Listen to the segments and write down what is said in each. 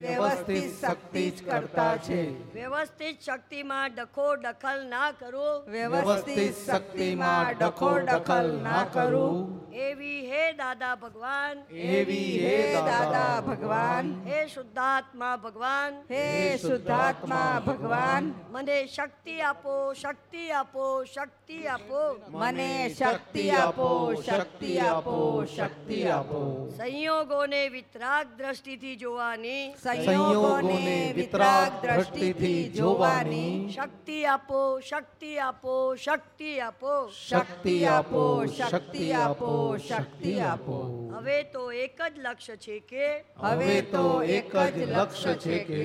વ્યવસ્થિત શક્તિ જ કરતા છે. વ્યવસ્થિત શક્તિમાં ડખો દખલ ના કરો. વ્યવસ્થિત શક્તિમાં ડખો દખલ ના કરું. એવી હે દાદા ભગવાન. એવી હે દાદા ભગવાન. હે શુદ્ધાત્મા ભગવાન. હે શુદ્ધાત્મા ભગવાન. મને શક્તિ આપો શક્તિ આપો શક્તિ આપો. મને શક્તિ આપો શક્તિ આપો શક્તિ આપો. સંયોગોને વિતરાગ દ્રષ્ટિથી જોવાની. સંયોગોને વિતરાગ દ્રષ્ટિથી જોવાની શક્તિ આપો શક્તિ આપો શક્તિ આપો. શક્તિ આપો શક્તિ આપો શક્તિ આપો. હવે તો એક જ લક્ષ્ય છે કે હવે તો એક જ લક્ષ્ય છે કે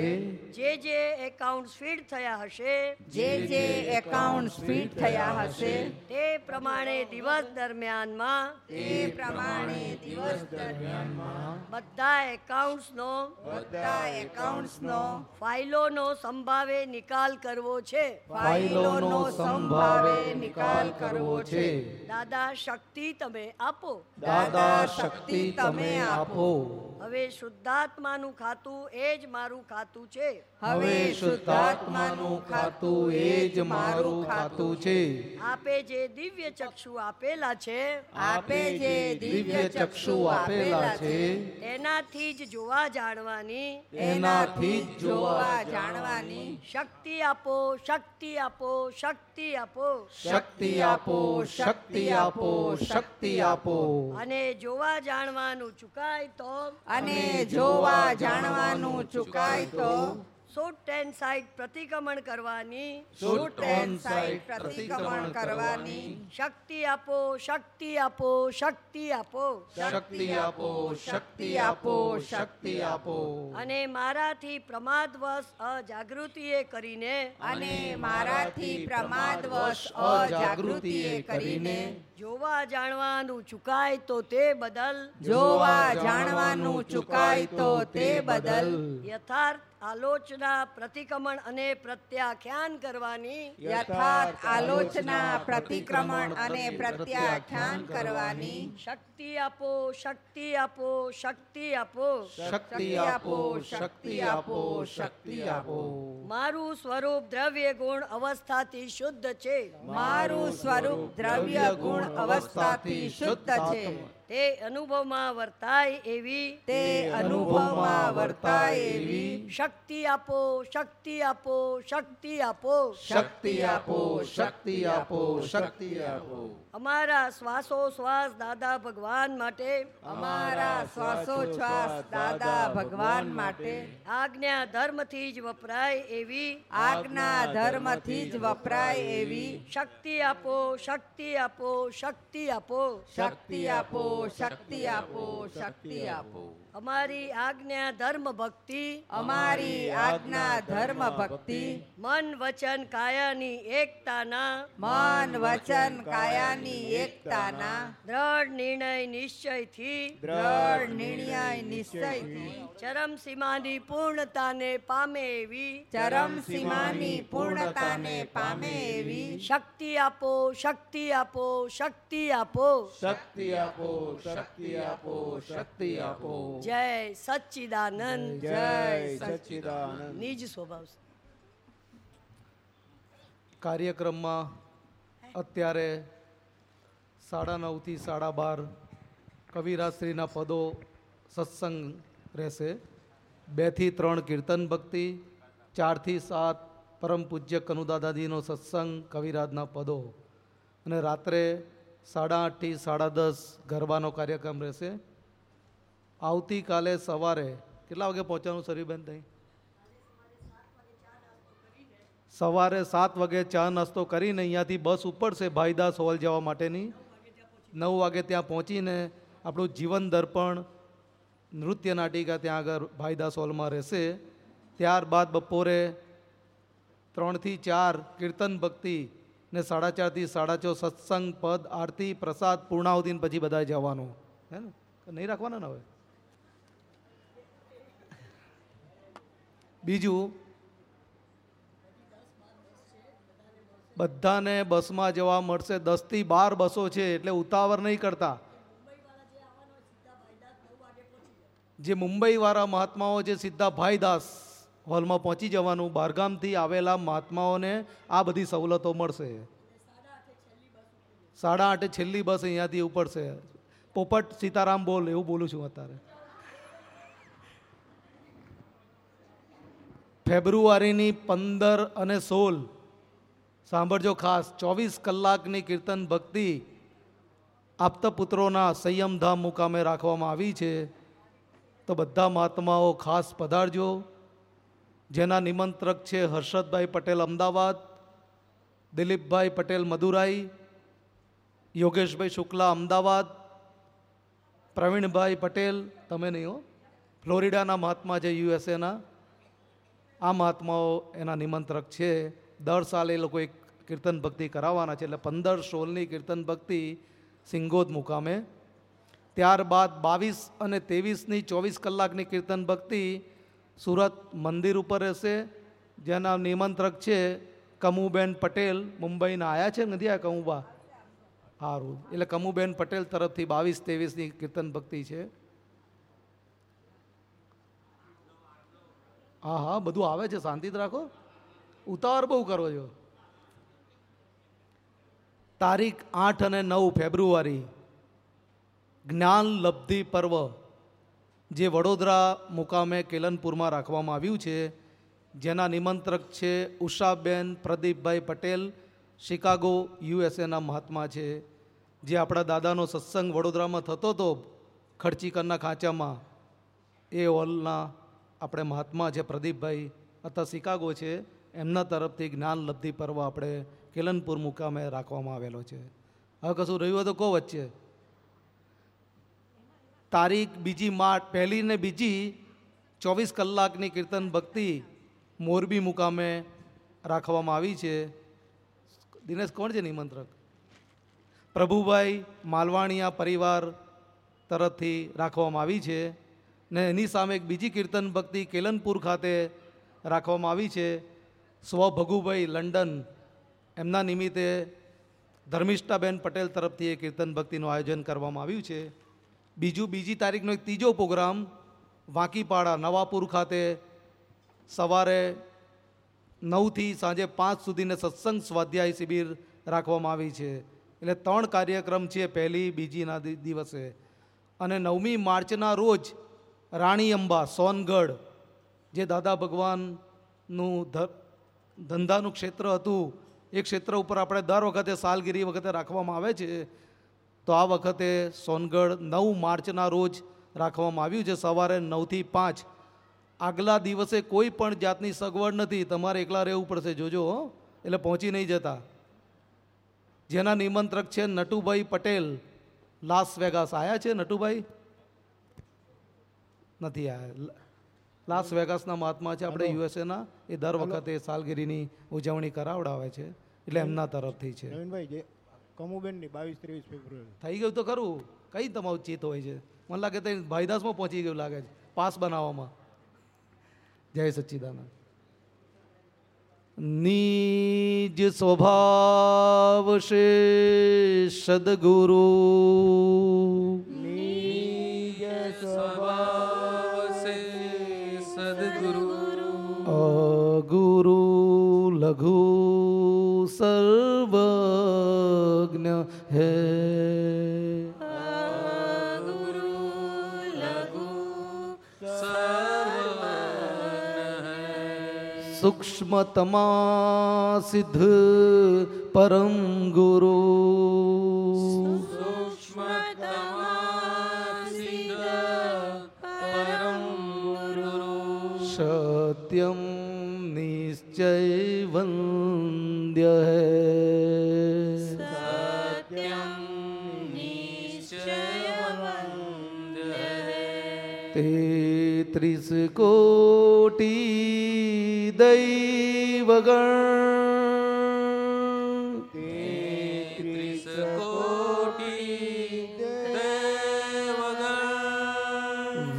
જે જે એકાઉન્ટ ફીડ થયા હશે જે જે એકાઉન્ટ ફીડ થયા હશે તે પ્રમાણે દિવસ દરમિયાનમાં તે પ્રમાણે દિવસ દરમિયાનમાં બધા એકાઉન્ટ્સનો બધા એકાઉન્ટ્સનો ફાઇલોનો સંભાવે નિકાલ કરવો છે. ફાઇલોનો સંભાવે નિકાલ કરવો છે. દાદા શક્તિ તમે આપો. દાદા શક્તિ તમે આપો. હવે શુદ્ધાત્માનું ખાતું એ જ મારું ખાતું છે. હવે શુદ્ધાત્માનું ખાતું એ જ મારું ખાતું છે. આપે જે દિવ્ય ચક્ષુ આપેલા છે આપે જે દિવ્ય ચક્ષુ આપેલા છે. એનાથી જ જોવા જાણવાની એનાથી જ જોવા જોવા જાણવાની. શક્તિ આપો શક્તિ આપો શક્તિ આપો. શક્તિ આપો શક્તિ આપો શક્તિ આપો. અને જોવા જાણવાનું ચુકાય તો અને જોવા જાણવાનું ચુકાય તો શૂટ એન્ડ સાઈડ પ્રતિક્રમણ કરવાની શૂટ ઓન સાઈડ સાઈડ પ્રતિક્રમણ કરવાની શક્તિ આપો શક્તિ આપો શક્તિ આપો શક્તિ આપો શક્તિ આપો શક્તિ આપો અને મારાથી પ્રમાદવશ અજાગૃતિએ કરીને અને મારાથી પ્રમાદવશ અજાગૃતિએ કરીને જોવા જાણવાનું ચુકાય તો તે બદલ જોવા જાણવાનું ચુકાય તો તે બદલ યથાર્થ આલોચના પ્રતિક્રમણ અને પ્રત્યાખ્યાન કરવાની યથાર્થ આલોચના પ્રતિક્રમણ અને પ્રત્યાખ્યાન કરવાની. શક્તિ આપો શક્તિ આપો શક્તિ આપો. શક્તિ આપો શક્તિ આપો શક્તિ આપો. મારું સ્વરૂપ દ્રવ્ય ગુણ અવસ્થાથી શુદ્ધ છે. મારું સ્વરૂપ દ્રવ્ય ગુણ અવસ્થાથી શુદ્ધ છે. તે અનુભવમાં વર્તાય એવી. તે અનુભવમાં વર્તાય એવી. શક્તિ આપો શક્તિ આપો શક્તિ આપો. શક્તિ આપો શક્તિ આપો શક્તિ આપો. અમારા શ્વાસો શ્વાસ દાદા ભગવાન માટે અમારા શ્વાસોચ્છ્વાસ દાદા ભગવાન માટે. આજ્ઞા ધર્મથી જ વપરાય એવી આજ્ઞા ધર્મથી જ વપરાય એવી. શક્તિ આપો શક્તિ આપો શક્તિ આપો. શક્તિ આપો શક્તિ આપો શક્તિ આપો. અમારી આજ્ઞા ધર્મ ભક્તિ. અમારી આજ્ઞા ધર્મ ભક્તિ. મન વચન કાયાની એકતાના. મન વચન કાયાની એકતાના. દ્રઢ નિર્ણય નિશ્ચયથી. દ્રઢ નિર્ણય નિશ્ચયથી. ચરમ સીમાની પૂર્ણતાને પામે એવી ચરમ સીમાની પૂર્ણતાને પામે એવી શક્તિ આપો શક્તિ આપો શક્તિ આપો. શક્તિ આપો શક્તિ આપો શક્તિ આપો. જય સચ્ચિદાનંદ. જય સચ્ચિદાનંદ. નિજ સ્વભાવ કાર્યક્રમમાં અત્યારે સાડા નવથી સાડા બાર કવિરાશ્રીના પદો સત્સંગ રહેશે. બેથી ત્રણ કીર્તન ભક્તિ ચારથી સાત પરમ પૂજ્ય કનુદાદાજીનો સત્સંગ કવિરાજના પદો. અને રાત્રે સાડા આઠથી સાડા દસ ગરબાનો કાર્યક્રમ રહેશે. આવતીકાલે સવારે કેટલા વાગે પહોંચવાનું સરીબેન ત્યાં સવારે સાત વાગે ચા નાસ્તો કરીને અહીંયાથી બસ ઉપડશે ભાઈદાસ હોલ જવા માટેની. નવ વાગે ત્યાં પહોંચીને આપણું જીવન દર્પણ, નૃત્ય નાટિકા ત્યાં આગળ ભાઈદાસ હોલમાં રહેશે. ત્યારબાદ બપોરે ત્રણથી ચાર કીર્તન ભક્તિ ને સાડા ચારથી સાડા છ સત્સંગ, પદ, આરતી, પ્રસાદ પૂર્ણાવધિને પછી બધા જવાનું. હે ને? નહીં રાખવાના ને હવે? બીજું? બધાને બસમાં જવા મળશે. દસથી બાર બસો છે, એટલે ઉતાવળ નહીં કરતા. જે મુંબઈવાળા મહાત્માઓ છે, સીધા ભાઈદાસ હોલમાં પહોંચી જવાનું બહારગામથી આવેલા મહાત્માઓને આ બધી સવલતો મળશે. સાડા આઠે છેલ્લી બસ અહીંયાથી ઉપડશે. પોપટ સીતારામ બોલ, એવું બોલું છું અત્યારે. ફેબ્રુઆરીની પંદર અને સોળ. સાંભળજો ખાસ, ચોવીસ કલાકની કીર્તન ભક્તિ આપતપુત્રોના સંયમધામ મુકામે રાખવામાં આવી છે. તો બધા મહાત્માઓ ખાસ પધારજો. જેના નિમંત્રક છે હર્ષદભાઈ પટેલ અમદાવાદ, દિલીપભાઈ પટેલ મદુરાઈ, યોગેશભાઈ શુક્લા અમદાવાદ, પ્રવીણભાઈ પટેલ, તમે નહીં હો, ફ્લોરિડાના મહાત્મા છે યુએસએના. આ મહાત્માઓ એના નિમંત્રક છે. દર સાલે એ લોકો એક કીર્તન ભક્તિ કરાવવાના છે. એટલે પંદર સોળની કીર્તન ભક્તિ સિંગોદ મુકામે. ત્યારબાદ બાવીસ અને ત્રેવીસની ચોવીસ કલાકની કીર્તન ભક્તિ સુરત મંદિર ઉપર રહેશે. જેના નિમંત્રક છે કમુબેન પટેલ. મુંબઈના આયા છે નથી આ કમુબા? સારું એટલે કમુબેન પટેલ તરફથી બાવીસ ત્રેવીસની કીર્તન ભક્તિ છે. હા હા બધું આવે છે, શાંતિથી રાખો. ઉતાવળ બહુ કરો છો. તારીખ આઠ અને નવ ફેબ્રુઆરી, જ્ઞાન લબ્ધિ પર્વ, જે વડોદરા મુકામે કેલનપુરમાં રાખવામાં આવ્યું છે. જેના નિમંત્રક છે ઉષાબેન પ્રદીપભાઈ પટેલ, શિકાગો, યુએસએના મહાત્મા છે. જે આપણા દાદાનો સત્સંગ વડોદરામાં થતો હતો ખર્ચીકરના ખાંચામાં એ હોલના આપણે મહાત્મા છે, પ્રદીપભાઈ, અથવા શિકાગો છે, એમના તરફથી જ્ઞાન લબ્ધિ પર્વ આપણે કેલનપુર મુકામે રાખવામાં આવેલો છે. હવે કશું રહ્યું હોય તો કહો વચ્ચે. તારીખ બીજી માર્ચ, પહેલી ને બીજી ચોવીસ કલાકની કીર્તન ભક્તિ મોરબી મુકામે રાખવામાં આવી છે. દિનેશ, કોણ છે નિમંત્રક? પ્રભુભાઈ માલવાણીયા પરિવાર તરફથી રાખવામાં આવી છે. ને એની સામે એક બીજી કીર્તન ભક્તિ કેલનપુર ખાતે રાખવામાં આવી છે. સ્વ ભગુભાઈ લંડન. એમના નિમિત્તે ધર્મિષ્ઠાબેન પટેલ તરફથી એ કીર્તન ભક્તિનું આયોજન કરવામાં આવ્યું છે. બીજું, બીજી તારીખનો એક ત્રીજો પ્રોગ્રામ વાંકીપાડા, નવાપુર ખાતે સવારે નવથી સાંજે પાંચ સુધીને સત્સંગ સ્વાધ્યાય શિબિર રાખવામાં આવી છે. એટલે ત્રણ કાર્યક્રમ છે પહેલી, બીજીના દિવસે. અને નવમી માર્ચના રોજ રાણી અંબા, સોનગઢ, જે દાદા ભગવાનનું ધંધાનું ક્ષેત્ર હતું, એ ક્ષેત્ર ઉપર આપણે દર વખતે સાલગીરી વખતે રાખવામાં આવે છે. તો આ વખતે સોનગઢ નવ માર્ચના રોજ રાખવામાં આવ્યું છે, સવારે નવથી પાંચ. આગલા દિવસે કોઈ પણ જાતની સગવડ નથી, તમારે એકલા રહેવું પડશે, જોજો એટલે પહોંચી નહીં જતા. જેના નિમંત્રક છે નટુભાઈ પટેલ લાસ વેગાસ આવ્યા છે નટુભાઈ? નથી લ- લાસ વેગાસના મહાત્મા છે આપણે યુએસએના એ દર વખતે સાલગીરીની ઉજવણી કરાવડાવે છે એટલે એમના તરફથી છે. નવીનભાઈ જે કમુબેનની બાવીસ ત્રેવીસ ફેબ્રુઆરી. થઈ ગયું તો ખરું કઈ તમારું ચિત્ત હોય છે? મને લાગે તો ભાઈદાસમાં પહોંચી ગયું લાગે છે પાસ બનાવવામાં. જય સચ્ચિદાનંદ. નીજ સ્વભાવ છે સદગુરુ. સ્વભાવસે અગુરુ લઘુ સર્વજ્ઞ હે સૂક્ષ્મતમા સિદ્ધ પરમ ગુરુ સત્યમ નિશ્ચય વંદ્ય હૈ તેત્રીસ કોટી દૈવગણ ત્રીસ કોટી દેવગણ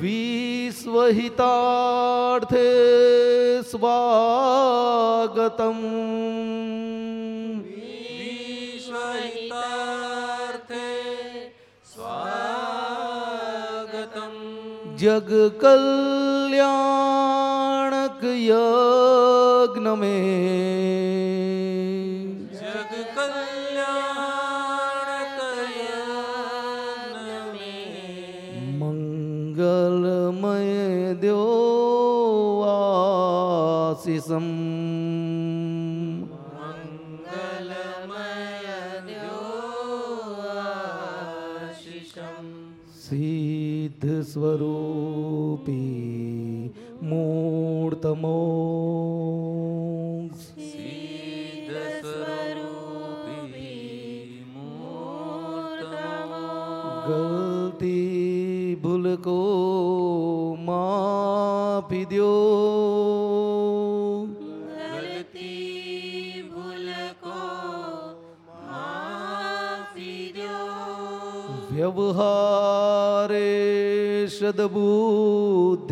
વિશ્વહિતાર્થે સ્વાગતમ વિશ્વહિતાર્થે સ્વાગતમ સ્વાગતમ જગકલ્યાણક યજ્ઞ મેં स्वरूपी मूर्तमो गलती भूल को माप दियो गलती भूल को माप दियो व्यवहार षदबूद्ध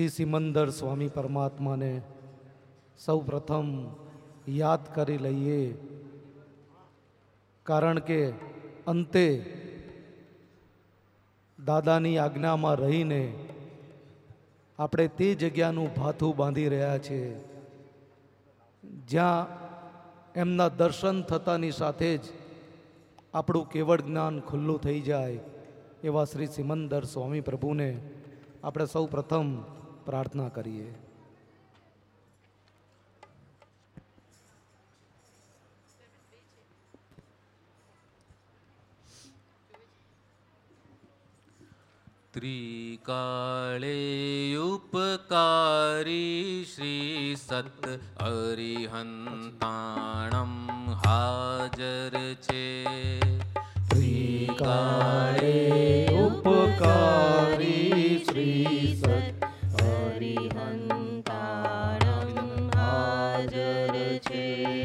શ્રી સિમંદર સ્વામી પરમાત્માને સૌ પ્રથમ યાદ કરી લઈએ. કારણ કે અંતે દાદાની આજ્ઞામાં રહીને આપણે તે જગ્યાનું ભાથું બાંધી રહ્યા છીએ જ્યાં એમના દર્શન થતાની સાથે જ આપણું કેવળ જ્ઞાન ખુલ્લું થઈ જાય એવા શ્રી સિમંદર સ્વામી પ્રભુને આપણે સૌ પ્રથમ પ્રાર્થના કરીએ. ત્રિકાળે ઉપકારી શ્રી સત હરિહંતાણમ હાજર છે. ત્રિકાળે ઉપકારી हरिहन्तारं हाजर छे।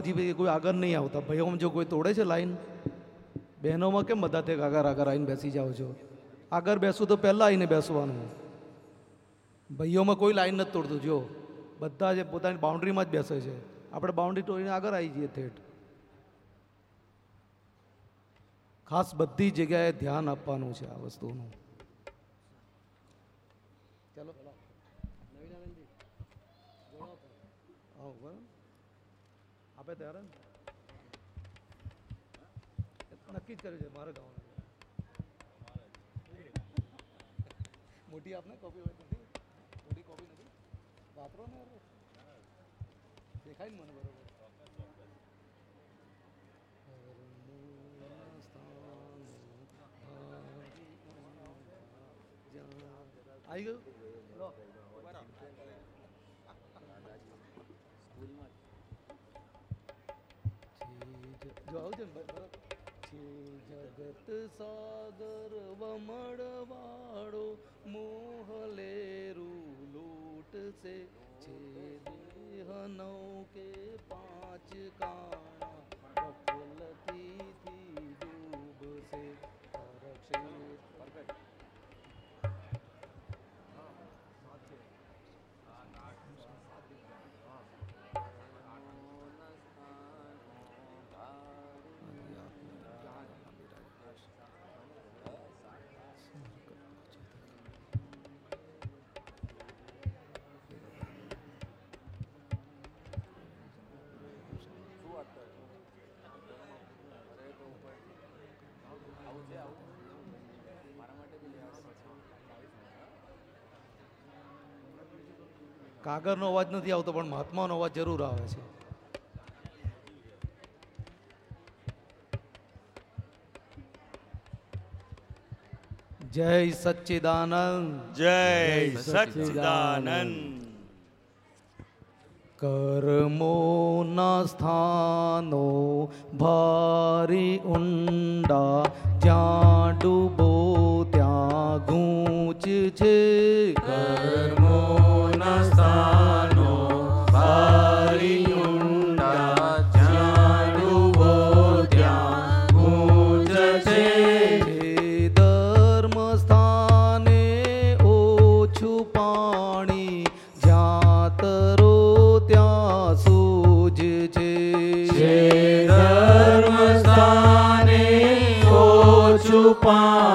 પછી કોઈ આગળ નહીં આવતા. ભાઈઓમાં જો કોઈ તોડે છે લાઈન, બહેનોમાં કેમ બધા તે આગળ આગળ આવીને બેસી જાઓ છો? આગળ બેસું તો પહેલાં આવીને બેસવાનું. ભાઈઓમાં કોઈ લાઈન નથી તોડતું. જો, બધા જે પોતાની બાઉન્ડ્રીમાં જ બેસે છે. આપણે બાઉન્ડ્રી તોડીને આગળ આવી જઈએ થેઠ ખાસ બધી જગ્યાએ ધ્યાન આપવાનું છે આ વસ્તુનું ચલો આવો બરાબર આપે ત્યારે નક્કી જ કર્યું છે મારે ગાવાનું. મોટી આપને કોપી હોય નથી મોટી કોપી નથી. વાપરો ને દેખાય ને મને બરોબર. આવી ગયું? સાગર વમળવાળો મોહલેરું લૂટશે છે દેહ નૌકે પાંચ કાણા ગફલતી થી ડૂબશે કાગળનો અવાજ નથી આવતો પણ મહાત્માનો અવાજ જરૂર આવે છે. જય સચ્ચિદાનંદ. જય સચ્ચિદાનંદ. કર્મોના સ્થાનો ભારી ઊંડા જ્યાં ડૂબો ગૂંચ છે. કર્મોના સ્થાનો ભારી ઊંડા જ્યાં ડૂબો ત્યાં ગૂંજ છે. ધર્મ સ્થાને ઓછું પાણી જ્યાં તરો ત્યાં સૂજ છે. ધર્મ સ્થાને ઓછું પાણી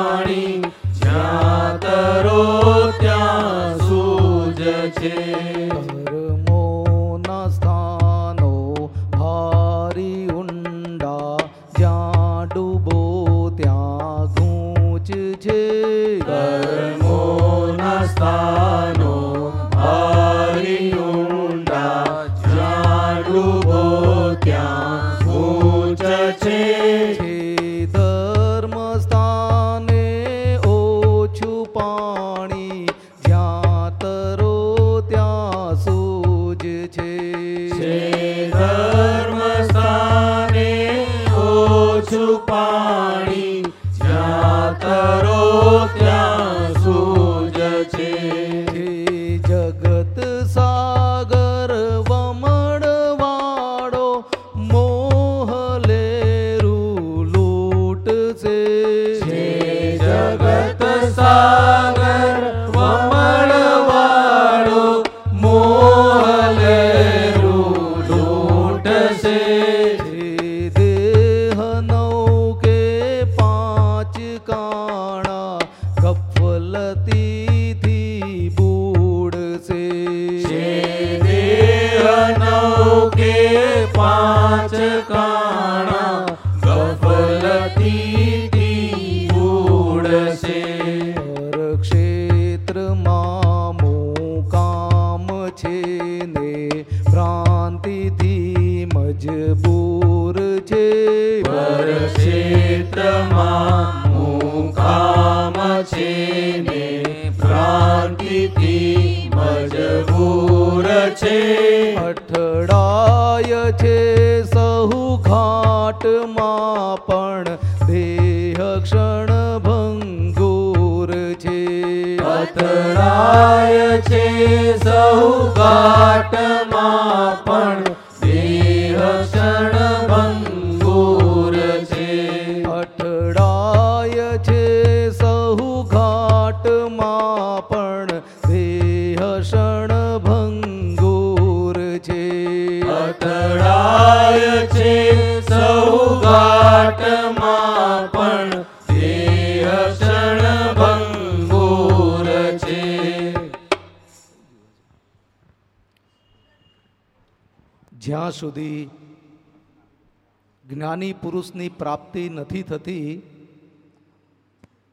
પુરુષની પ્રાપ્તિ નથી થતી,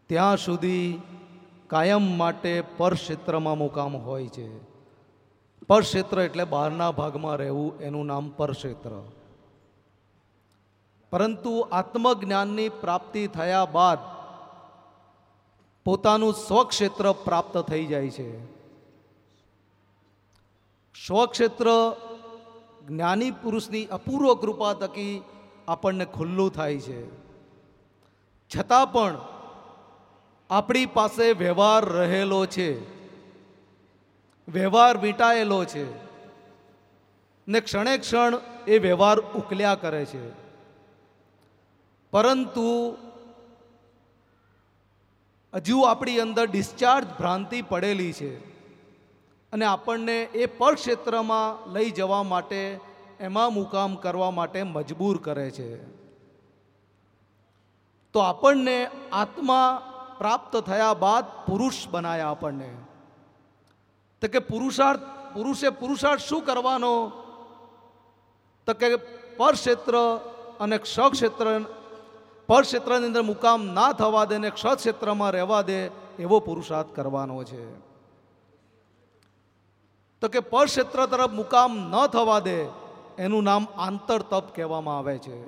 ત્યાં સુધી કાયમ માટે પરક્ષેત્રમાં મુકામ હોય છે. પરક્ષેત્ર એટલે બહારના ભાગમાં રહેવું, એનું નામ પરક્ષેત્ર. પરંતુ આત્મજ્ઞાનની પ્રાપ્તિ થયા બાદ પોતાનું સ્વક્ષેત્ર પ્રાપ્ત થઈ જાય છે. સ્વક્ષેત્ર જ્ઞાની પુરુષની અપૂર્વ કૃપા થકી આપણને ખુલ્લું થાય છે. છતાં પણ આપણી પાસે વ્યવહાર રહેલો છે. વ્યવહાર વીંટાયેલો છે. ને ક્ષણે ક્ષણ એ વ્યવહાર ઉકલ્યા કરે છે. પરંતુ હજુ આપણી અંદર ડિસ્ચાર્જ ભ્રાંતિ પડેલી છે. અને આપણને એ પર ક્ષેત્રમાં લઈ જવા માટે એમાં મુકામ કરવા માટે મજબૂર કરે છે. તો આપણને આત્મા પ્રાપ્ત થયા બાદ પુરુષ બનાયા આપણને. તો કે પુરુષાર્થ, પુરુષે પુરુષાર્થ શું કરવાનો? તો કે પરક્ષેત્ર અને ક્ષ ક્ષેત્ર પર ક્ષેત્રની અંદર મુકામ ના થવા દે ને ક્ષક્ષેત્રમાં રહેવા દે એવો પુરુષાર્થ કરવાનો છે. તો કે પરક્ષેત્ર તરફ મુકામ ન થવા દે એનું નામ આંતર તપ કહેવામાં આવે છે.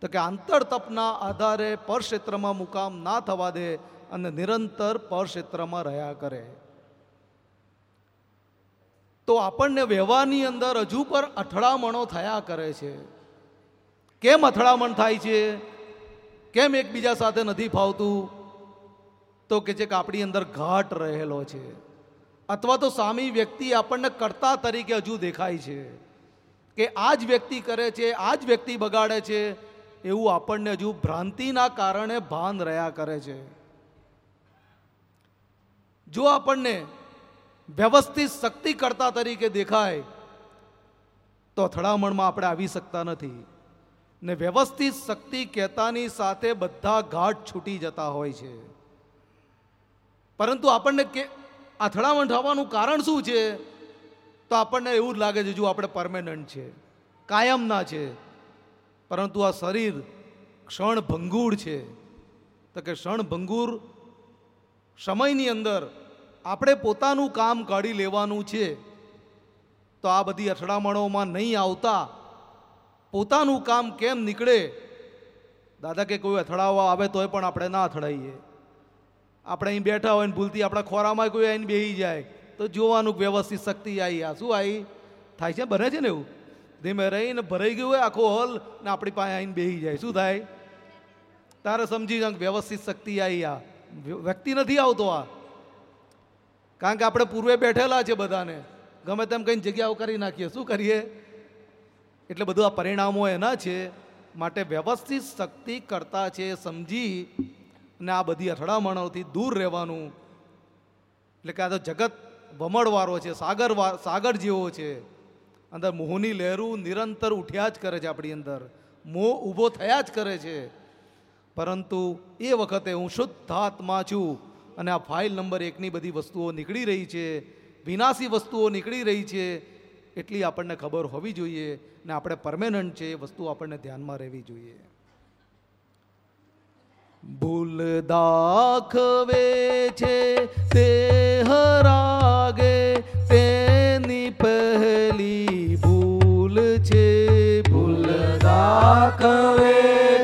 તો કે આંતર તપના આધારે પરક્ષેત્રમાં મુકામ ના થવા દે અને નિરંતર પરક્ષેત્રમાં રહ્યા કરે. તો આપણને વ્યવહારની અંદર હજુ પર અથડામણો થયા કરે છે. કેમ અથડામણ થાય છે? કેમ એકબીજા સાથે નથી ફાવતું? તો કે છે કે આપણી અંદર ઘાટ રહેલો છે. અથવા તો સામી વ્યક્તિ આપણને કરતા તરીકે હજુ દેખાય છે. કે આ જ વ્યક્તિ કરે છે, આ જ વ્યક્તિ બગાડે છે, એવું આપણને હજુ ભ્રાંતિના કારણે ભાન રહ્યા કરે છે. જો આપણને વ્યવસ્થિત શક્તિ કરતા તરીકે દેખાય, તો અથડામણમાં આપણે આવી શકતા નથી. ને વ્યવસ્થિત શક્તિ કહેતાની સાથે બધા ઘાટ છૂટી જતા હોય છે. પરંતુ આપણને કે અથડામણ થવાનું કારણ શું છે? તો આપણને એવું જ લાગે છે, જો આપણે પરમેનન્ટ છે કાયમના છે. પરંતુ આ શરીર ક્ષણ ભંગુર છે. તો કે ક્ષણ ભંગુર સમયની અંદર આપણે પોતાનું કામ કાઢી લેવાનું છે, તો આ બધી અથડામણોમાં નહીં આવતા પોતાનું કામ કેમ નીકળે? દાદા કે કોઈ અથડાવવા આવે તોય પણ આપણે ના અથડાઈએ. આપણે અહીં બેઠા હોય ને ભૂલથી આપણા ખોરામાં કોઈ આવીને બેસી જાય. તો જોવાનું વ્યવસ્થિત શક્તિ આવી આ શું આવી થાય છે બને છે ને એવું? ધીમે રહીને ભરાઈ ગયું હોય આખો હોલ ને આપણી પાસે આવીને બેસી જાય. શું થાય? તારે સમજી જાવ વ્યવસ્થિત શક્તિ આવી આ. વ્યક્તિ નથી આવતો આ. કારણ કે આપણે પૂર્વે બેઠેલા છે બધાને. ગમે તેમ કંઈ જગ્યાઓ કરી નાખીએ. શું કરીએ? એટલે બધું આ પરિણામો એના છે. માટે વ્યવસ્થિત શક્તિ કરતા છે સમજી ને આ બધી અથડામણોથી દૂર રહેવાનું. એટલે કે આ તો જગત વમળવાળો છે, સાગર સાગર જેવો છે. અંદર મોહની લહેરું નિરંતર ઉઠ્યા જ કરે છે આપણી અંદર. મોહ ઊભો થયા જ કરે છે. પરંતુ એ વખતે હું શુદ્ધ આત્મા છું અને આ ફાઇલ નંબર એકની બધી વસ્તુઓ નીકળી રહી છે, વિનાશી વસ્તુઓ નીકળી રહી છે, એટલી આપણને ખબર હોવી જોઈએ ને આપણે પરમેનન્ટ છે એ વસ્તુ આપણને ધ્યાનમાં રહેવી જોઈએ. ભૂલ દાખવે છે તે હરાગે તેની પહેલી ભૂલ છે. ભૂલ દાખવે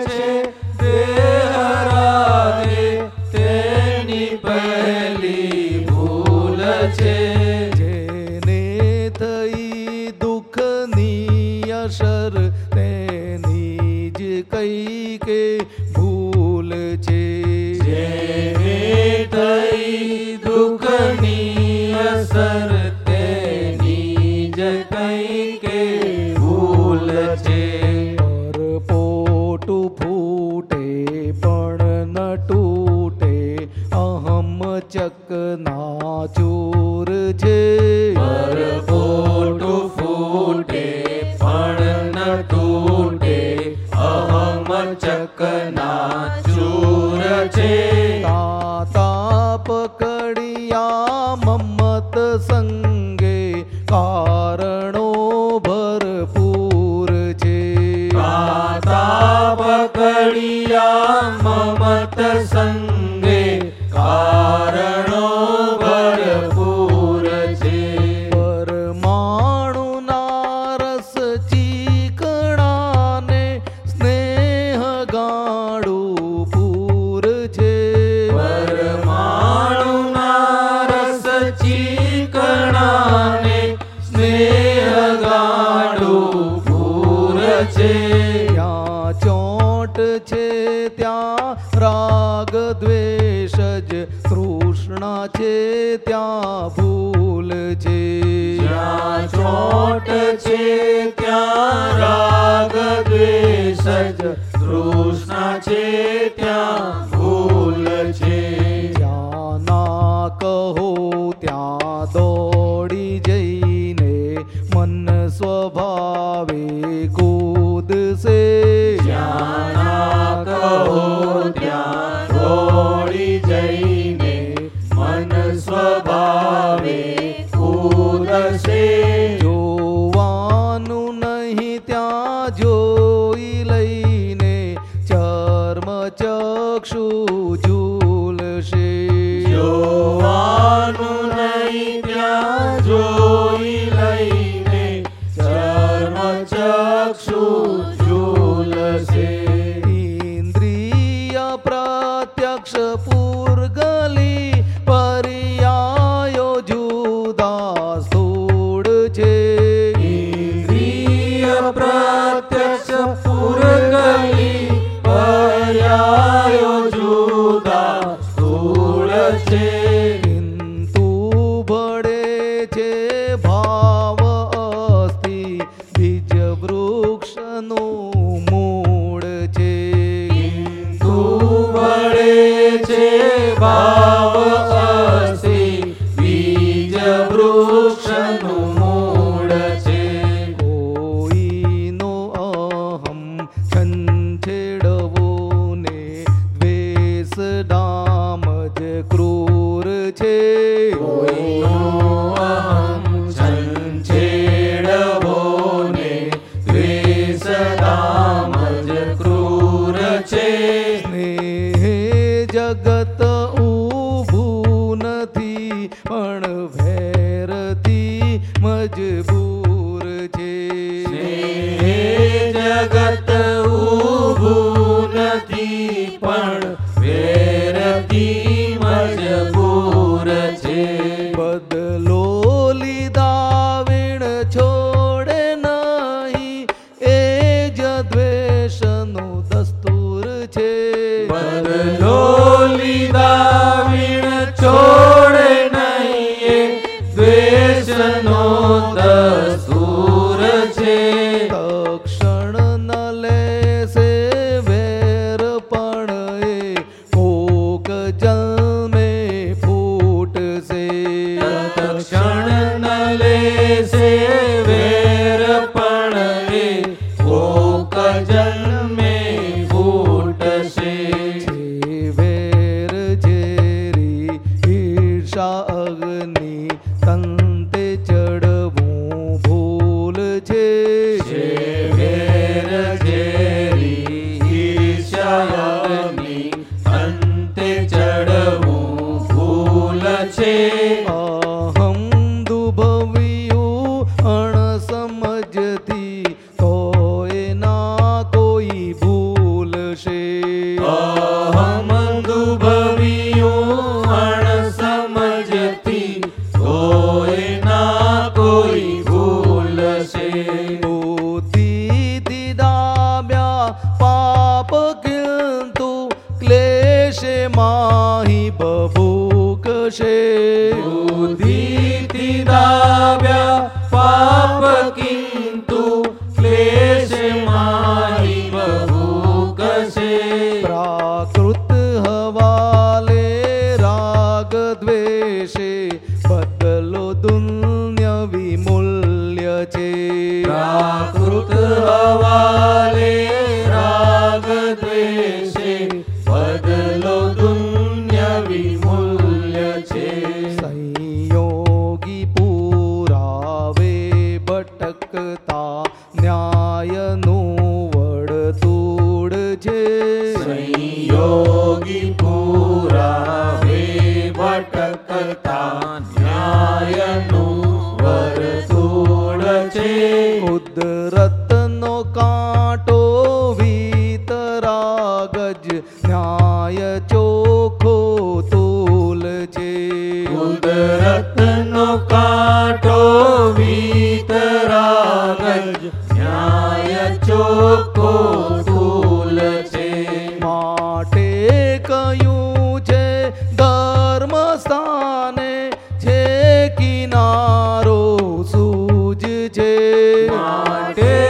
માટે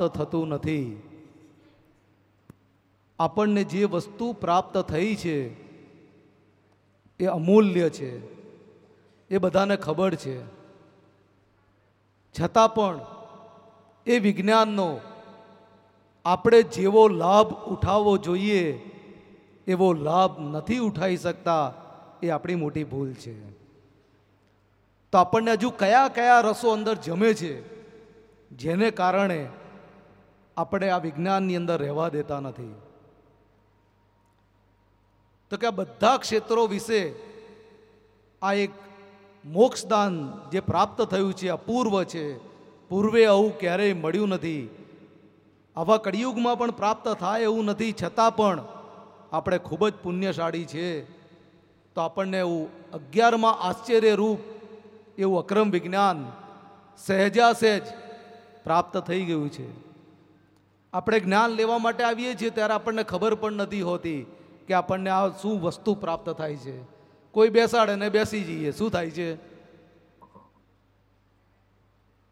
પ્રાપ્ત થતું નથી. આપણને જે વસ્તુ પ્રાપ્ત થઈ છે, એ અમૂલ્ય છે. એ બધાને ખબર છે. છતાં પણ એ વિજ્ઞાનનો આપણે જેવો લાભ ઉઠાવવો જોઈએ, એવો લાભ નથી ઉઠાવી શકતા, એ આપણી મોટી ભૂલ છે. તો આપણને હજુ કયા કયા રસો અંદર જમે છે? જેને કારણે આપણે આ વિજ્ઞાનની અંદર રહેવા દેતા નથી. તો કે આ બધા ક્ષેત્રો વિશે આ એક મોક્ષદાન જે પ્રાપ્ત થયું છે, અપૂર્વ છે, પૂર્વે આવું ક્યારેય મળ્યું નથી. આવા કળિયુગમાં પણ પ્રાપ્ત થાય એવું નથી, છતાં પણ આપણે ખૂબ જ પુણ્યશાળી છે. તો આપણને એવું અગિયારમાં આશ્ચર્ય રૂપ એવું અક્રમ વિજ્ઞાન સહેજા સહેજ પ્રાપ્ત થઈ ગયું છે. આપણે જ્ઞાન લેવા માટે આવીએ છીએ ત્યારે આપણને ખબર પણ નથી હોતી કે આપણને આ શું વસ્તુ પ્રાપ્ત થાય છે. કોઈ બેસાડે ને બેસી જઈએ, શું થાય છે?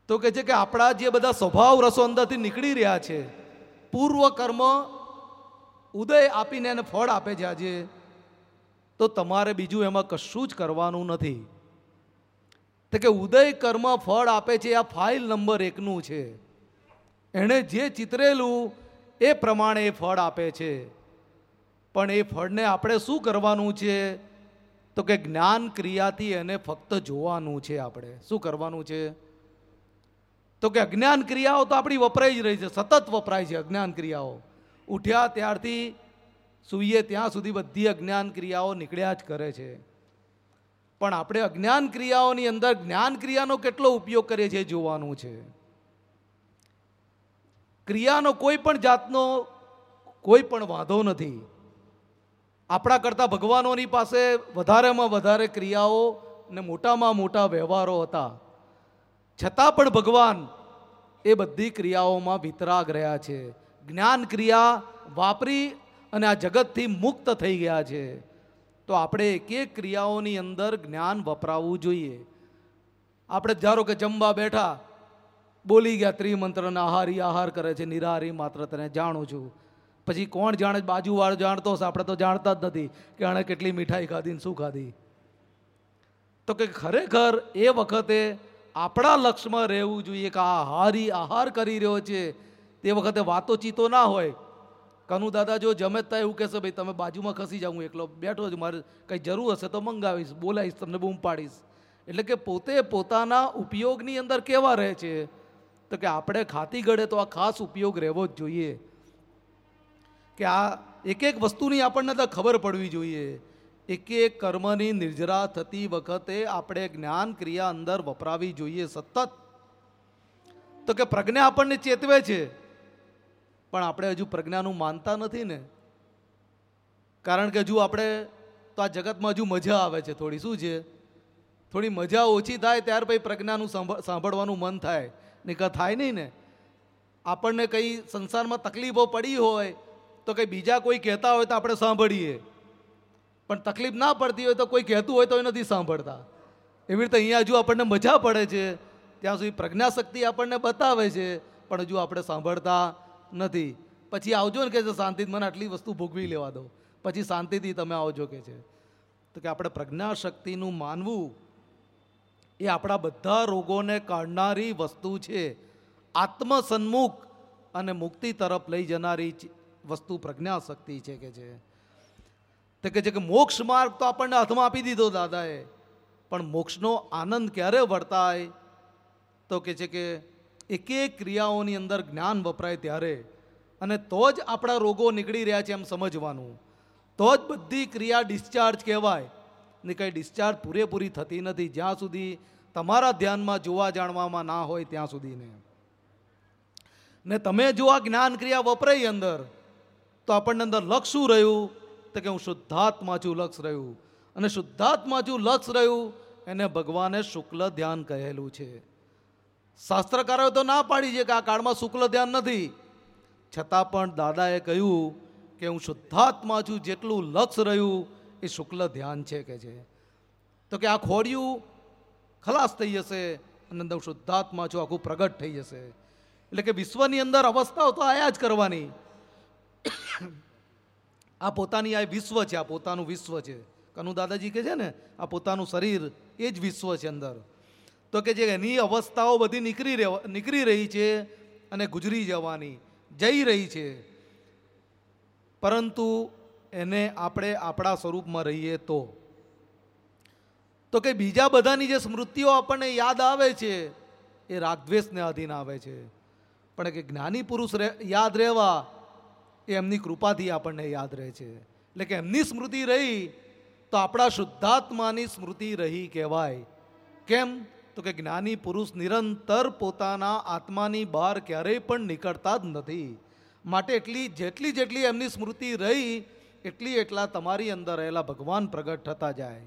તો કે છે કે આપણા જે બધા સ્વભાવ રસો અંદરથી નીકળી રહ્યા છે, પૂર્વ કર્મ ઉદય આપીને એને ફળ આપે છે આજે, તો તમારે બીજું એમાં કશું જ કરવાનું નથી. તો કે ઉદય કર્મ ફળ આપે છે આ ફાઇલ નંબર એકનું છે. એણે જે ચિતરેલું એ પ્રમાણે એ ફળ આપે છે. પણ એ ફળને આપણે શું કરવાનું છે? તો કે જ્ઞાન ક્રિયાથી એને ફક્ત જોવાનું છે આપણે. શું કરવાનું છે? તો કે અજ્ઞાન ક્રિયાઓ તો આપણી વપરાઈ જ રહી છે, સતત વપરાય છે અજ્ઞાન ક્રિયાઓ. ઉઠ્યા ત્યારથી સૂઈએ ત્યાં સુધી બધી અજ્ઞાન ક્રિયાઓ નીકળ્યા જ કરે છે. પણ આપણે અજ્ઞાન ક્રિયાઓની અંદર જ્ઞાન ક્રિયાનો કેટલો ઉપયોગ કરીએ છીએ જોવાનું છે. ક્રિયાનો કોઈ પણ જાતનો કોઈ પણ વાંધો નથી. આપણા કરતાં ભગવાનોની પાસે વધારેમાં વધારે ક્રિયાઓ ને મોટામાં મોટા વ્યવહારો હતા. છતાં પણ ભગવાન એ બધી ક્રિયાઓમાં વિતરાગ રહ્યા છે. જ્ઞાન ક્રિયા વાપરી અને આ જગતથી મુક્ત થઈ ગયા છે. તો આપણે એક એક ક્રિયાઓની અંદર જ્ઞાન વપરાવવું જોઈએ. આપણે ધારો કે જમવા બેઠા બોલી ગયા ત્રિમંત્રના આહારી આહાર કરે છે, નિરાહારી માત્ર તને જાણું છું. પછી કોણ જાણે, બાજુવાળો જાણતો હશે, આપણે તો જાણતા જ નથી કે આણે કેટલી મીઠાઈ ખાધી ને શું ખાધી. તો કે ખરેખર એ વખતે આપણા લક્ષ્યમાં રહેવું જોઈએ કે આ હારી આહાર કરી રહ્યો છે, તે વખતે વાતો ચીતો ના હોય. કનુ દાદા જો જમે તા એવું કહેશે, ભાઈ, તમે બાજુમાં ખસી જાઉં એકલો બેઠો જ મારે કંઈ જરૂર હશે તો મંગાવીશ, બોલાવીશ, તમને બૂમ પાડીશ. એટલે કે પોતે પોતાના ઉપયોગની અંદર કેવા રહે છે તો કે આપણે ખાતી ગળે તો આ ખાસ ઉપયોગ રહેવો જ જોઈએ. કે આ એક એક વસ્તુની આપણને તો ખબર પડવી જોઈએ. એક એક કર્મની નિર્જરા થતી વખતે આપણે જ્ઞાન ક્રિયા અંદર વપરાવી જોઈએ સતત. તો કે પ્રજ્ઞા આપણને ચેતવે છે. પણ આપણે હજુ પ્રજ્ઞાનું માનતા નથી ને. કારણ કે હજુ આપણે તો આ જગતમાં હજુ મજા આવે છે થોડી, શું છે? થોડી મજા ઓછી થાય ત્યાર પછી પ્રજ્ઞાનું સાંભળવાનું મન થાય. નિકા થાય નહીં ને. આપણને કંઈ સંસારમાં તકલીફો પડી હોય તો કંઈ બીજા કોઈ કહેતા હોય તો આપણે સાંભળીએ. પણ તકલીફ ના પડતી હોય તો કોઈ કહેતું હોય તો એ નથી સાંભળતા. એવી રીતે અહીંયા હજુ આપણને મજા પડે છે. ત્યાં સુધી પ્રજ્ઞાશક્તિ આપણને બતાવે છે, પણ હજુ આપણે સાંભળતા નથી. પછી આવજો ને કે છે શાંતિથી મને આટલી વસ્તુ ભોગવી લેવા દો. પછી શાંતિથી તમે આવજો કે છે. તો કે આપણે પ્રજ્ઞાશક્તિનું માનવું એ આપણા બધા રોગોને કાઢનારી વસ્તુ છે. આત્મસન્મુખ અને મુક્તિ તરફ લઈ જનારી વસ્તુ પ્રજ્ઞાશક્તિ છે કે છે તો કે છે કે મોક્ષ માર્ગ તો આપણને હાથમાં આપી દીધો દાદાએ, પણ મોક્ષનો આનંદ ક્યારે વર્તાય? તો કે છે કે એક એક ક્રિયાઓની અંદર જ્ઞાન વપરાય ત્યારે, અને તો જ આપણા રોગો નીકળી રહ્યા છે એમ સમજવાનું. તો જ બધી ક્રિયા ડિસ્ચાર્જ કહેવાય. ને કંઈ ડિસ્ચાર્જ પૂરેપૂરી થતી નથી. જ્યાં સુધી તમારા ધ્યાનમાં જોવા જાણવામાં ના હોય ત્યાં સુધીને. ને તમે જો આ જ્ઞાન ક્રિયા વપરાઈ અંદર, તો આપણને અંદર લક્ષ શું રહ્યું તો કે હું શુદ્ધાત્મા છું લક્ષ રહ્યું. અને શુદ્ધાત્મા છું લક્ષ રહ્યું, એને ભગવાને શુક્લ ધ્યાન કહેલું છે. શાસ્ત્રકારોએ તો ના પાડી છે કે આ કાળમાં શુક્લ ધ્યાન નથી. છતાં પણ દાદાએ કહ્યું કે હું શુદ્ધાત્મા છું જેટલું લક્ષ રહ્યું એ શુક્લ ધ્યાન છે કે છે તો કે આ ખોડિયું ખલાસ થઈ જશે અને અંદર શુદ્ધાત્મા છું આખું પ્રગટ થઈ જશે. એટલે કે વિશ્વની અંદર અવસ્થાઓ તો આયા જ કરવાની. આ પોતાની આ વિશ્વ છે, આ પોતાનું વિશ્વ છે. કનુ દાદાજી કે છે ને, આ પોતાનું શરીર એ જ વિશ્વ છે અંદર. તો કે જે એની અવસ્થાઓ બધી નીકળી નીકળી રહી છે અને ગુજરી જવાની, જઈ રહી છે. પરંતુ એને આપણે આપણા સ્વરૂપમાં રહીએ તો. તો કે બીજા બધાની જે સ્મૃતિઓ આપણને યાદ આવે છે, એ રાગદ્વેષને અધીન આવે છે. પણ કે જ્ઞાની પુરુષ યાદ રહેવા, એ એમની કૃપાથી આપણને યાદ રહે છે. એટલે કે એમની સ્મૃતિ રહી, તો આપણા શુદ્ધાત્માની સ્મૃતિ રહી કહેવાય. કેમ? તો કે જ્ઞાની પુરુષ નિરંતર પોતાના આત્માની બહાર ક્યારેય પણ નીકળતા જ નથી. માટે એટલી, જેટલી જેટલી એમની સ્મૃતિ રહી એટલી એટલા તમારી અંદર રહેલા ભગવાન પ્રગટ થતા જાય.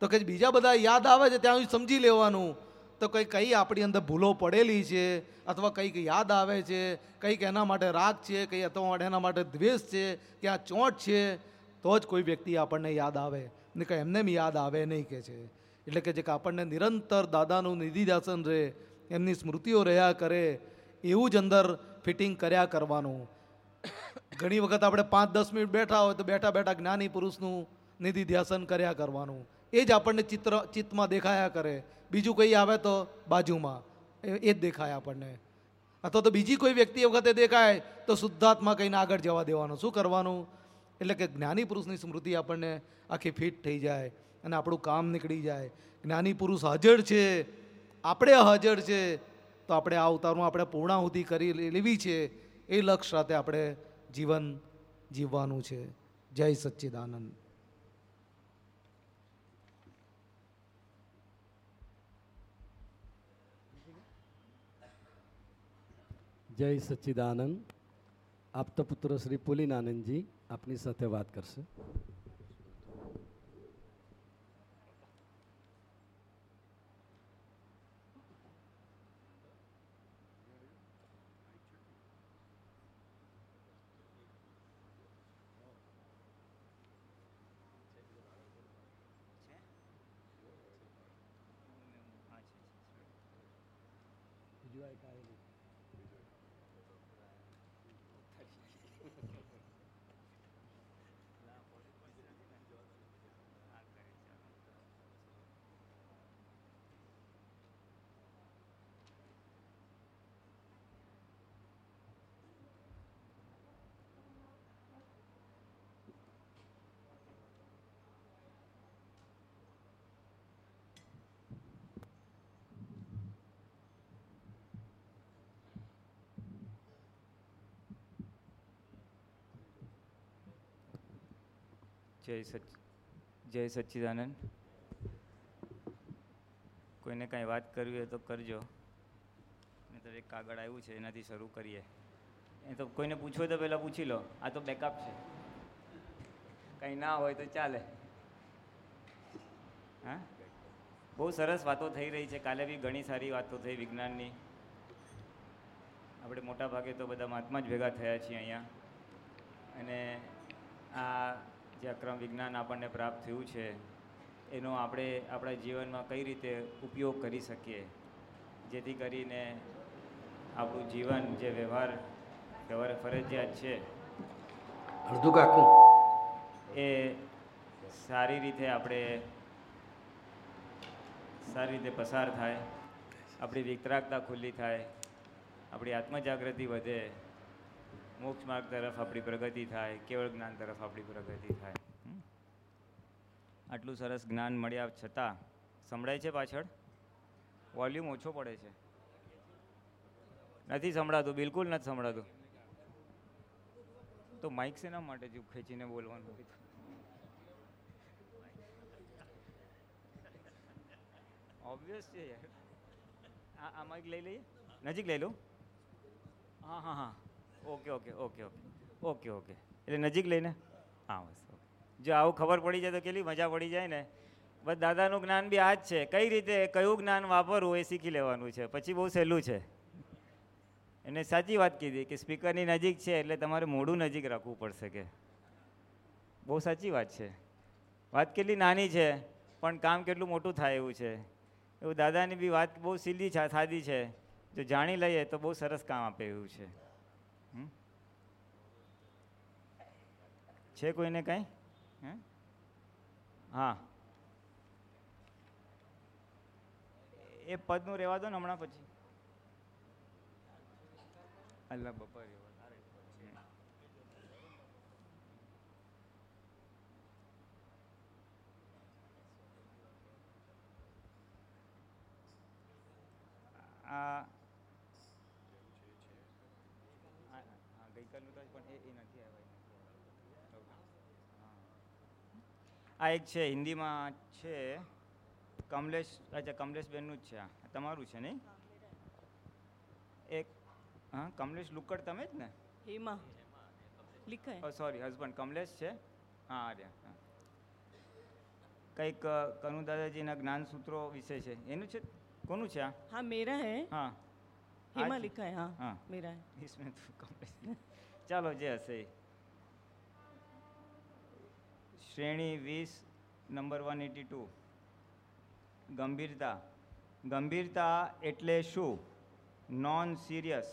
તો કંઈ બીજા બધા યાદ આવે છે ત્યાં સમજી લેવાનું. તો કંઈ કઈ આપણી અંદર ભૂલો પડેલી છે અથવા કંઈક યાદ આવે છે, કંઈક એના માટે રાગ છે, કંઈ અથવા એના માટે દ્વેષ છે, કે આ ચોંટ છે, તો જ કોઈ વ્યક્તિ આપણને યાદ આવે. ને કંઈ એમને યાદ આવે નહીં કે છે. એટલે કે જે આપણને નિરંતર દાદાનું નિધિદાસન રહે, એમની સ્મૃતિઓ રહ્યા કરે, એવું જ અંદર ફિટિંગ કર્યા કરવાનું. ઘણી વખત આપણે પાંચ, દસ મિનિટ બેઠા હોય તો બેઠા બેઠા જ્ઞાની પુરુષનું નિધિ ધ્યાસન કર્યા કરવાનું. એ જ આપણને ચિત્ર, ચિત્તમાં દેખાયા કરે. બીજું કંઈ આવે તો બાજુમાં. એ જ દેખાય આપણને. અથવા તો બીજી કોઈ વ્યક્તિ વખતે દેખાય તો શુદ્ધાત્મા કહીને આગળ જવા દેવાનું. શું કરવાનું? એટલે કે જ્ઞાની પુરુષની સ્મૃતિ આપણને આખી ફિટ થઈ જાય અને આપણું કામ નીકળી જાય. જ્ઞાની પુરુષ હાજર છે. આપણે હાજર છે. તો આપણે આ અવતારમાં આપણે પૂર્ણાહુતિ કરી લેવી છે. એ લક્ષ્ય સાથે આપણે જીવન જીવવાનું છે. જય સચ્ચિદાનંદ. જય સચ્ચિદાનંદ. આપતા પુત્ર શ્રી પુલિનાનંદજી આપની સાથે વાત કરશે. જય સચ, જય સચ્ચિદાનંદ. કોઈને કાંઈ વાત કરવી હોય તો કરજો. નહીંતર એક કાગળ આવ્યું છે, એનાથી શરૂ કરીએ. એ તો કોઈને પૂછવું હોય તો પહેલાં પૂછી લો. આ તો બેકઅપ છે. કંઈ ના હોય તો ચાલે. હા? બહુ સરસ વાતો થઈ રહી છે. કાલે બી ઘણી સારી વાતો થઈ વિજ્ઞાનની. આપણે મોટા ભાગે તો બધા મહાત્મા જ ભેગા થયા છીએ અહીંયા. અને આ જે અક્રમ વિજ્ઞાન આપણને પ્રાપ્ત થયું છે એનો આપણે આપણા જીવનમાં કઈ રીતે ઉપયોગ કરી શકીએ? જેથી કરીને આપણું જીવન જે વ્યવહાર વ્યવહાર ફરજિયાત છે અડધું કાકું. એ સારી રીતે આપણે સારી રીતે પસાર થાય આપણી વિતરાગતા ખુલ્લી થાય આપણી આત્મજાગૃતિ વધે મોક્ષ માર્ગ તરફ આપણી પ્રગતિ થાય, કેવળ જ્ઞાન તરફ આપણી પ્રગતિ થાય? આટલું સરસ જ્ઞાન મળ્યા છતાં સંભળાય છે પાછળ? વોલ્યુમ ઓછો પડે છે. નથી સંભળાતું, બિલકુલ નથી સંભળાતું. તો માઇક શેના માટે જ ખેંચીને બોલવાનું? ઓબ્વિયસ છે યાર. આ માઇક લઈ લઈએ? નજીક લઈ લો. હા હા હા. Okay okay okay okay. Okay okay. એટલે નજીક લઈને? હા, બસ જો આવું ખબર પડી જાય તો કેટલી મજા પડી જાય ને. બસ દાદાનું જ્ઞાન બી આ જ છે. કઈ રીતે, કયું જ્ઞાન વાપરવું એ શીખી લેવાનું છે. પછી બહુ સહેલું છે. એને સાચી વાત કીધી કે સ્પીકરની નજીક છે એટલે તમારે મોઢું નજીક રાખવું પડશે કે. બહુ સાચી વાત છે. વાત કેટલી નાની છે, પણ કામ કેટલું મોટું થાય એવું છે. એવું દાદાની બી વાત બહુ સીધી સાદી છે. જો જાણી લઈએ તો બહુ સરસ કામ આપે એવું છે. છે કોઈને કાંઈ હે હા એ પદનું રહેવા દો ને હમણાં પછી અલ્લા બપા રહેવા દો. હમ. આ આ- હા ગઈકાલનું તો પણ એ એ નથી આવ્યા એ નથી આવ્યા. ઓકે. હા. આ એક છે હિન્દીમાં છે કમલેશ અચ્છા કમલેશબેનનું જ છે આ તમારું છે નહીં એક હા કમલેશ લુકડ તમે જ ને हेमा लिखा है ઓ સોરી હસબન્ડ કમલેશ છે હા આ રહ્યા હા. કંઈક અ, કનુ દાદાજીના જ્ઞાન સૂત્રો વિશે છે એનું છે કોનું છે આ हाँ मेरा है હા हेमा आज- लिखा है हाँ हाँ। मेरा है इसमें तो कमलेश ચાલો જે હશે એ. શ્રેણી વીસ નંબર વન એટી ટુ ગંભીરતા. ગંભીરતા એટલે શું? નોન સિરિયસ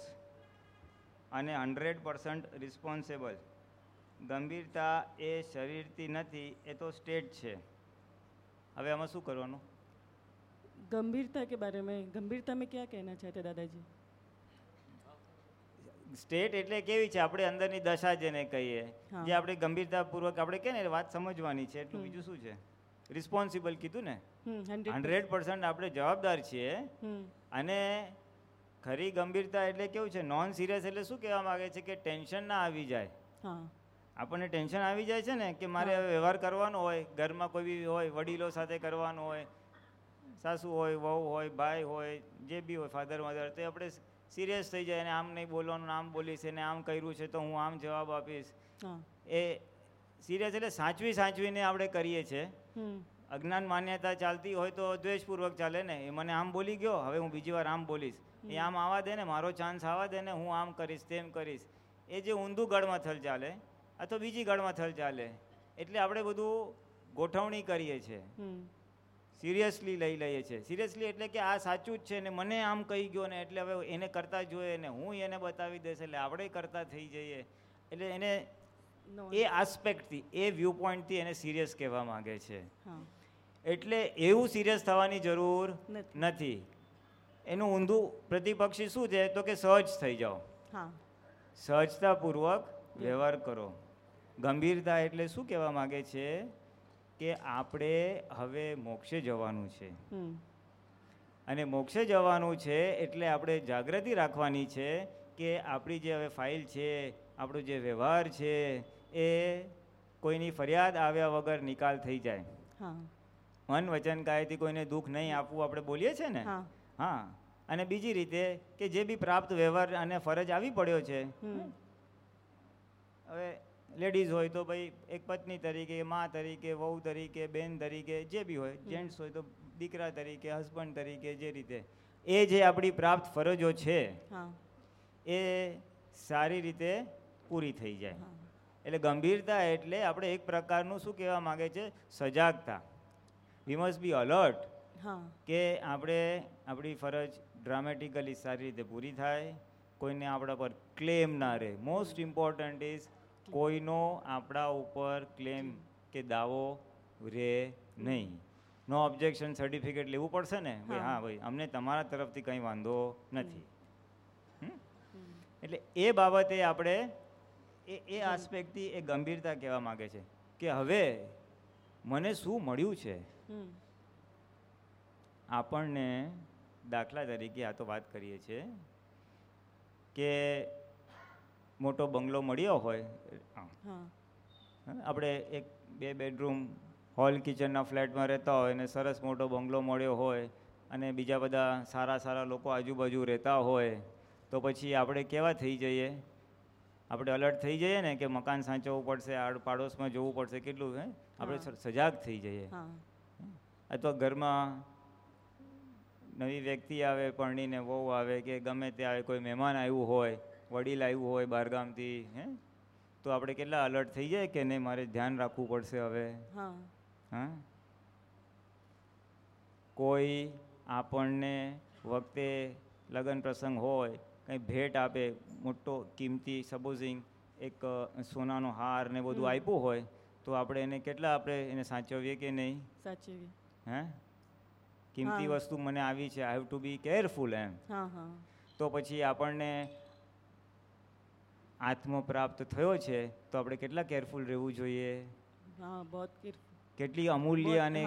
અને હંડ્રેડ પર્સન્ટ રિસ્પોન્સેબલ ગંભીરતા એ શરીરથી નથી, એ તો સ્ટેટ છે. હવે આમાં શું કરવાનું? ગંભીરતા કે બારે મેં? ગંભીરતા મેં ક્યાં કહેના ચાહતે દાદાજી? સ્ટેટ એટલે કેવી છે? આપણે અંદરની દશા જેને કહીએ. જે આપણે ગંભીરતાપૂર્વક આપણે કે ને વાત સમજવાની છે. એટલું બીજું શું છે? રિસ્પોન્સિબલ કીધું ને? હંડ્રેડ પર્સન્ટ આપણે જવાબદાર છીએ. અને ખરી ગંભીરતા એટલે કેવું છે? નોન સિરિયસ એટલે શું કહેવા માગે છે કે ટેન્શન ના આવી જાય? આપણને ટેન્શન આવી જાય છે ને કે મારે વ્યવહાર કરવાનો હોય ઘરમાં કોઈ બી હોય વડીલો સાથે કરવાનો હોય સાસુ હોય વહુ હોય ભાઈ હોય જે બી હોય ફાધર મધર તો આપણે સિરિયસ થઈ જાય અને આમ નહીં બોલવાનું આમ બોલીશ એને આમ કર્યું છે તો હું આમ જવાબ આપીશ. એ સિરિયસ એટલે સાચવી સાચવીને આપણે કરીએ છીએ. અજ્ઞાન માન્યતા ચાલતી હોય તો દ્વેષપૂર્વક ચાલે ને એ મને આમ બોલી ગયો હવે હું બીજી વાર આમ બોલીશ. એ આમ આવવા દે ને મારો ચાન્સ આવવા દે ને હું આમ કરીશ તેમ કરીશ. એ જે ઊંધું ગળમથલ ચાલે અથવા બીજી ગળમથલ ચાલે. એટલે આપણે બધું ગોઠવણી કરીએ છીએ. સિરિયસલી લઈ લઈએ છીએ. સિરિયસલી એટલે કે આ સાચું જ છે ને મને આમ કહી ગયો ને એટલે હવે એને કરતા જોઈએ ને હું એને બતાવી દઈશ એટલે આપણે કરતા થઈ જઈએ. એટલે એને એ આસ્પેક્ટથી એ વ્યૂ પોઈન્ટથી એને સિરિયસ કહેવા માંગે છે. હા. એટલે એવું સિરિયસ થવાની જરૂર નથી. એનું ઊંધું પ્રતિપક્ષી શું છે? તો કે સહજ થઈ જાઓ. હા. સહજતાપૂર્વક વ્યવહાર કરો. ગંભીરતા એટલે શું કહેવા માગે છે? કે આપણે હવે મોક્ષે જવાનું છે. અને મોક્ષે જવાનું છે એટલે આપણે જાગૃતિ રાખવાની છે કે આપણી જે હવે ફાઇલ છે આપણો જે વ્યવહાર છે એ કોઈની ફરિયાદ આવ્યા વગર નિકાલ થઈ જાય. મન વચન કાયથી કોઈને દુઃખ નહીં આપવું આપણે બોલીએ છીએ ને? હા. હા. અને બીજી રીતે કે જે બી પ્રાપ્ત વ્યવહાર અને ફરજ આવી પડ્યો છે. હવે લેડીઝ હોય તો ભાઈ એક પત્ની તરીકે મા તરીકે વહુ તરીકે બેન તરીકે જે બી હોય જેન્ટ્સ હોય તો દીકરા તરીકે હસબન્ડ તરીકે જે રીતે. એ જે આપણી પ્રાપ્ત ફરજો છે એ સારી રીતે પૂરી થઈ જાય. એટલે ગંભીરતા એટલે આપણે એક પ્રકારનું શું કહેવા માગે છે? સજાગતા. વી મસ્ટ બી અલર્ટ કે આપણે આપણી ફરજ ડ્રામેટિકલી સારી રીતે પૂરી થાય. કોઈને આપણા પર ક્લેમ ના રહે. મોસ્ટ ઇમ્પોર્ટન્ટ ઇઝ કોઈનો આપણા ઉપર ક્લેમ કે દાવો રહે નહીં. નો ઓબ્જેક્શન સર્ટિફિકેટ લેવું પડશે ને? ભાઈ હા. ભાઈ અમને તમારા તરફથી કંઈ વાંધો નથી? એટલે એ બાબતે આપણે એ એ આસ્પેક્ટથી એ ગંભીરતા કહેવા માગે છે કે હવે મને શું મળ્યું છે? આપણને દાખલા તરીકે આ તો વાત કરીએ છીએ કે મોટો બંગલો મળ્યો હોય આપણે એક બે બેડરૂમ હોલ કિચનના ફ્લેટમાં રહેતા હોય ને સરસ મોટો બંગલો મળ્યો હોય અને બીજા બધા સારા સારા લોકો આજુબાજુ રહેતા હોય તો પછી આપણે કેવા થઈ જઈએ? આપણે અલર્ટ થઈ જઈએ ને કે મકાન સાચવવું પડશે આડ પાડોશમાં જોવું પડશે કેટલું હે? આપણે સજાગ થઈ જઈએ. અથવા ઘરમાં નવી વ્યક્તિ આવે પરણીને વહુ આવે કે ગમે તે આવે કોઈ મહેમાન આવ્યું હોય વડીલ આવ્યું હોય બહારગામથી હે? તો આપણે કેટલા અલર્ટ થઈ જાય કે નહીં મારે ધ્યાન રાખવું પડશે હવે? હા. કોઈ આપણને વખતે લગ્ન પ્રસંગ હોય કંઈ ભેટ આપે મોટો કિંમતી સપોઝિંગ એક સોનાનો હાર ને બધું આપ્યું હોય તો આપણે એને કેટલા આપણે એને સાચવીએ કે નહીં? સાચવીએ. હે? કિંમતી વસ્તુ મને આવી છે I have to be careful એમ. હા હા. તો પછી આપણને આત્મ પ્રાપ્ત થયો છે તો આપણે કેટલા કેરફુલ રહેવું જોઈએ? હા બહુ કેટલી અમૂલ્ય અને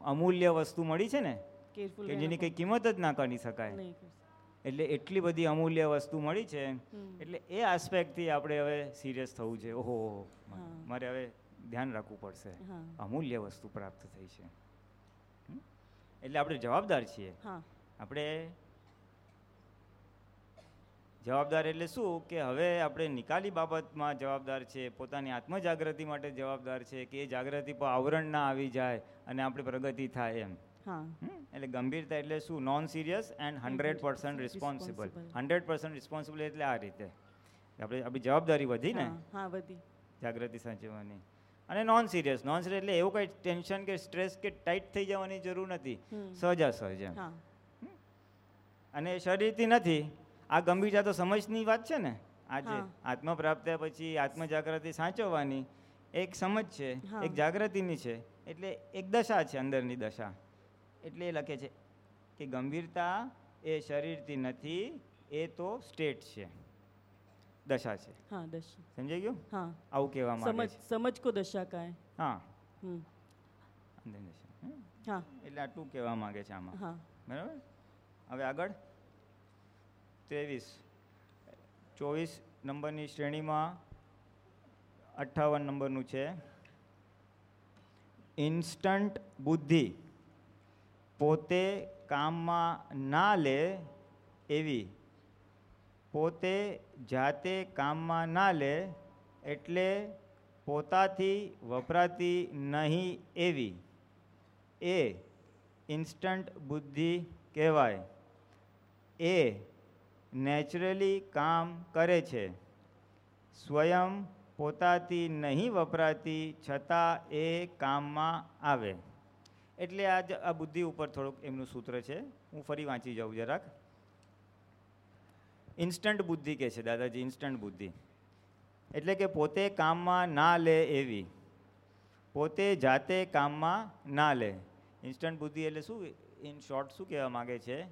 અમૂલ્ય વસ્તુ મળી છે ને? કે જેની કંઈ કિંમત જ ના કરી શકાય. એટલે એટલી બધી અમૂલ્ય વસ્તુ મળી છે એટલે એ આસ્પેક્ટથી આપણે હવે સિરિયસ થવું છે ઓહો. મારે હવે ધ્યાન રાખવું પડશે. અમૂલ્ય વસ્તુ પ્રાપ્ત થઈ છે. એટલે આપણે જવાબદાર છીએ. આપણે જવાબદાર એટલે શું? કે હવે આપણે નિકાલી બાબતમાં જવાબદાર છે પોતાની આત્મજાગૃતિ માટે જવાબદાર છે કે એ જાગૃતિ પર આવરણ ના આવી જાય અને આપણી પ્રગતિ થાય એમ? એટલે ગંભીરતા એટલે શું? Non serious and hundred percent responsible. Hundred percent responsible એટલે આ રીતે. આપણે આપણી જવાબદારી વધી ને? હા હા જાગૃતિ સાચવવાની. અને નોન સિરિયસ નોન સિરિયસ એટલે એવું કંઈ ટેન્શન કે સ્ટ્રેસ કે ટાઈટ થઈ જવાની જરૂર નથી. સહજા સહજ એમ. અને શરીરથી નથી આ ગંભીરતા તો સમજની વાત છે ને? આજે આત્મપ્રાપ્તિ પછી આત્મજાગૃતિ સાચવવાની એક સમજ છે એક જાગૃતિની છે એટલે એક દશા છે અંદરની દશા. એટલે એ લખે છે કે ગંભીરતા એ શરીરથી નથી એ તો સ્ટેટ છે. દશા છે. હા દશા. સમજાઈ ગયું? હા. આવું કહેવા માંગે સમજ સમજ કો દશા કાય હા? હમ. અંદર દશા. હા. એટલે આટલું કહેવા માંગે છે આમાં. હા. બરાબર? હવે આગળ? ત્રેવીસ. ચોવીસ નંબરની શ્રેણીમાં અઠ્ઠાવન નંબરનું છે. ઇન્સ્ટન્ટ બુદ્ધિ પોતે કામમાં ના લે એવી. પોતે જાતે કામમાં ના લે એટલે પોતાથી વપરાતી નહીં એવી. એ ઇન્સ્ટન્ટ બુદ્ધિ કહેવાય. એ નેચરલી કામ કરે છે. સ્વયં પોતાથી નહીં વપરાતી છતાં એ કામમાં આવે. એટલે આ જ- આ બુદ્ધિ ઉપર થોડુંક એમનું સૂત્ર છે. હું ફરી વાંચી જાઉં જરાક. ઇન્સ્ટન્ટ બુદ્ધિ કહે છે દાદાજી, ઇન્સ્ટન્ટ બુદ્ધિ. એટલે કે પોતે કામમાં ના લે એવી. પોતે જાતે કામમાં ના લે. ઇન્સ્ટન્ટ બુદ્ધિ એટલે શું? ઇન શોર્ટ શું કહેવા માગે છે?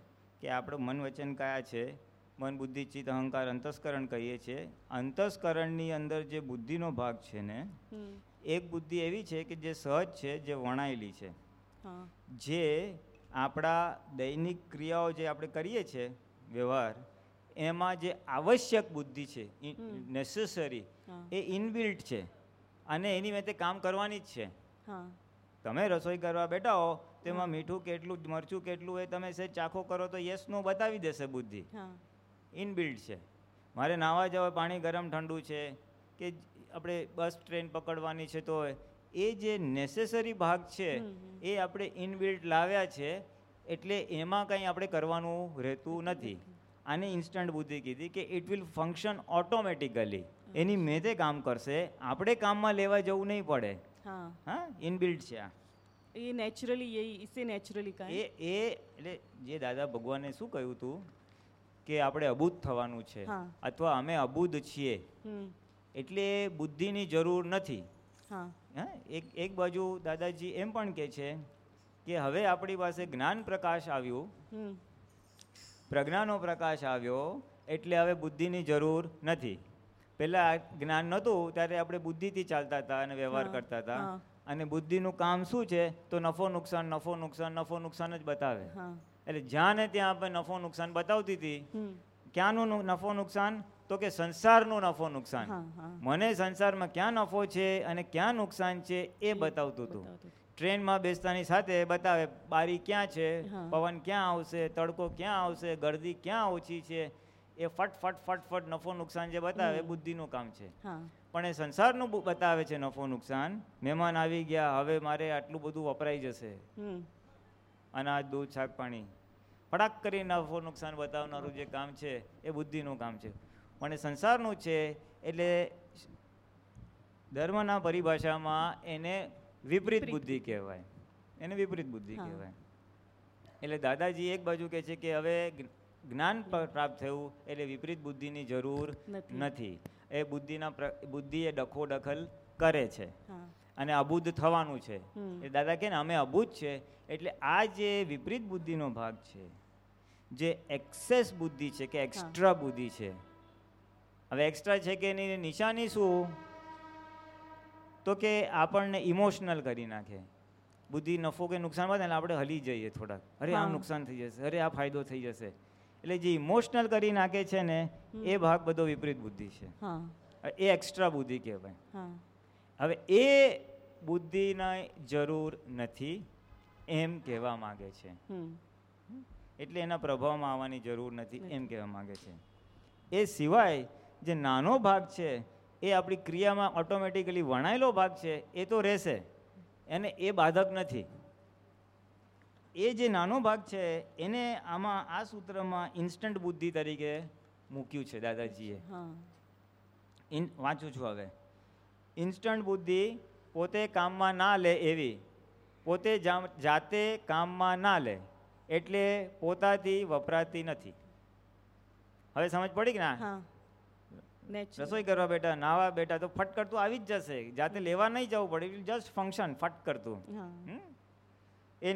કે આપણું મન વચન કયા છે? મન બુદ્ધિ ચિત્ત અહંકાર અંતસ્કરણ કહીએ છીએ. અંતસ્કરણની અંદર જે બુદ્ધિનો ભાગ છે ને એક બુદ્ધિ એવી છે કે જે સહજ છે જે વણાયેલી છે. જે આપણા દૈનિક ક્રિયાઓ જે આપણે કરીએ છીએ વ્યવહાર એમાં જે આવશ્યક બુદ્ધિ છે નેસેસરી એ ઇનબિલ્ટ છે. અને એની મેં કામ કરવાની જ છે. તમે રસોઈ કરવા બેઠા હો તેમાં મીઠું કેટલું મરચું કેટલું એ તમે સહેજ ચાખો કરો તો યસ નો બતાવી દેશે બુદ્ધિ. ઇનબિલ્ડ છે મારે નાહવા જવા પાણી ગરમ ઠંડુ છે કે આપણે બસ ટ્રેન પકડવાની છે તો એ જે નેસેસરી ભાગ છે એ આપણે ઇનબિલ્ટ લાવ્યા છે એટલે એમાં કંઈ આપણે કરવાનું રહેતું નથી આને ઇન્સ્ટન્ટ બુદ્ધિ કીધી કે ઇટ વિલ ફંક્શન ઓટોમેટિકલી એની મેદે કામ કરશે આપણે કામમાં લેવા જવું નહીં પડે હા ઇનબિલ્ડ છે આ એ નેચરલી એ ઇસે નેચરલી કામ એ એ એટલે જે દાદા ભગવાને શું કહ્યું હતું કે આપણે અબૂધ થવાનું છે અથવા અમે અબૂધ છીએ. એટલે બુદ્ધિની જરૂર નથી. એક એક બાજુ દાદાજી એમ પણ કહે છે કે હવે આપણી પાસે જ્ઞાન પ્રકાશ આવ્યું. પ્રજ્ઞાનો પ્રકાશ આવ્યો એટલે હવે બુદ્ધિની જરૂર નથી. પહેલાં જ્ઞાન નહોતું ત્યારે આપણે બુદ્ધિથી ચાલતા હતા અને વ્યવહાર કરતા હતા. અને બુદ્ધિનું કામ શું છે? તો નફો નુકસાન નફો નુકસાન નફો નુકસાન જ બતાવે. એટલે જ્યાં ને ત્યાં આપણે નફો નુકસાન બતાવતી હતી. ક્યાંનું નફો નુકસાન? તો કે સંસારનું નફો નુકસાન. મને સંસારમાં ક્યાં નફો છે અને ક્યાં નુકસાન છે એ બતાવતું હતું. ટ્રેનમાં બેસતાની સાથે બતાવે બારી ક્યાં છે? પવન ક્યાં આવશે? તડકો ક્યાં આવશે? ગરદી ક્યાં ઓછી છે? એ ફટ ફટ ફટ ફટ નફો નુકસાન જે બતાવે બુદ્ધિનું કામ છે. પણ એ સંસારનું બતાવે છે નફો નુકસાન. મહેમાન આવી ગયા હવે મારે આટલું બધું વપરાઈ જશે. અનાજ દૂધ શાક પાણી ફટાક કરી નફો નુકસાન બતાવનારું જે કામ છે એ બુદ્ધિનું કામ છે. પણ એ સંસારનું છે એટલે ધર્મના પરિભાષામાં એને વિપરીત. બુદ્ધિ કહેવાય. એને વિપરીત બુદ્ધિ કહેવાય. એટલે દાદાજી એક બાજુ કહે છે કે હવે જ્ઞાન પ્રાપ્ત થયું એટલે વિપરીત બુદ્ધિની જરૂર નથી. નથી. એ બુદ્ધિના બુદ્ધિ એ ડખો દખલ કરે છે. અને અબુદ્ધ થવાનું છે. એ દાદા કહે ને અમે અબુદ્ધ છે એટલે આ જે વિપરીત બુદ્ધિનો ભાગ છે જે એક્સેસ બુદ્ધિ છે કે એક્સ્ટ્રા બુદ્ધિ છે. હવે એક્સ્ટ્રા છે કે એની નિશાની શું? તો કે આપણને ઇમોશનલ કરી નાખે. બુદ્ધિ નફો કે નુકસાન વધે એટલે આપણે હલી જઈએ થોડાક. અરે આ નુકસાન થઈ જશે. અરે આ ફાયદો થઈ જશે. એટલે જે ઇમોશનલ કરી નાખે છે ને એ ભાગ બધો વિપરીત બુદ્ધિ છે. એ એક્સ્ટ્રા બુદ્ધિ કહેવાય. હવે એ બુદ્ધિની જરૂર નથી એમ કહેવા માગે છે. એટલે એના પ્રભાવમાં આવવાની જરૂર નથી એમ કહેવા માગે છે. એ સિવાય જે નાનો ભાગ છે એ આપણી ક્રિયામાં ઓટોમેટિકલી વણાયેલો ભાગ છે એ તો રહેશે. એને એ બાધક નથી. એ જે નાનો ભાગ છે એને આમાં આ સૂત્રમાં ઇન્સ્ટન્ટ બુદ્ધિ તરીકે મૂક્યું છે દાદાજીએ. ઇન વાંચું છું હવે. ઇન્સ્ટન્ટ બુદ્ધિ પોતે કામમાં ના લે એવી પોતે જાતે કામમાં ના લે. એટલે પોતાથી વપરાતી નથી. હવે સમજ પડી કે ના? રસોઈ કરવા બેટા નાવા બેટા તો ફટ કરતું આવી જ જશે. જાતે લેવા નહીં જવું પડે જસ્ટ ફંક્શન ફટ કરતું. એ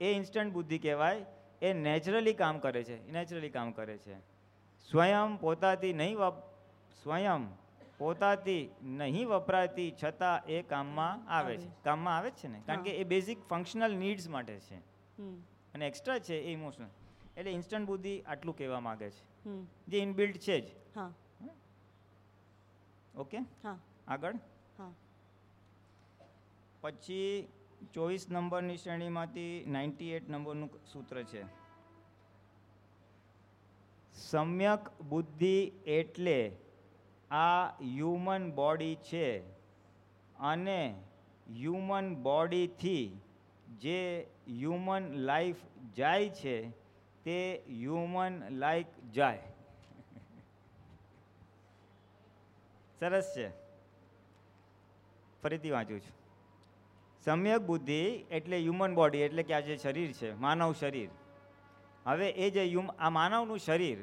એ ઇન્સ્ટન્ટ બુદ્ધિ કહેવાય એ નેચરલી કામ કરે છે નેચરલી કામ કરે છે. સ્વયં પોતાથી નહીં સ્વયં પોતાથી નહીં વપરાતી છતાં એ કામમાં આવે છે. કામમાં આવે જ છે ને? કારણ કે એ બેઝિક ફંક્શનલ નીડ્સ માટે છે. અને એક્સ્ટ્રા છે એ ઇમોશનલ એટલે ઇન્સ્ટન્ટ બુદ્ધિ આટલું કહેવા માગે છે. જે ઇનબિલ્ટ છે જ. હા. ઓકે? હા. આગળ? હા. પછી ચોવીસ નંબરની શ્રેણીમાંથી નાઇન્ટી એટ નંબરનું સૂત્ર છે. સમ્યક બુદ્ધિ એટલે આ હ્યુમન બોડી છે અને હ્યુમન બોડીથી જે હ્યુમન લાઈફ જાય છે તે હ્યુમન લાઈક જાય. સરસ છે. ફરીથી વાંચું છું. સમ્યક બુદ્ધિ એટલે હ્યુમન બોડી એટલે કે આ જે શરીર છે માનવ શરીર. હવે એ જે હ્યુમ આ માનવનું શરીર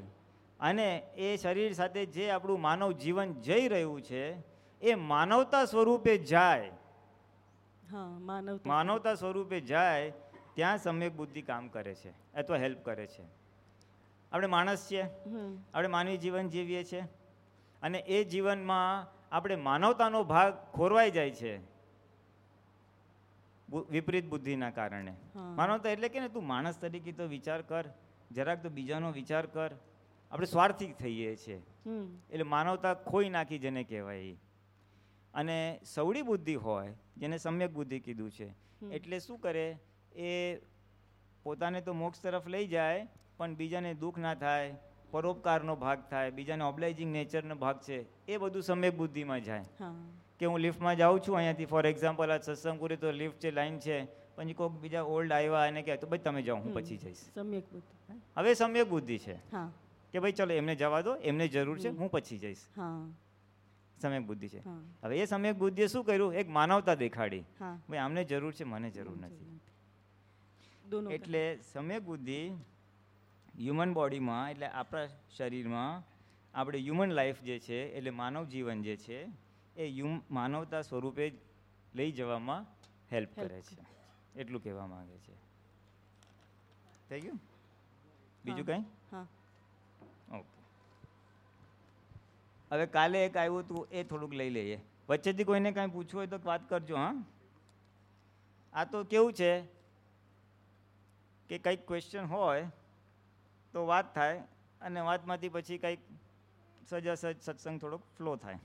અને એ શરીર સાથે જે આપણું માનવ જીવન જઈ રહ્યું છે એ માનવતા સ્વરૂપે જાય. હા માનવતા સ્વરૂપે જાય ત્યાં સમ્યક બુદ્ધિ કામ કરે છે અથવા હેલ્પ કરે છે. આપણે માણસ છીએ આપણે માનવી જીવન જીવીએ છીએ અને એ જીવનમાં આપણે માનવતાનો ભાગ ખોરવાઈ જાય છે વિપરીત બુદ્ધિના કારણે. માનવતા એટલે કે ને તું માણસ તરીકે તો વિચાર કર જરાક તો બીજાનો વિચાર કર આપણે સ્વાર્થી થઈએ છીએ. એટલે માનવતા ખોઈ નાખી જેને કહેવાય અને સવડી બુદ્ધિ હોય જેને સમ્યક બુદ્ધિ કીધું છે એટલે શું કરે એ પોતાને તો મોક્ષ તરફ લઈ જાય પણ બીજાને દુઃખ ના થાય પરોપકારનો ભાગ થાય બીજાને ઓબ્લાઇઝિંગ નેચરનો ભાગ છે એ બધું સમ્યક બુદ્ધિમાં જાય. કે હું લિફ્ટમાં જાઉં છું અહીંયાથી ફોર એક્ઝામ્પલ આ સત્સંગપુરી તો લિફ્ટ છે લાઈન છે પછી કોઈક બીજા ઓલ્ડ આવ્યા અને કહે તો ભાઈ તમે જાઓ હું પછી જઈશ. સમ્યક બુદ્ધિ. હવે સમ્યક બુદ્ધિ છે. કે ભાઈ ચલો એમને જવા દો એમને જરૂર છે હું પછી જઈશ. સમ્યક બુદ્ધિ છે. હવે એ સમ્યક બુદ્ધિએ શું કર્યું? એક માનવતા દેખાડી. ભાઈ આમને જરૂર છે મને જરૂર નથી. દોનો એટલે સમ્યક બુદ્ધિ હ્યુમન બોડીમાં એટલે આપણા શરીરમાં આપણે હ્યુમન લાઈફ જે છે એટલે માનવ જીવન જે છે એ હ્યુમ માનવતા સ્વરૂપે લઈ જવામાં હેલ્પ કરે છે. એટલું કહેવા માંગે છે. થઈ ગયું? બીજું. કંઈ? હા. ઓકે. હવે કાલે એક આવ્યું હતું એ થોડુંક લઈ લઈએ. વચ્ચેથી કોઈને કાંઈ પૂછવું હોય તો વાત કરજો હા? આ તો કેવું છે? કે કંઈક ક્વેશ્ચન હોય, તો વાત થાય અને વાતમાંથી પછી કંઈક સજાસજ, સત્સંગ થોડોક ફ્લો થાય.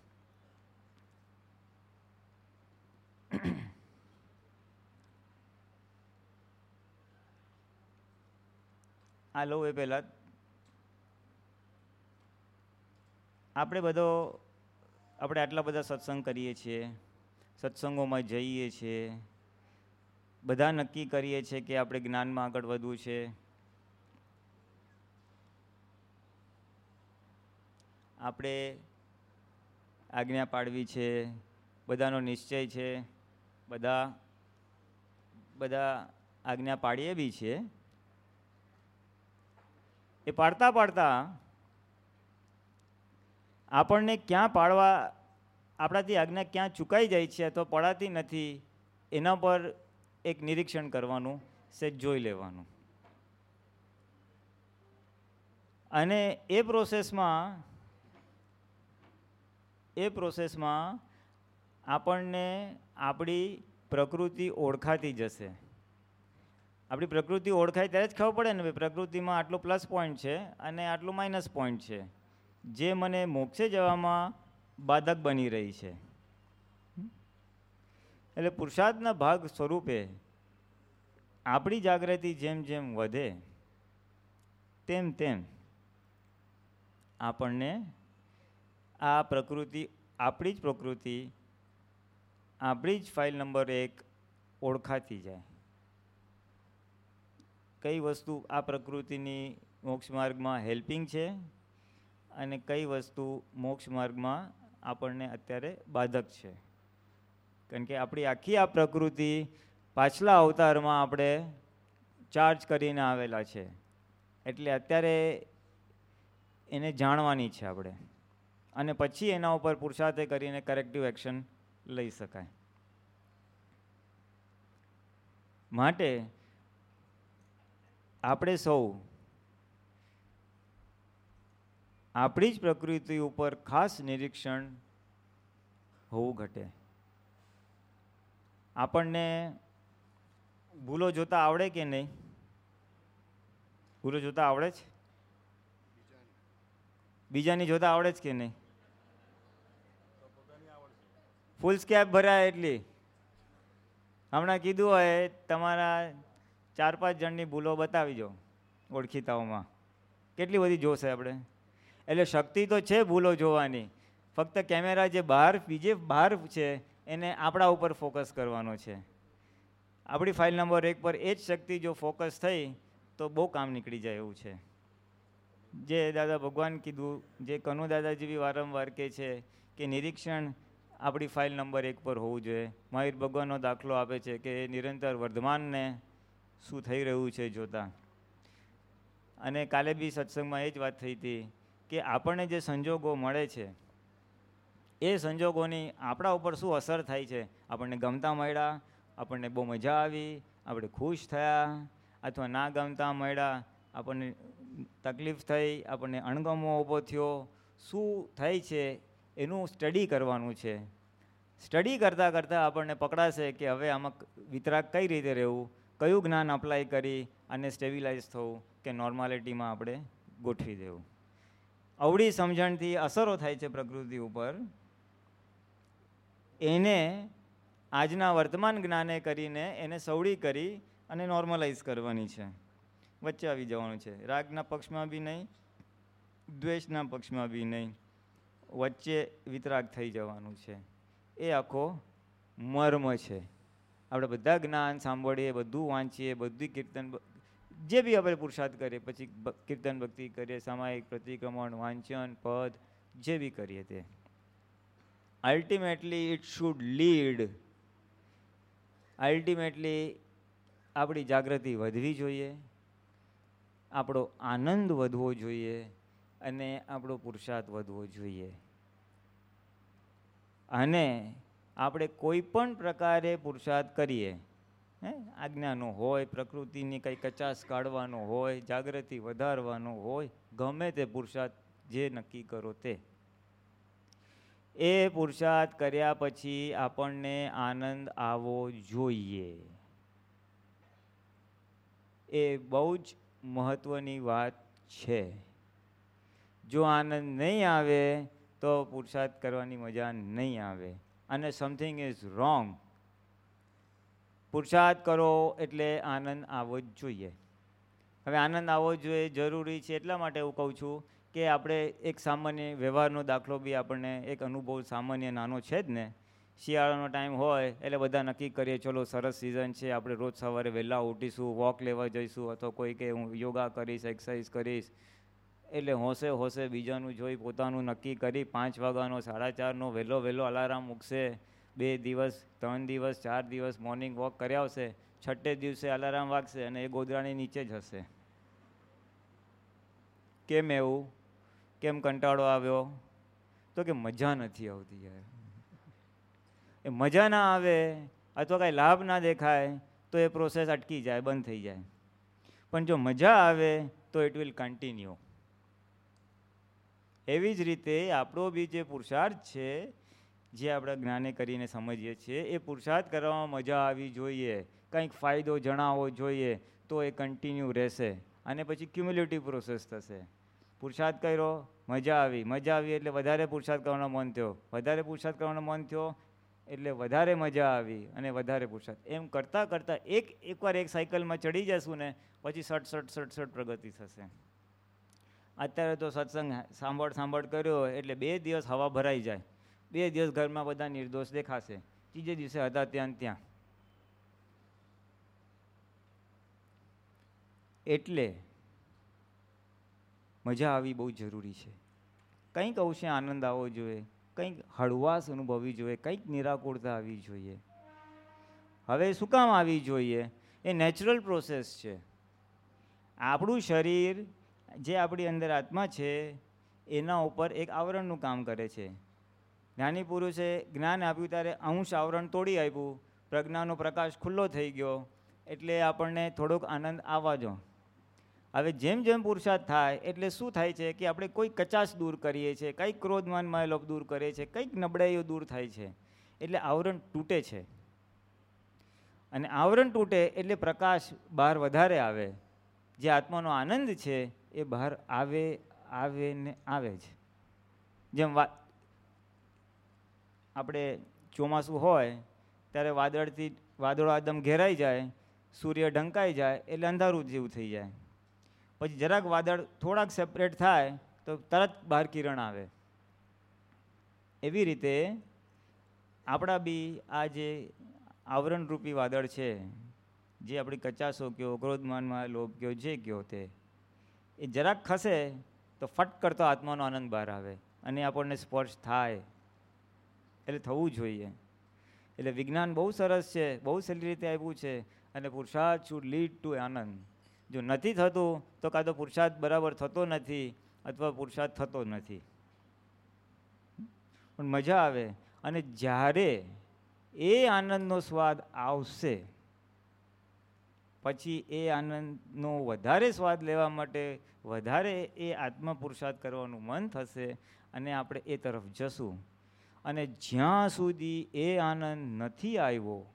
આ લઉં એ પહેલાં આપણે બધો, આપણે આટલા બધા સત્સંગ કરીએ છીએ, સત્સંગોમાં જઈએ છીએ બધા નક્કી કરીએ છીએ કે આપણે જ્ઞાનમાં આગળ વધવું છે. આપણે આજ્ઞા પાડવી છે. બધાનો નિશ્ચય છે. બધા બધા આજ્ઞા પાડીએ બી છીએ એ પાડતા પાડતા આપણને ક્યાં પાડવા, આપણાથી આજ્ઞા ક્યાં ચૂકાઈ જાય છે અથવા પડાતી નથી, એના પર એક નિરીક્ષણ કરવાનું, સેજ જોઈ લેવાનું. અને એ પ્રોસેસમાં એ પ્રોસેસમાં આપણને આપણી પ્રકૃતિ ઓળખાતી જશે. આપણી પ્રકૃતિ ઓળખાય ત્યારે જ ખબર પડે ને ભાઈ, પ્રકૃતિમાં આટલો પ્લસ પોઈન્ટ છે અને આટલું માઇનસ પોઈન્ટ છે. જે મને મોક્ષે જવામાં બાધક બની રહી છે? એટલે પુરુષાર્થના ભાગ સ્વરૂપે આપણી જાગૃતિ જેમ જેમ વધે, તેમ તેમ આપણને આ પ્રકૃતિ, આપણી જ પ્રકૃતિ, આપણી જ ફાઇલ નંબર એક ઓળખાતી જાય. કઈ વસ્તુ આ પ્રકૃતિની મોક્ષ માર્ગમાં હેલ્પિંગ છે અને કઈ વસ્તુ મોક્ષ માર્ગમાં આપણને અત્યારે બાધક છે? કારણ કે આપણી આખી આ પ્રકૃતિ પાછલા અવતારમાં આપણે ચાર્જ કરીને આવેલા છે. એટલે અત્યારે એને જાણવાની છે આપણે. અને પછી એના ઉપર પુરુષાર્થે કરીને કરેક્ટિવ એક્શન લઈ શકાય. માટે આપણે સૌ આપણી જ પ્રકૃતિ ઉપર ખાસ નિરીક્ષણ હોવું ઘટે. આપણને ભૂલો જોતા આવડે કે નહીં? ભૂલો જોતા આવડે છે? બીજાની જોતા આવડે જ કે નહીં? ફૂલ સ્કેપ ભરાય એટલી. હમણાં કીધું હોય, તમારા ચાર પાંચ જણની ભૂલો બતાવી જો ઓળખીતાઓમાં. કેટલી બધી જોશે આપણે? એટલે શક્તિ તો છે ભૂલો જોવાની. ફક્ત કેમેરા જે બહાર, બીજે બહાર છે એને આપણા ઉપર ફોકસ કરવાનો છે. આપણી ફાઇલ નંબર એક પર એ જ શક્તિ જો ફોકસ થઈ, તો બહુ કામ નીકળી જાય એવું છે. જે દાદા ભગવાન કીધું, જે કનુ દાદાજી બી વારંવાર કહે છે કે નિરીક્ષણ આપણી ફાઇલ નંબર એક પર હોવું જોઈએ. મહાવીર ભગવાનનો દાખલો આપે છે કે નિરંતર વર્ધમાનને શું થઈ રહ્યું છે જોતા. અને કાલે બી સત્સંગમાં એ જ વાત થઈ હતી કે આપણને જે સંજોગો મળે છે એ સંજોગોની આપણા ઉપર શું અસર થાય છે? આપણને ગમતા મળ્યા, આપણને બહુ મજા આવી, આપણે ખુશ થયા, અથવા ના ગમતા મળ્યા, આપણને તકલીફ થઈ, આપણને અણગમો ઊભો થયો, શું થાય છે એનું સ્ટડી કરવાનું છે. સ્ટડી કરતાં કરતાં આપણને પકડાશે કે હવે આમાં વિતરાક કઈ રીતે રહેવું, કયું જ્ઞાન અપ્લાય કરી અને સ્ટેબિલાઇઝ થવું કે નોર્માલિટીમાં આપણે ગોઠવી દેવું. અવળી સમજણથી અસરો થાય છે પ્રકૃતિ ઉપર. એને આજના વર્તમાન જ્ઞાને કરીને એને સવડી કરી અને નોર્મલાઇઝ કરવાની છે. વચ્ચે આવી જવાનું છે. રાગના પક્ષમાં બી નહીં, દ્વેષના પક્ષમાં બી નહીં, વચ્ચે વિતરાગ થઈ જવાનું છે. એ આખો મર્મ છે. આપણે બધા જ્ઞાન સાંભળીએ, બધું વાંચીએ બધું કીર્તન જે બી આપણે પુરુષાર્થ કરીએ, પછી કીર્તન ભક્તિ કરીએ, સામાયિક પ્રતિક્રમણ, વાંચન, પદ, જે બી કરીએ તે. Ultimately it should lead ultimately આપણી જાગૃતિ વધવી જોઈએ. આપણો આનંદ વધવો જોઈએ અને આપણો પુરુષાર્થ વધવો જોઈએ. અને આપણે કોઈ પણ પ્રકારે પુરુષાર્થ કરીએ, હે, આજ્ઞાનો હોય, પ્રકૃતિની કંઈ કચાશ કાઢવાનો હોય, જાગૃતિ વધારવાનો હોય, ગમે તે પુરુષાર્થ જે નક્કી કરો તે. એ પુરુષાર્થ કર્યા પછી આપણને આનંદ આવવો જોઈએ. એ બહુ જ મહત્ત્વની વાત છે. જો આનંદ નહીં આવે, તો પુરુષાર્થ કરવાની મજા નહીં આવે. અને સમથિંગ ઇઝ રોંગ પુરુષાર્થ કરો એટલે આનંદ આવવો જ જોઈએ. હવે આનંદ આવવો જોઈએ જરૂરી છે એટલા માટે હું કહું છું કે આપણે એક સામાન્ય વ્યવહારનો દાખલો બી આપણને એક અનુભવ સામાન્ય નાનો છે જ ને. શિયાળાનો ટાઈમ હોય એટલે બધા નક્કી કરીએ, ચલો, સરસ સિઝન છે, આપણે રોજ સવારે વહેલા ઉઠીશું વોક લેવા જઈશું અથવા કોઈ કે હું યોગા કરીશ એક્સરસાઇઝ કરીશ. એટલે હોંશે હોંશે બીજાનું જોઈ પોતાનું નક્કી કરી પાંચ વાગ્યાનો, સાડા ચારનો વહેલો વહેલો અલાર્મ મૂકશે. બે દિવસ, ત્રણ દિવસ, ચાર દિવસ મોર્નિંગ વોક કર્યા આવશે. છઠ્ઠે દિવસે અલાર્મ વાગશે અને એ ગોદરાની નીચે જ હશે. કેમ એવું? કેમ કંટાળો આવ્યો? તો કે મજા નથી આવતી યાર. એ મજા ના આવે, અથવા કાંઈ લાભ ના દેખાય, તો એ પ્રોસેસ અટકી જાય, બંધ થઈ જાય. પણ જો મજા આવે, તો ઇટ વિલ કન્ટિન્યુ એવી જ રીતે આપણો બી જે પુરુષાર્થ છે, જે આપણે જ્ઞાને કરીને સમજીએ છીએ, એ પુરુષાર્થ કરવામાં મજા આવી જોઈએ, કંઈક ફાયદો જણાવવો જોઈએ, તો એ કન્ટિન્યુ રહેશે. અને પછી ક્યુમ્યુલેટિવ પ્રોસેસ થશે. પુરુષાર્થ કર્યો, મજા આવી. મજા આવી એટલે વધારે પુરુષાર્થ કરવાનો મન થયો. વધારે પુરુષાર્થ કરવાનો મન થયો એટલે વધારે મજા આવી અને વધારે પુરુષાર્થ. એમ કરતાં કરતાં એક, એકવાર એક સાયકલમાં ચડી જશું ને, પછી સટ સટ સટ સટ પ્રગતિ થશે. અત્યારે તો સત્સંગ સાંભળ સાંભળ કર્યો એટલે બે દિવસ હવા ભરાઈ જાય. બે દિવસ ઘરમાં બધા નિર્દોષ દેખાશે. ત્રીજે દિવસે હતા ત્યાં ત્યાં. એટલે મજા આવી બહુ જરૂરી છે. કંઈક અવશ્ય આનંદ આવવો જોઈએ, કંઈક હળવાશ અનુભવવી જોઈએ, કંઈક નિરાકુળતા આવવી જોઈએ. હવે શું કામ આવી જોઈએ? એ નેચરલ પ્રોસેસ છે. આપણું શરીર જે આપણી અંદર આત્મા છે, એના ઉપર એક આવરણનું કામ કરે છે. જ્ઞાની પુરુષે જ્ઞાન આપ્યું ત્યારે અંશ આવરણ તોડી આપ્યું, પ્રજ્ઞાનો પ્રકાશ ખુલ્લો થઈ ગયો, એટલે આપણને થોડોક આનંદ આવવા જો હવે જેમ જેમ પુરુષાર્થ થાય, એટલે શું થાય છે કે આપણે કોઈ કચાશ દૂર કરીએ છીએ, કંઈક ક્રોધમાન માયલોપ દૂર કરીએ છીએ, કંઈક નબળાઈઓ દૂર થાય છે, એટલે આવરણ તૂટે છે. અને આવરણ તૂટે એટલે પ્રકાશ બહાર વધારે આવે. જે આત્માનો આનંદ છે એ બહાર આવે આવે ને આવે જ જેમ વા, આપણે ચોમાસું હોય, ત્યારે વાદળથી, વાદળો એકદમ ઘેરાઈ જાય, સૂર્ય ઢંકાઈ જાય, એટલે અંધારું જેવું થઈ જાય. પછી જરાક વાદળ થોડાક સેપરેટ થાય તો તરત બહાર કિરણ આવે. એવી રીતે આપણા બી આ જે આવરણરૂપી વાદળ છે, જે આપણી કચાસો કયો, ક્રોધમાનમાં લોભ કયો, જે કયો તે, એ જરાક ખસે તો ફટ કરતો આત્માનો આનંદ બહાર આવે અને આપણને સ્પર્શ થાય. એટલે થવું જોઈએ. એટલે વિજ્ઞાન બહુ સરસ છે, બહુ સહેલી રીતે આવ્યું છે અને પુરુષાર્થ શુડ લીડ ટુ આનંદ. જો નથી થતું, તો કાં તો પુરુષાર્થ બરાબર થતો નથી અથવા પુરુષાર્થ થતો નથી. પણ મજા આવે. અને જ્યારે એ આનંદનો સ્વાદ આવશે, પછી એ આનંદનો વધારે સ્વાદ લેવા માટે વધારે એ આત્મા પુરુષાર્થ કરવાનું મન થશે અને આપણે એ તરફ જશું. અને જ્યાં સુધી એ આનંદ નથી આવ્યો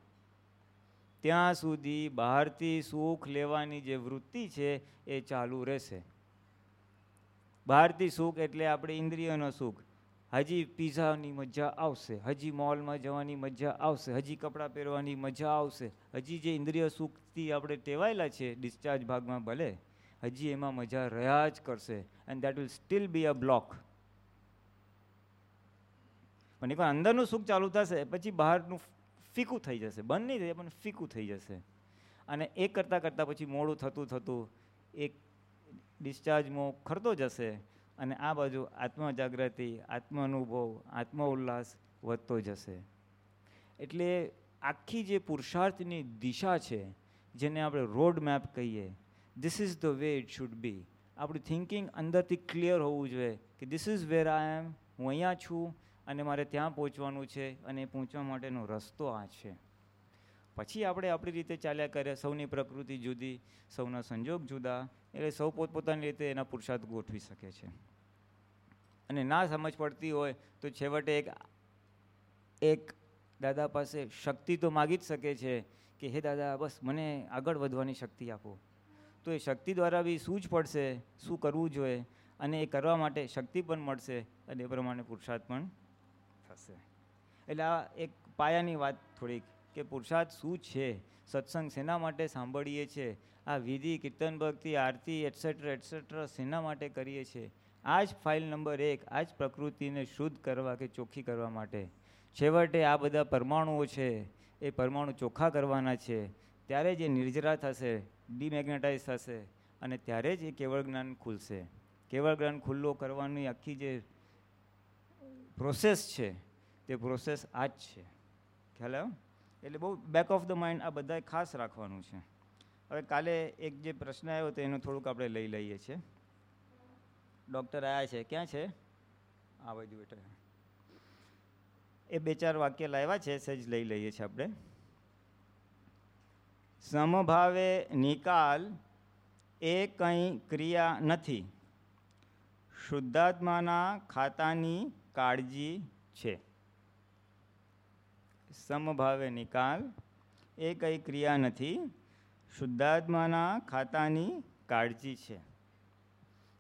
ત્યાં સુધી બહારથી સુખ લેવાની જે વૃત્તિ છે એ ચાલુ રહેશે. બહારથી સુખ એટલે આપણે ઇન્દ્રિયનો સુખ. હજી પીઝાની મજા આવશે, હજી મોલમાં જવાની મજા આવશે, હજી કપડાં પહેરવાની મજા આવશે, હજી જે ઇન્દ્રિય સુખથી આપણે ટેવાયેલા છે ડિસ્ચાર્જ ભાગમાં ભલે, હજી એમાં મજા રહ્યા જ કરશે and that will still be a block પણ એકવાર અંદરનું સુખ ચાલુ થશે, પછી બહારનું ફીકું થઈ જશે. બંધ નહીં થઈ પણ ફીકું થઈ જશે. અને એ કરતાં કરતાં પછી મોડું થતું થતું એક ડિસ્ચાર્જમાં ખરતો જશે અને આ બાજુ આત્મજાગૃતિ આત્મ અનુભવ આત્મ ઉલ્લાસ વધતો જશે. એટલે આખી જે પુરુષાર્થની દિશા છે, જેને આપણે રોડ મેપ કહીએ this is the way it should be આપણું થિંકિંગ અંદરથી ક્લિયર હોવું જોઈએ કે ધીસ ઇઝ વેર આઈ એમ હું અહીંયા છું અને મારે ત્યાં પહોંચવાનું છે અને પહોંચવા માટેનો રસ્તો આ છે. પછી આપણે આપણી રીતે ચાલ્યા કરીએ સૌની પ્રકૃતિ જુદી, સૌના સંજોગ જુદા, એટલે સૌ પોતપોતાની રીતે એના પુરુષાર્થ ગોઠવી શકે છે. અને ના સમજ પડતી હોય તો છેવટે એક એક દાદા પાસે શક્તિ તો માગી જ શકે છે કે, હે દાદા, બસ મને આગળ વધવાની શક્તિ આપો. તો એ શક્તિ દ્વારા બી શું જ પડશે, શું કરવું જોઈએ, અને એ કરવા માટે શક્તિ પણ મળશે અને એ પ્રમાણે પુરુષાર્થ પણ થશે એટલે આ એક પાયાની વાત થોડીક, કે પુરુષાર્થ શું છે? સત્સંગ શેના માટે સાંભળીએ છીએ આ વિધિ, કીર્તન, ભક્તિ, આરતી એટસેટ્રા એટસેટ્રા શેના માટે કરીએ છીએ આ જ ફાઇલ નંબર એક, આ જ પ્રકૃતિને શુદ્ધ કરવા કે ચોખ્ખી કરવા માટે. છેવટે આ બધા પરમાણુઓ છે, એ પરમાણુ ચોખ્ખા કરવાના છે. ત્યારે જે નિર્જરા થશે ડિમેગ્નેટાઇઝ થશે, અને ત્યારે જ એ કેવળ જ્ઞાન ખુલશે. કેવળ જ્ઞાન ખુલ્લો કરવાની આખી જે પ્રોસેસ છે તે પ્રોસેસ આ જ છે. ખ્યાલ આવ્યો? એટલે બહુ બેક ઓફ ધ માઇન્ડ આ બધાએ ખાસ રાખવાનું છે. હવે કાલે એક જે પ્રશ્ન આવ્યો તો એનું થોડુંક આપણે લઈ લઈએ છીએ. ડૉક્ટર આવ્યા છે. ક્યાં છે? આ બાજુ બેઠા એ બે ચાર વાક્ય લાવ્યા છે. સહેજ લઈ લઈએ છીએ આપણે. સમભાવે નિકાલ એ કંઈ ક્રિયા નથી. શુદ્ધાત્માના ખાતાની કાળજી છે. સમભાવે નિકાલ, એ કંઈ ક્રિયા નથી. શુદ્ધાત્માના ખાતાની કાળજી છે.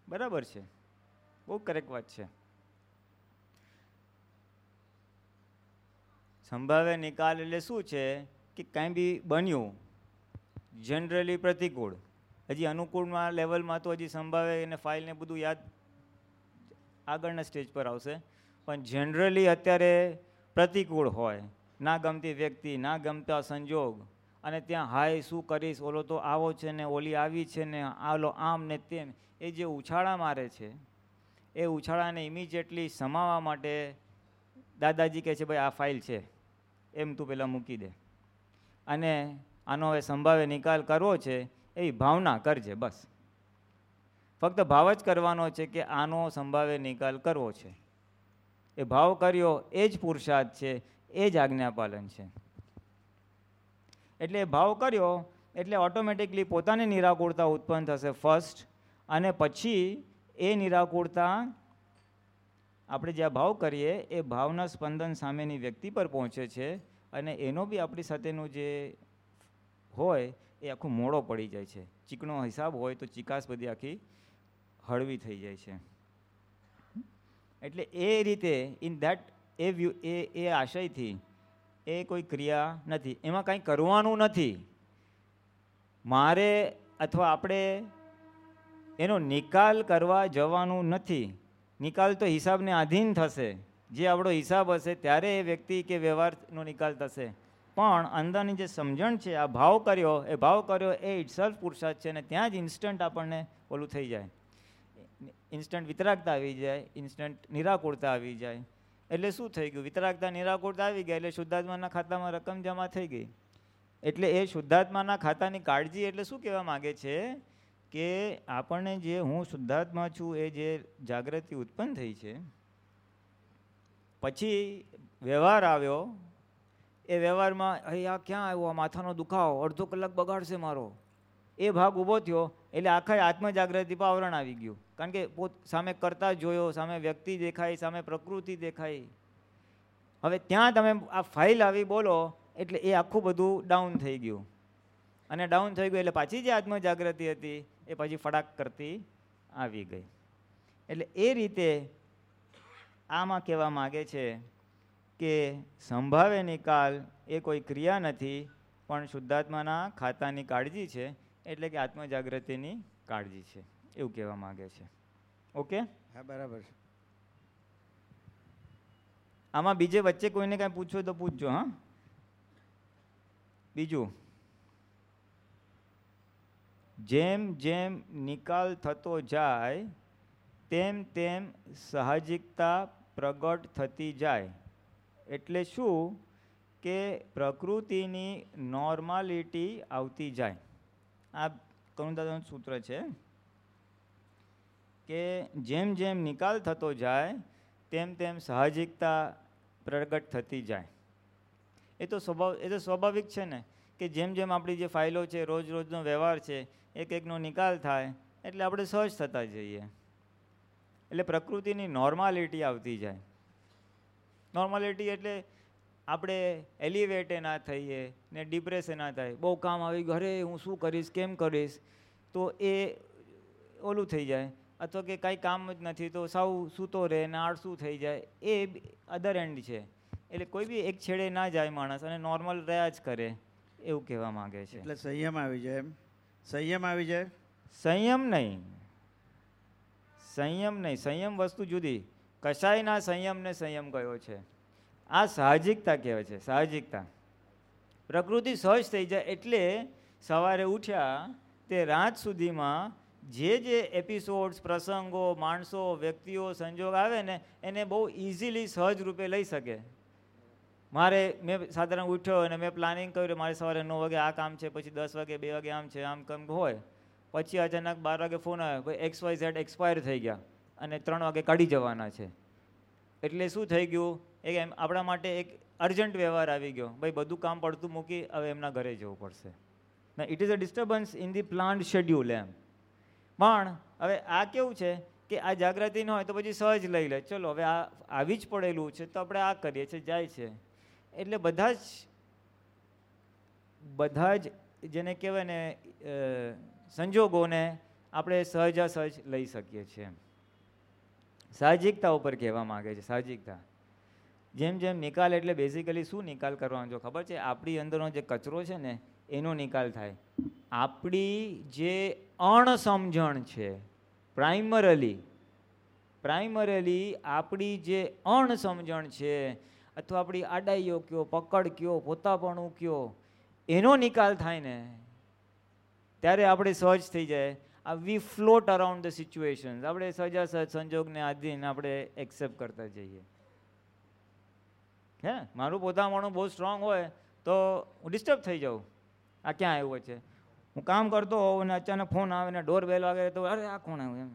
બરાબર છે? બહુ કરેક્ટ વાત છે. સંભાવે નિકાલ એટલે શું છે? કે કાંઈ બી બન્યું જનરલી પ્રતિકૂળ. હજી અનુકૂળમાં લેવલમાં તો હજી સંભાવે એને ફાઇલને બધું યાદ આગળના સ્ટેજ પર આવશે. પણ જનરલી અત્યારે પ્રતિકૂળ હોય. ના ગમતી વ્યક્તિ, ના ગમતા સંજોગ. અને ત્યાં હાય શું કરીશ? ઓલો તો આવો છે ને, ઓલી આવી છે ને, આલો આમ ને તેમ. એ જે ઉછાળા મારે છે, એ ઉછાળાને ઇમિજિએટલી સમાવવા માટે દાદાજી કહે છે, ભાઈ, આ ફાઇલ છે. એમ તું પહેલાં મૂકી દે. અને આનો હવે સંભાવે નિકાલ કરવો છે એવી ભાવના કરજે, બસ. ફક્ત ભાવ જ કરવાનો છે કે આનો સંભાવે નિકાલ કરવો છે. એ ભાવ કર્યો, એ જ પુરુષાર્થ છે. એ જ આજ્ઞાપાલન છે. એટલે ભાવ કર્યો, એટલે ઓટોમેટિકલી પોતાની નિરાકુરતા ઉત્પન્ન થશે ફર્સ્ટ અને પછી એ નિરાકુરતા આપણે જ્યાં ભાવ કરીએ, એ ભાવના સ્પંદન સામેની વ્યક્તિ પર પહોંચે છે અને એનો બી આપણી સાથેનું જે હોય, એ આખું મોડો પડી જાય છે. ચીકણો હિસાબ હોય તો ચિકાસ બધી આખી હળવી થઈ જાય છે. એટલે એ રીતે ઇન ધેટ એ વ્યૂ એ એ આશયથી, એ કોઈ ક્રિયા નથી. એમાં કંઈ કરવાનું નથી. મારે અથવા આપણે એનો નિકાલ કરવા જવાનું નથી. નિકાલ તો હિસાબને આધીન થશે. જે આપણો હિસાબ હશે ત્યારે એ વ્યક્તિ કે વ્યવહારનો નિકાલ થશે. પણ અંદરની જે સમજણ છે, આ ભાવ કર્યો, એ ભાવ કર્યો એ ઇટસેલ્ફ પુરુષાર્થ છે અને ત્યાં જ ઇન્સ્ટન્ટ આપણને ઓલું થઈ જાય. ઇન્સ્ટન્ટ વિતરાગતા આવી જાય ઇન્સ્ટન્ટ નિરાકુરતા આવી જાય. એટલે શું થઈ ગયું? વિતરાગતા નિરાકુરતા આવી ગયા એટલે શુદ્ધાત્માના ખાતામાં રકમ જમા થઈ ગઈ. એટલે એ શુદ્ધાત્માના ખાતાની કાળજી એટલે શું કહેવા માગે છે? કે આપણને જે હું શુદ્ધાત્મા છું એ જે જાગૃતિ ઉત્પન્ન થઈ છે, પછી વ્યવહાર આવ્યો, એ વ્યવહારમાં અહીં આ ક્યાં આવ્યો? આ માથાનો દુખાવો. અડધો કલાક બગાડશે મારો. એ ભાગ ઊભો થયો. એટલે આખા આત્મજાગૃતિ પર આવરણ આવી ગયું. કારણ કે પોત સામે કરતા જોયો, સામે વ્યક્તિ દેખાય સામે પ્રકૃતિ દેખાય હવે ત્યાં તમે આ ફાઇલ આવી બોલો, એટલે એ આખું બધું ડાઉન થઈ ગયું. અને ડાઉન થઈ ગયું એટલે પાછી જે આત્મજાગૃતિ હતી, એ પછી ફડાક કરતી આવી ગઈ. એટલે એ રીતે આમાં કહેવા માગે છે કે સંભાવે નિકાલ એ કોઈ ક્રિયા નથી, પણ શુદ્ધાત્માના ખાતાની કાળજી છે. એટલે કે આત્મજાગૃતિની કાળજી છે એવું કહેવા માગે છે. ઓકે? હા બરાબર છે. આમાં બીજે વચ્ચે કોઈને કાંઈ પૂછવું તો પૂછજો હા? બીજું. જેમ જેમ નિકાલ થતો જાય તેમ તેમ સાહજિકતા પ્રગટ થતી જાય. એટલે શું? કે પ્રકૃતિની નોર્માલિટી આવતી જાય. આ કરુણદાદાનું સૂત્ર છે કે જેમ જેમ નિકાલ થતો જાય, તેમ તેમ સાહજિકતા પ્રગટ થતી જાય. એ તો સ્વભાવ, એ તો સ્વાભાવિક છે ને કે જેમ જેમ આપણી જે ફાઇલો છે, રોજ રોજનો વ્યવહાર છે, એક એકનો નિકાલ થાય, એટલે આપણે સહજ થતા જઈએ. એટલે પ્રકૃતિની નોર્માલિટી આવતી જાય. નોર્માલિટી એટલે આપણે એલિવેટે ના થઈએ ને ડિપ્રેસે ના થાય બહુ કામ આવી ગયું અરે હું શું કરીશ કેમ કરીશ? તો એ ઓલું થઈ જાય. અથવા કે કાંઈ કામ જ નથી તો સાવ સૂતો રહે ને આળસું થઈ જાય એ અધર એન્ડ છે. એટલે કોઈ બી એક છેડે ના જાય માણસ અને નોર્મલ રહ્યા જ કરે એવું કહેવા માંગે છે. એટલે સંયમ આવી જાય એમ. સંયમ આવી જાય? સંયમ નહીં. સંયમ નહીં. સંયમ વસ્તુ જુદી. કશાયના સંયમને સંયમ કયો છે? આ સાહજિકતા કહેવાય છે, સાહજિકતા. પ્રકૃતિ સહજ થઈ જાય એટલે સવારે ઉઠ્યા તે રાત સુધીમાં જે જે એપિસોડ્સ પ્રસંગો, માણસો, વ્યક્તિઓ, સંજોગ આવે ને, એને બહુ ઇઝીલી સહજ રૂપે લઈ શકે. મારે, મેં સાધારણ ઉઠ્યો અને મેં પ્લાનિંગ કર્યું, મારે સવારે નવ વાગે આ કામ છે, પછી દસ વાગે, બે વાગે આમ છે, આમ કેમ હોય. પછી અચાનક બાર વાગે ફોન આવ્યો, ભાઈ એક્સ વાય ઝેડ એક્સપાયર થઈ ગયા અને ત્રણ વાગે કાઢી જવાના છે. એટલે શું થઈ ગયું? એક એમ આપણા માટે એક અર્જન્ટ વ્યવહાર આવી ગયો. ભાઈ, બધું કામ પડતું મૂકી હવે એમના ઘરે જવું પડશે. ના it is a disturbance in the plant schedule એમ. પણ હવે આ કેવું છે કે આ જાગૃતિ ન હોય તો પછી સહજ લઈ લે. ચલો, હવે આ આવી જ પડેલું છે તો આપણે આ કરીએ છીએ, જાય છે. એટલે બધા જ બધા જ જેને કહેવાય ને સંજોગોને આપણે સહજાસહજ લઈ શકીએ છીએ સાહજિકતા ઉપર કહેવા માગે છે, સાહજિકતા. જેમ જેમ નિકાલ એટલે બેઝિકલી શું નિકાલ કરવાનો જો ખબર છે? આપણી અંદરનો જે કચરો છે ને, એનો નિકાલ થાય. આપણી જે અણસમજણ છે પ્રાઇમરલી પ્રાઇમરલી આપણી જે અણસમજણ છે, અથવા આપણી આડાઈઓ કયો, પકડ કયો, પોતાપણું કયો, એનો નિકાલ થાય ને, ત્યારે આપણે સહજ થઈ જાય. આ we float around the situation આપણે સહજાસહજ સંજોગને આધીન આપણે એક્સેપ્ટ કરતા જઈએ. હે, મારું પોતાપણું બહુ સ્ટ્રોંગ હોય તો હું ડિસ્ટર્બ થઈ જાઉં. આ ક્યાં આવ્યો છે હું કામ કરતો હોઉં અને અચાનક ફોન આવે ને ડોર બેલ વાગે તો, અરે, આ કોણ આવ્યું? એમ.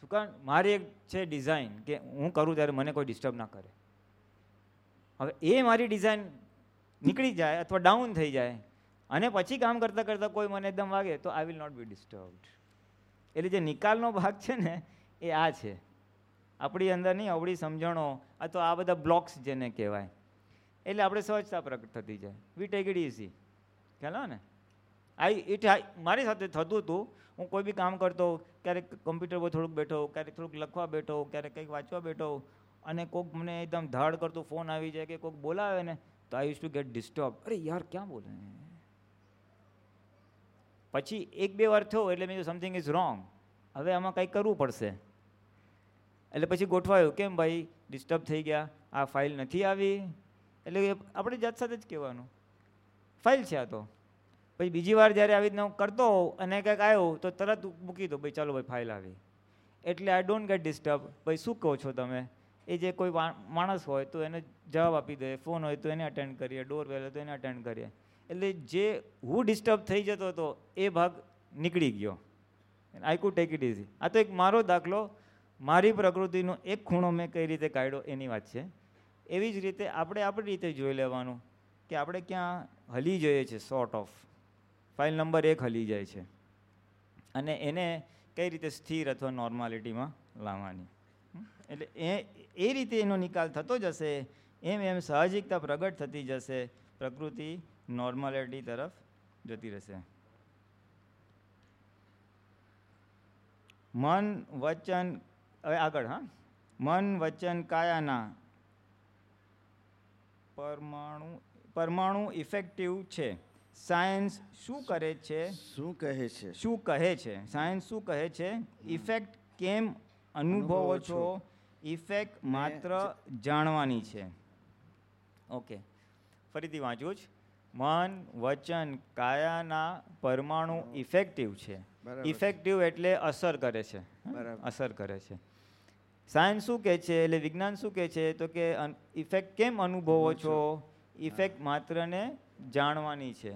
શું કારણ મારી એક છે ડિઝાઇન કે હું કરું ત્યારે મને કોઈ ડિસ્ટર્બ ના કરે. હવે એ મારી ડિઝાઇન નીકળી જાય અથવા ડાઉન થઈ જાય અને પછી કામ કરતાં કરતાં કોઈ મને એકદમ વાગે તો I will not be disturbed એટલે જે નિકાલનો ભાગ છે ને, એ આ છે. આપણી અંદરની અવળી સમજણો અથવા આ બધા બ્લોક્સ જેને કહેવાય. એટલે આપણે સહજતા પ્રગટ થતી જાય. વી ટેક ઇટ ઇઝી ખ્યાલ ને? આઈ ઇટ મારી સાથે થતું હતું. હું કોઈ બી કામ કરતો, ક્યારેક કમ્પ્યુટર પર થોડુંક બેઠો, ક્યારેક થોડુંક લખવા બેઠો, ક્યારેક કંઈક વાંચવા બેઠો, અને કોઈક મને એકદમ ધાડ કરતું ફોન આવી જાય કે કોઈક બોલાવે ને, તો I use to get disturb અરે યાર, ક્યાં બોલે? પછી એક બે વાર થયો એટલે મેં સમથિંગ ઇઝ રોંગ હવે આમાં કંઈક કરવું પડશે? એટલે પછી ગોઠવાયું. કેમ ભાઈ? ડિસ્ટર્બ થઈ ગયા. આ ફાઇલ નથી આવી. એટલે આપણે જાત સાથે જ કહેવાનું. ફાઇલ છે આ તો. પછી બીજી વાર જ્યારે આવી રીતના હું કરતો હોઉં અને કંઈક આવ્યો, તો તરત મૂકી દો, ભાઈ, ચાલો, ભાઈ ફાઇલ આવી. એટલે આઈ ડોન્ટ ગેટ ડિસ્ટર્બ ભાઈ, શું કહો છો તમે? એ જે કોઈ માણસ હોય, તો એને જવાબ આપી દે. ફોન હોય, તો એને અટેન્ડ કરીએ. ડોર બેલ હોય, તો એને અટેન્ડ કરીએ. એટલે જે હું ડિસ્ટર્બ થઈ જતો હતો, એ ભાગ નીકળી ગયો. I could take it easy આ તો એક મારો દાખલો મારી પ્રકૃતિનો એક ખૂણો મેં કઈ રીતે કાઢ્યો એની વાત છે. એવી જ રીતે આપણે આપણી રીતે જોઈ લેવાનું કે આપણે ક્યાં હલી જઈએ છીએ સોર્ટ ઓફ ફાઇલ નંબર એક હલી જાય છે. અને એને કઈ રીતે સ્થિર અથવા નોર્માલિટીમાં લાવવાની. એટલે એ એ રીતે એનો નિકાલ થતો જશે, એમ એમ સાહજિકતા પ્રગટ થતી જશે, પ્રકૃતિ નોર્માલિટી તરફ જતી રહેશે. મન, વચન હવે આગળ હા. મન વચન કાયાના પરમાણુ પરમાણુ ઇફેક્ટિવ છે. સાયન્સ શું કરે છે? શું કહે છે? શું કહે છે? સાયન્સ શું કહે છે? ઇફેક્ટ કેમ અનુભવો છો? ઇફેક્ટ માત્ર જાણવાની છે. ઓકે ફરીથી વાંચું જ. મન વચન કાયાના પરમાણુ ઇફેક્ટિવ છે. ઇફેક્ટિવ એટલે અસર કરે છે. અસર કરે છે. સાયન્સ શું કહે છે એટલે વિજ્ઞાન શું કહે છે તો કે ઇફેક્ટ કેમ અનુભવો છો? ઇફેક્ટ માત્રને જાણવાની છે.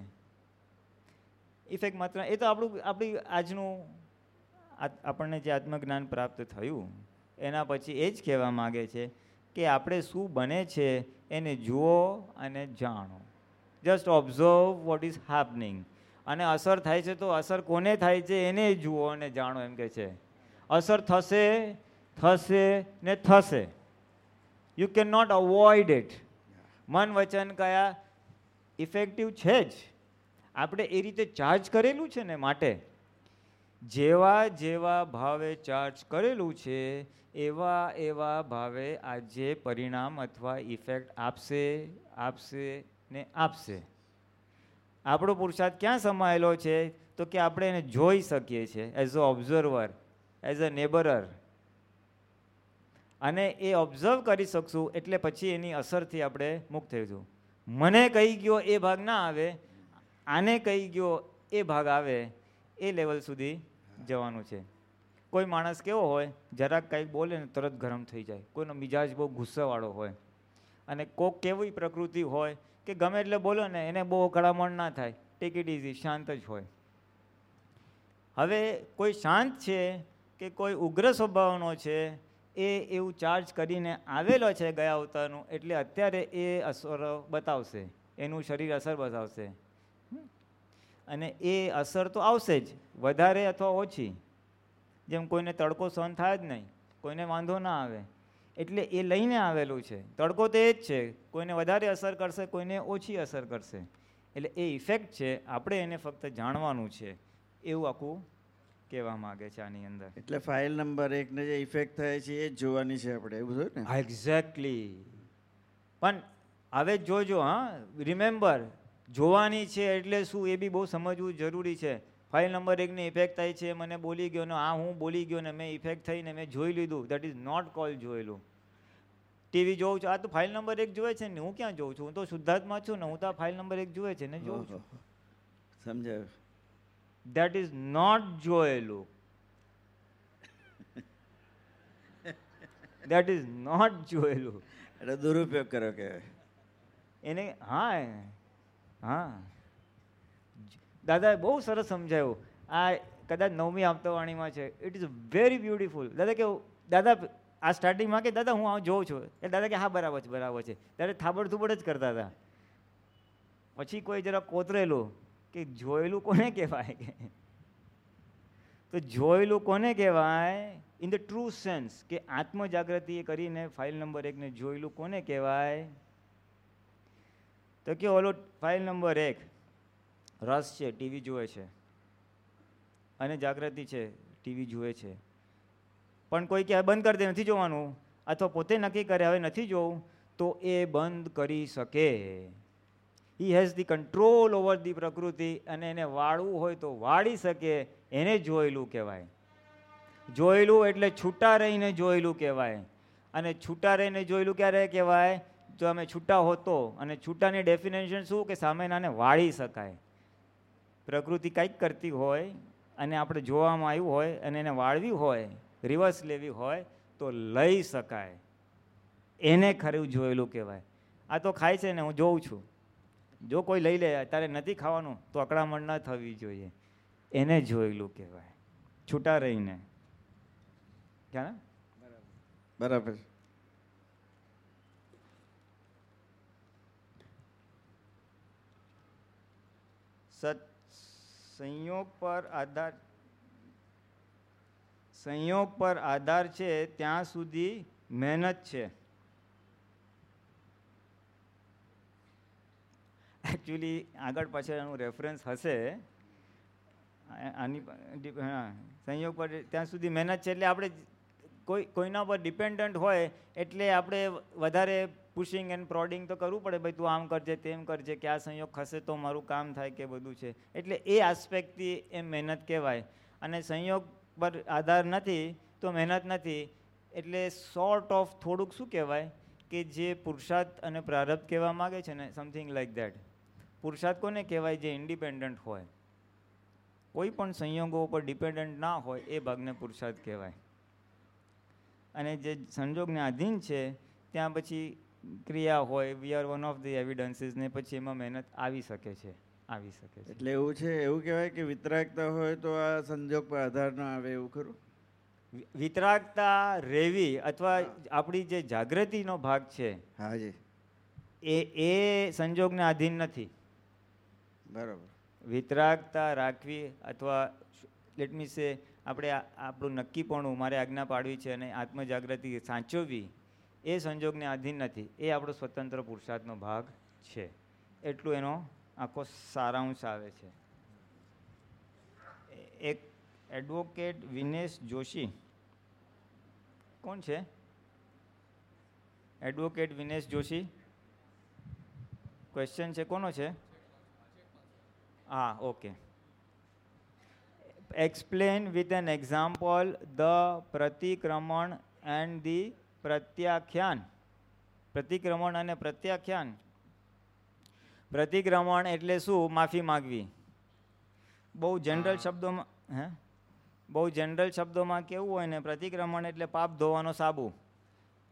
ઇફેક્ટ માત્ર એ તો આપણું આપણી આજનું આપણને જે આત્મજ્ઞાન પ્રાપ્ત થયું એના પછી એ જ કહેવા માગે છે કે આપણે શું બને છે એને જુઓ અને જાણો. Just observe what is happening અને અસર થાય છે તો અસર કોને થાય છે એને જુઓ અને જાણો એમ કે છે. અસર થશે થશે ને થશે. You can not avoid it મન વચન કયા? ઇફેક્ટિવ છે જ. આપણે એ રીતે ચાર્જ કરેલું છે ને માટે? જેવા જેવા ભાવે ચાર્જ કરેલું છે એવા એવા ભાવે આજે પરિણામ અથવા ઇફેક્ટ આપશે આપશે ને આપશે. આપણો પુરુષાર્થ ક્યાં સમાયેલો છે? તો કે આપણે એને જોઈ શકીએ છીએ as a observer as a neighbour અને એ ઓબ્ઝર્વ કરી શકશું એટલે પછી એની અસરથી આપણે મુક્ત થઈશું. મને કહી ગયો એ ભાગ ના આવે, આને કહી ગયો એ ભાગ આવે, એ લેવલ સુધી જવાનું છે. કોઈ માણસ કેવો હોય, જરાક કંઈક બોલે ને તરત ગરમ થઈ જાય. કોઈનો મિજાજ બહુ ગુસ્સાવાળો હોય. અને કોક કેવી પ્રકૃતિ હોય કે ગમે એટલે બોલો ને, એને બહુ કડામણ ના થાય. ટેક ઇટ ઇઝી શાંત જ હોય. હવે કોઈ શાંત છે કે કોઈ ઉગ્ર સ્વભાવનો છે એ એવું ચાર્જ કરીને આવેલો છે ગયા અવતારનું એટલે અત્યારે એ અસર બતાવશે. એનું શરીર અસર બતાવશે? અને એ અસર તો આવશે જ, વધારે અથવા ઓછી. જેમ કોઈને તડકો સહન થાય જ નહીં, કોઈને વાંધો ના આવે. એટલે એ લઈને આવેલું છે. તડકો તો એ જ છે, કોઈને વધારે અસર કરશે, કોઈને ઓછી અસર કરશે. એટલે એ ઇફેક્ટ છે, આપણે એને ફક્ત જાણવાનું છે. એવું આખું કહેવા માગે છે આની અંદર. એટલે ફાઇલ નંબર એકને જે ઇફેક્ટ થાય છે એ જ જોવાની છે આપણે એવું થયું ને? એક્ઝેક્ટલી પણ હવે જોજો હા રિમેમ્બર જોવાની છે એટલે શું એ બી બહુ સમજવું જરૂરી છે. ફાઇલ નંબર એકની ઇફેક્ટ થાય છે મને બોલી ગયો ને આ હું બોલી ગયો ને મેં ઇફેક્ટ થઈને મેં જોઈ લીધું દેટ ઇઝ નોટ કોલ જોયેલું. ટીવી જોઉં છું આ તો ફાઇલ નંબર એક જોવે છે ને હું ક્યાં જોઉં છું? હું તો શુદ્ધાર્થમાં છું ને હું તો આ ફાઇલ નંબર એક જોવે છે ને જોઉં છું. સમજાયું. દેટ ઇઝ નોટ જોયેલું દેટ ઇઝ નોટ જોયેલું એટલે દુરુપયોગ કરો કે એને હા હા. દાદાએ બહુ સરસ સમજાયું. આ કદાચ નવમી આપતાવાણીમાં છે. ઇટ ઇઝ વેરી બ્યુટિફુલ દાદા કે દાદા આ સ્ટાર્ટિંગમાં કે દાદા હું આ જોઉં છું? એટલે દાદા કે હા બરાબર છે બરાબર છે. ત્યારે થાબડ થુબડ જ કરતા હતા. પછી કોઈ જરા કોતરેલું. કે જોયેલું કોને કહેવાય? તો જોયેલું કોને કહેવાય? ઇન ધ ટ્રુ સેન્સ કે આત્મજાગૃતિ કરીને ફાઇલ નંબર એકને જોયેલું કોને કહેવાય? તો કે ઓલો ફાઇલ નંબર એક, રસ છે, ટીવી જુએ છે. અને જાગૃતિ છે, ટીવી જુએ છે. પણ કોઈ કે બંધ કરી દે, નથી જોવાનું. અથવા પોતે નક્કી કરે, હવે નથી જોવું. તો એ બંધ કરી શકે. He has the control over the પ્રકૃતિ અને એને વાળવું હોય તો વાળી શકે, એને જોયેલું કહેવાય. જોયેલું એટલે છૂટા રહીને જોયેલું કહેવાય. અને છૂટા રહીને જોયેલું ક્યારે કહેવાય? જો અમે છૂટા હોતો અને છૂટાની ડેફિનેશન શું? કે સામેનાને વાળી શકાય. પ્રકૃતિ કંઈક કરતી હોય અને આપણે જોવામાં આવ્યું હોય અને એને વાળવી હોય રિવર્સ લેવી હોય, તો લઈ શકાય. એને ખરું જોયેલું કહેવાય. આ તો ખાય છે ને, હું જોઉં છું. જો કોઈ લઈ લે તારે નથી ખાવાનું તો અકળામણ ન થવી જોઈએ. એને જોયેલું કહેવાય. છૂટા રહીને. ક્યાં બરાબર. સત સંયોગ પર આધાર સંયોગ પર આધાર છે ત્યાં સુધી મહેનત છે. એકચ્યુઅલી આગળ પાછળ એનું રેફરન્સ હશે. આની સંયોગ પર ત્યાં સુધી મહેનત છે એટલે આપણે કોઈ કોઈના પર ડિપેન્ડન્ટ હોય એટલે આપણે વધારે પુશિંગ એન્ડ પ્રોડિંગ તો કરવું પડે. ભાઈ તું આમ કરજે, તેમ કરજે, કે આ સંયોગ ખસે તો મારું કામ થાય કે બધું છે. એટલે એ આસ્પેક્ટથી એ મહેનત કહેવાય. અને સંયોગ પર આધાર નથી તો મહેનત નથી. એટલે સોર્ટ ઓફ થોડુંક શું કહેવાય કે જે પુરુષાર્થ અને પ્રારબ્ધ કહેવા માગે છે ને સમથિંગ લાઈક દેટ પુરુષાર્થ કોને કહેવાય જે ઇન્ડિપેન્ડન્ટ હોય? કોઈ પણ સંયોગો ઉપર ડિપેન્ડન્ટ ના હોય એ ભાગને પુરુષાર્થ કહેવાય. અને જે સંજોગને આધીન છે ત્યાં પછી ક્રિયા હોય we are one of the evidences ને પછી એમાં મહેનત આવી શકે છે આવી શકે છે. એટલે એવું છે એવું કહેવાય કે વિતરાગતા હોય તો આ સંજોગ પર આધાર ન આવે એવું ખરું? વિતરાગતા રેવી અથવા આપણી જે જાગૃતિનો ભાગ છે હાજી એ એ સંજોગને આધીન નથી. બરાબર. વિતરાગતા રાખવી અથવા લેટ મી સે આપણે આપણું નક્કીપણું મારે આજ્ઞા પાડવી છે અને આત્મજાગૃતિ સાચવવી એ સંજોગને આધીન નથી. એ આપણો સ્વતંત્ર પુરુષાર્થનો ભાગ છે. એટલું એનો આખો સારાંશ આવે છે. એક એડવોકેટ વિનેશ જોશી. કોણ છે? એડવોકેટ વિનેશ જોશી? ક્વેશ્ચન છે. કોનો છે? Ah, okay. Explain with an example the pratikraman and the પ્રત્યાખ્યાન પ્રતિક્રમણ અને પ્રત્યાખ્યાન પ્રતિક્રમણ એટલે શું? માફી માગવી. બહુ જનરલ શબ્દોમાં હે? બહુ જનરલ શબ્દોમાં કેવું હોય ને પ્રતિક્રમણ એટલે પાપ ધોવાનો સાબુ.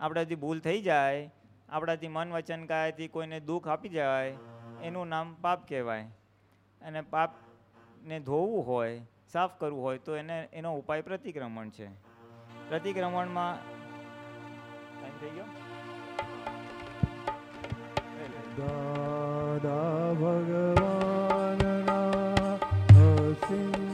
આપણાથી ભૂલ થઈ જાય આપણાથી મન વચન કાયથી કોઈને દુઃખ આપી જાય એનું નામ પાપ કહેવાય. અને પાપને ધોવું હોય, સાફ કરવું હોય, તો એને, એનો ઉપાય પ્રતિક્રમણ છે. પ્રતિક્રમણમાં દાદા ભગવાનના અસીમ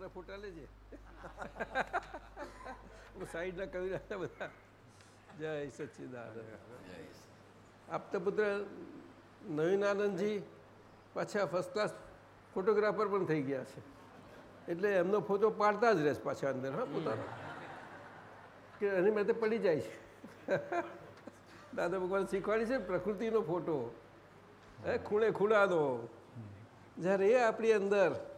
પાછળના ફોટા લેજે. હું સાઈડના કવિ રહ્યા બધા. જય સચ્ચિદાનંદ આપતા પુત્ર નવીન આનંદજી પાછા ફર્સ્ટ ક્લાસ ફોટોગ્રાફર પણ થઈ ગયા છે. એટલે એમનો ફોટો પાડતા જ રહેશે પાછા અંદર હા પોતાનો. કે એની માટે પડી જાય છે. દાદા ભગવાન શીખવાડી છે પ્રકૃતિનો ફોટો હે ખૂણે ખૂણાનો. જ્યારે એ આપણી અંદર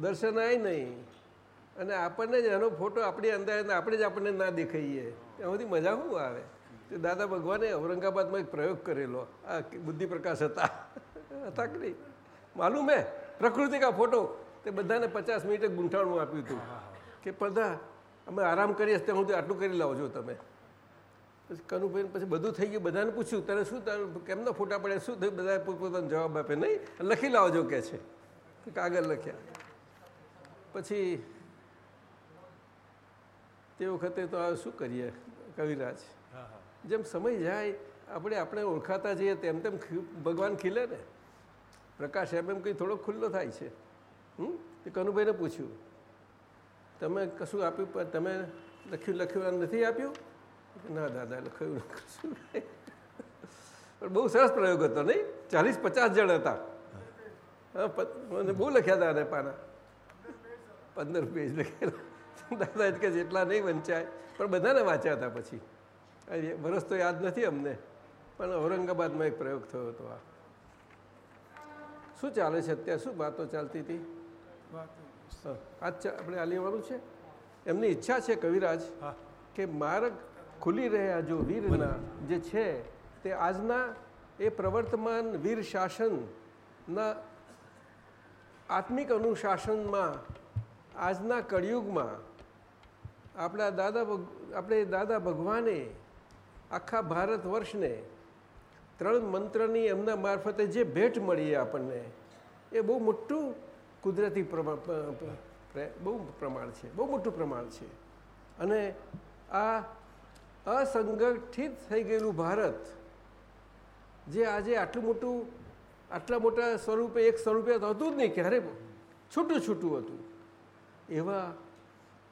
દર્શન આવી નહીં. અને આપણને જ એનો ફોટો આપણી અંદર આપણે જ આપણને ના દેખાઈએ. એમાંથી મજા શું આવે? તે દાદા ભગવાને ઔરંગાબાદમાં એક પ્રયોગ કરેલો. આ બુદ્ધિ પ્રકાશ હતા. હતા કે નહીં? માલુમ હે? પ્રકૃતિ કા ફોટો. તે બધાને પચાસ મિનિટે ગૂંઠાણું આપ્યું હતું. કે બધા અમે આરામ કરીએ ત્યાં સુધી આટલું કરી લાવજો તમે. પછી કનુભાઈ પછી બધું થઈ ગયું. બધાને પૂછ્યું, તને શું તારું, કેમના ફોટા પડ્યા? શું થયું બધા પોતપોતાનો જવાબ આપે નહીં, લખી લાવજો, કે છે. કાગળ લખ્યા. પછી તે વખતે તો આ શું કરીએ કવિરાજ? જેમ સમય જાય આપણે આપણે ઓળખાતા જઈએ તેમ તેમ ભગવાન ખીલે ને. પ્રકાશ એમ એમ કંઈ થોડો ખુલ્લો થાય છે. હમ? તે કનુભાઈને પૂછ્યું તમે કશું આપ્યું તમે લખ્યું લખ્યું નથી આપ્યું? ના દાદા લખ્યું કશું પણ બહુ સરસ પ્રયોગ હતો નહીં? ચાલીસ પચાસ જણ હતા. હા મને બહુ લખ્યા હતા અને પાના. પંદર પેજ લખેલા. દાદા કે જેટલા નહીં વંચાય. પણ બધાને વાંચ્યા હતા પછી. વરસ તો યાદ નથી અમને. પણ ઔરંગાબાદમાં એક પ્રયોગ થયો હતો આ. શું ચાલે છે અત્યારે? શું વાતો ચાલતી હતી? આજ આપણે આ લેવાનું છે? એમની ઈચ્છા છે કવિરાજ કે માર્ગ ખુલી રહ્યા જો વીરના જે છે તે આજના એ પ્રવર્તમાન વીર શાસનના આત્મિક અનુશાસનમાં આજના કળિયુગમાં આપણા દાદા આપણે દાદા ભગવાને આખા ભારત વર્ષને ત્રણ મંત્રની એમના મારફતે જે ભેટ મળી આપણને, એ બહુ મોટું કુદરતી બહુ પ્રમાણ છે, બહુ મોટું પ્રમાણ છે. અને આ અસંગઠિત થઈ ગયેલું ભારત, જે આજે આટલું મોટું, આટલા મોટા સ્વરૂપે, એક સ્વરૂપે તો હતું જ નહીં, ક્યારે છૂટું છૂટું હતું. એવા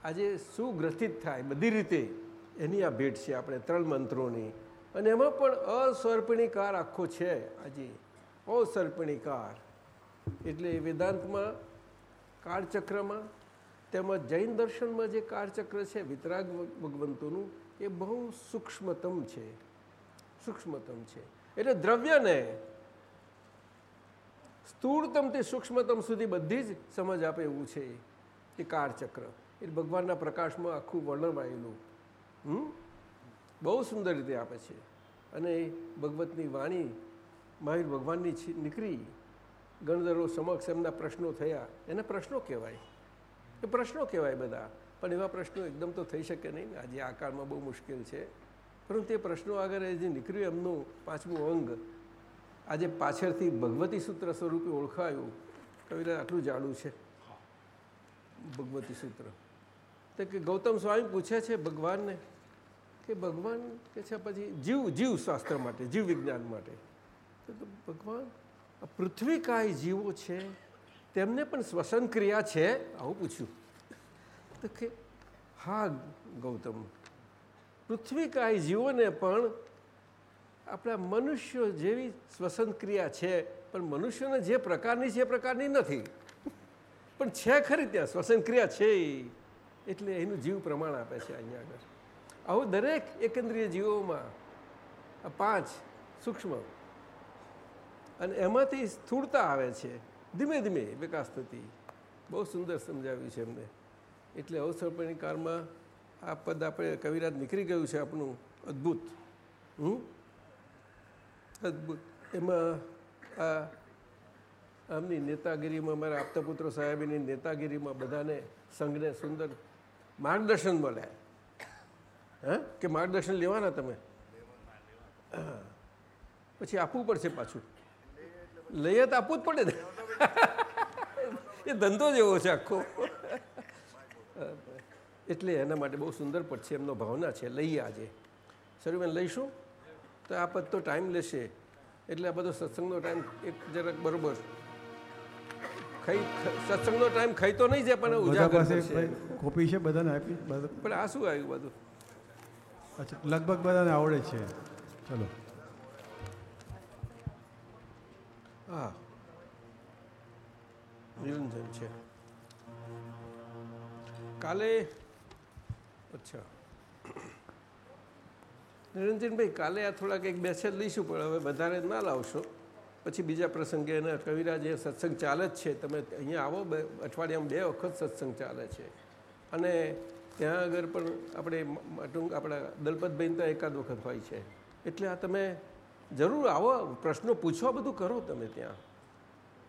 આજે શું ગ્રથિત થાય બધી રીતે એની આ ભેટ છે આપણે ત્રણ મંત્રોની. અને એમાં પણ અસર્પણીકાર આખો છે આજે. અસર્પણીકાર એટલે વેદાંતમાં કાળચક્રમાં તેમજ જૈન દર્શનમાં જે કાળચક્ર છે, વિતરાગ ભગવંતોનું, એ બહુ સૂક્ષ્મતમ છે. સૂક્ષ્મતમ છે. એટલે દ્રવ્યને સ્થૂળતમથી સૂક્ષ્મતમ સુધી બધી જ સમજ આપે એવું છે. એ કાળચક્ર એ ભગવાનના પ્રકાશમાં આખું વર્ણવાયેલું હમ? બહુ સુંદર રીતે આપે છે. અને ભગવતની વાણી મહાવીર ભગવાનની નીકળી. ગણધરો સમક્ષ એમના પ્રશ્નો થયા. એને પ્રશ્નો કહેવાય. એ પ્રશ્નો કહેવાય બધા. પણ એવા પ્રશ્નો એકદમ તો થઈ શકે નહીં આજે આ કાળમાં બહુ મુશ્કેલ છે. પરંતુ એ પ્રશ્નો આગળ જે નીકળ્યું એમનું પાંચમું અંગ, આજે પાછળથી ભગવતી સૂત્ર સ્વરૂપે ઓળખાયું. કવિરાજ આટલું જાડું છે. ભગવતી સૂત્ર. તો કે ગૌતમ સ્વામી પૂછે છે ભગવાનને કે ભગવાન કે છે પછી જીવ જીવ શાસ્ત્ર માટે, જીવ વિજ્ઞાન માટે. તો ભગવાન પૃથ્વી કાંઈ જીવો છે? તેમને પણ શ્વસન ક્રિયા છે? આવું પૂછ્યું. તો કે હા ગૌતમ, પૃથ્વી કાંઈ જીવોને પણ આપણા મનુષ્યો જેવી શ્વસન ક્રિયા છે, પણ મનુષ્યોને જે પ્રકારની છે એ પ્રકારની નથી. પણ છે ખરી ત્યાં શ્વસન ક્રિયા છે એટલે એનું જીવ પ્રમાણ આપે છે અહીંયા આગળ. આવું દરેક એકંદ્રીય જીવોમાં આ પાંચ સૂક્ષ્મ અને એમાંથી સ્થૂળતા આવે છે. ધીમે ધીમે વિકાસ થતી. બહુ સુંદર સમજાવ્યું છે એમને. એટલે અવસરપણી કાળમાં આ પદ આપણે કવિરાજ નીકળી ગયું છે આપણું. અદ્ભુત. હમ? અદ્ભુત. એમાં આ આમની નેતાગીરીમાં મારા આપતા પુત્ર સાહેબની નેતાગીરીમાં બધાને સંઘને સુંદર માર્ગદર્શન મળે. હે? કે માર્ગદર્શન લેવાના તમે? પછી આપવું પડશે પાછું. લઈએ તો આપવું જ પડે ને. એ ધંધો જ એવો છે આખો. એટલે એના માટે બહુ સુંદર પદ છે એમનો ભાવના છે. લઈએ આજે. સરુબેન લઈશું? તો આ પદ તો ટાઈમ લેશે. એટલે આ બધો સત્સંગનો ટાઈમ એક જરાક બરોબર ખાઈ સત્સંગનો ટાઈમ ખાઈ તો નહીં છે પણ ઉજાગર છે કોપી છે બધાને આપી પણ આ શું આવ્યું બધું? અચ્છા લગભગ બધાને આવડે છે. ચલો. હા. નિરંજન છે. કાલે અચ્છા. નિરંજનભાઈ કાલે આ થોડાક એક બેસે લઈશું પણ હવે વધારે ના લાવશો. પછી બીજા પ્રસંગે એના કવિરાજ એ સત્સંગ ચાલે જ છે. તમે અહીંયા આવો બે, અઠવાડિયામાં બે વખત સત્સંગ ચાલે છે. અને ત્યાં આગળ પણ આપણે ટૂંક આપણા દલપતભાઈ તો એકાદ વખત હોય છે. એટલે આ તમે જરૂર આવો, પ્રશ્નો પૂછવા બધું કરો તમે ત્યાં.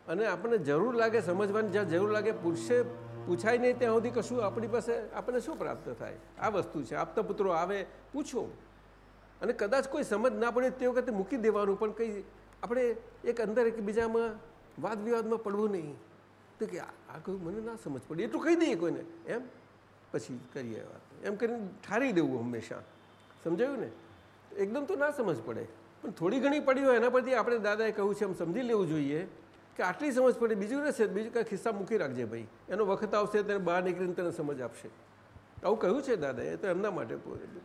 અને આપણને જરૂર લાગે, સમજવાની જ્યાં જરૂર લાગે, પૂછશે, પૂછાય નહીં ત્યાં સુધી કશું આપણી પાસે, આપણને શું પ્રાપ્ત થાય? આ વસ્તુ છે. આપતા પુત્રો આવે, પૂછો. અને કદાચ કોઈ સમજ ના પડે તે વખતે મૂકી દેવાનું, પણ કંઈ આપણે એક અંદર એકબીજામાં વાદ વિવાદમાં પડવું નહીં. તો કે આ કહ્યું મને ના સમજ પડે. એટલું કહી દઈએ કોઈને. એમ? પછી કરીએ વાત. એમ કરીને ઠારી દેવું હંમેશા. સમજાયું ને? એકદમ તો ના સમજ પડે. પણ થોડી ઘણી પડી હોય એના પરથી આપણે દાદાએ કહ્યું છે એમ સમજી લેવું જોઈએ કે આટલી સમજ પડે. બીજું રહેશે, બીજું કાંઈ ખિસ્સા મૂકી રાખજે ભાઈ. એનો વખત આવશે, ત્યારે બહાર નીકળીને તને સમજ આપશે. આવું કહ્યું છે દાદાએ. તો એમના માટે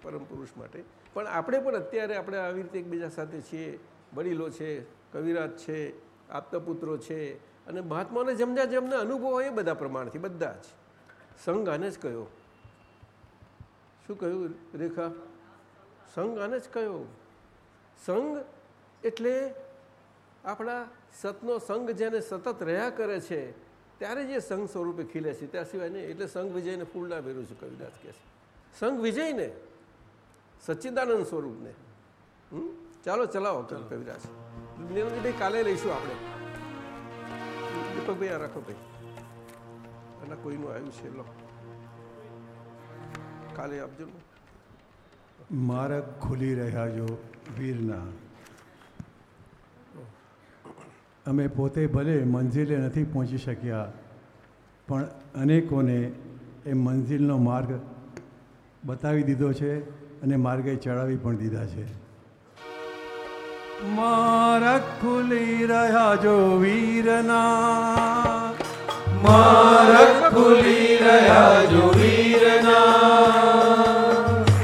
પરમ પુરુષ માટે. પણ આપણે પણ અત્યારે આપણે આવી રીતે એકબીજા સાથે છીએ. વડીલો છે, કવિરાજ છે આપતા પુત્રો છે અને મહાત્માઓને જેમના જેમના અનુભવ હોય એ બધા પ્રમાણથી, બધા જ. સંઘ આને જ કયો? શું કહ્યું રેખા? સંઘ આને જ કયો? સંઘ એટલે આપણા સતનો સંઘ જેને સતત રહ્યા કરે છે, ત્યારે જે સંઘ સ્વરૂપે ખીલે છે. ત્યાં સિવાય નહીં, એટલે સંઘ વિજયને ફૂલના વેરું છે કવિદાસ કહે છે. સંઘ વિજયને, સચ્ચિદાનંદ સ્વરૂપને. હમ? ચાલો ચલાવો ચાલો. કવિરાજ નિરંજનભાઈ કાલે લઈશું આપણે. દીપકભાઈ આ રાખો ભાઈ. એના કોઈનું આવ્યું છે લો. કાલે આપજો માર્ગ ખુલી રહ્યા જો વીરના. અમે પોતે ભલે મંજિલે નથી પહોંચી શક્યા પણ અનેકોને એ મંજિલનો માર્ગ બતાવી દીધો છે અને માર્ગે ચડાવી પણ દીધા છે. માર્ગ ખુલી રહ્યા જો વીરના મારા ખુલી રહ્યા જો વીરના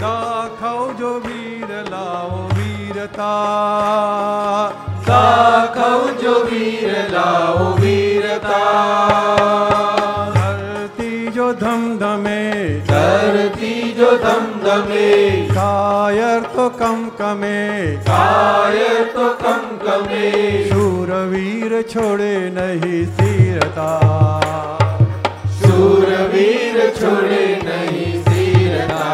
દાખવ જો વીર લાવો વીરતા. દાખવ જો વીર લાવો વીરતા. ધરતી જો ધમધમે. ધરતી જો ધમધમે. તો કમકમે. કાયર તો કમકમે. શૂરવીર છોડે નહીં સ્થિરતા શૂરવીર છોડે નહીં સ્થિરતા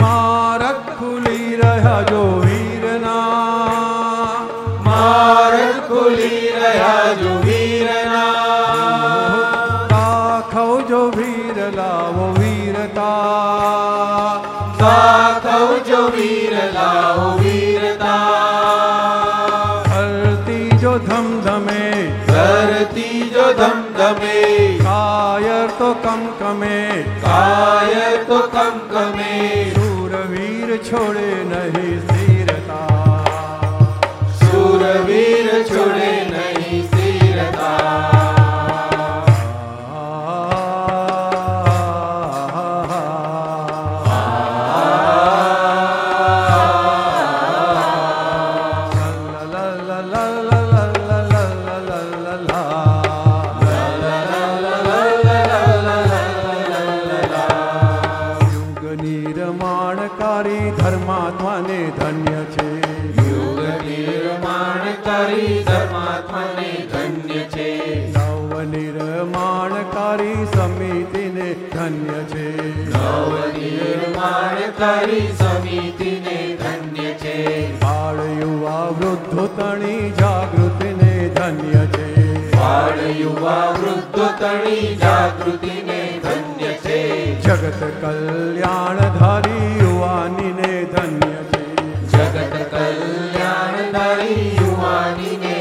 મારક ખુલી રહ્યા જો કમકમે કાય તો કમકમે શૂરવીર છોડે નહીં સ્થિરતા. શૂરવીર છોડે વૃદ્ધો તણી જાગૃતિને ધન્ય છે. બાળ યુવા વૃદ્ધોતણી જાગૃતિને ધન્ય છે. જગત કલ્યાણધારી યુવાનીને ધન્ય છે. જગત કલ્યાણધારી યુવાનીને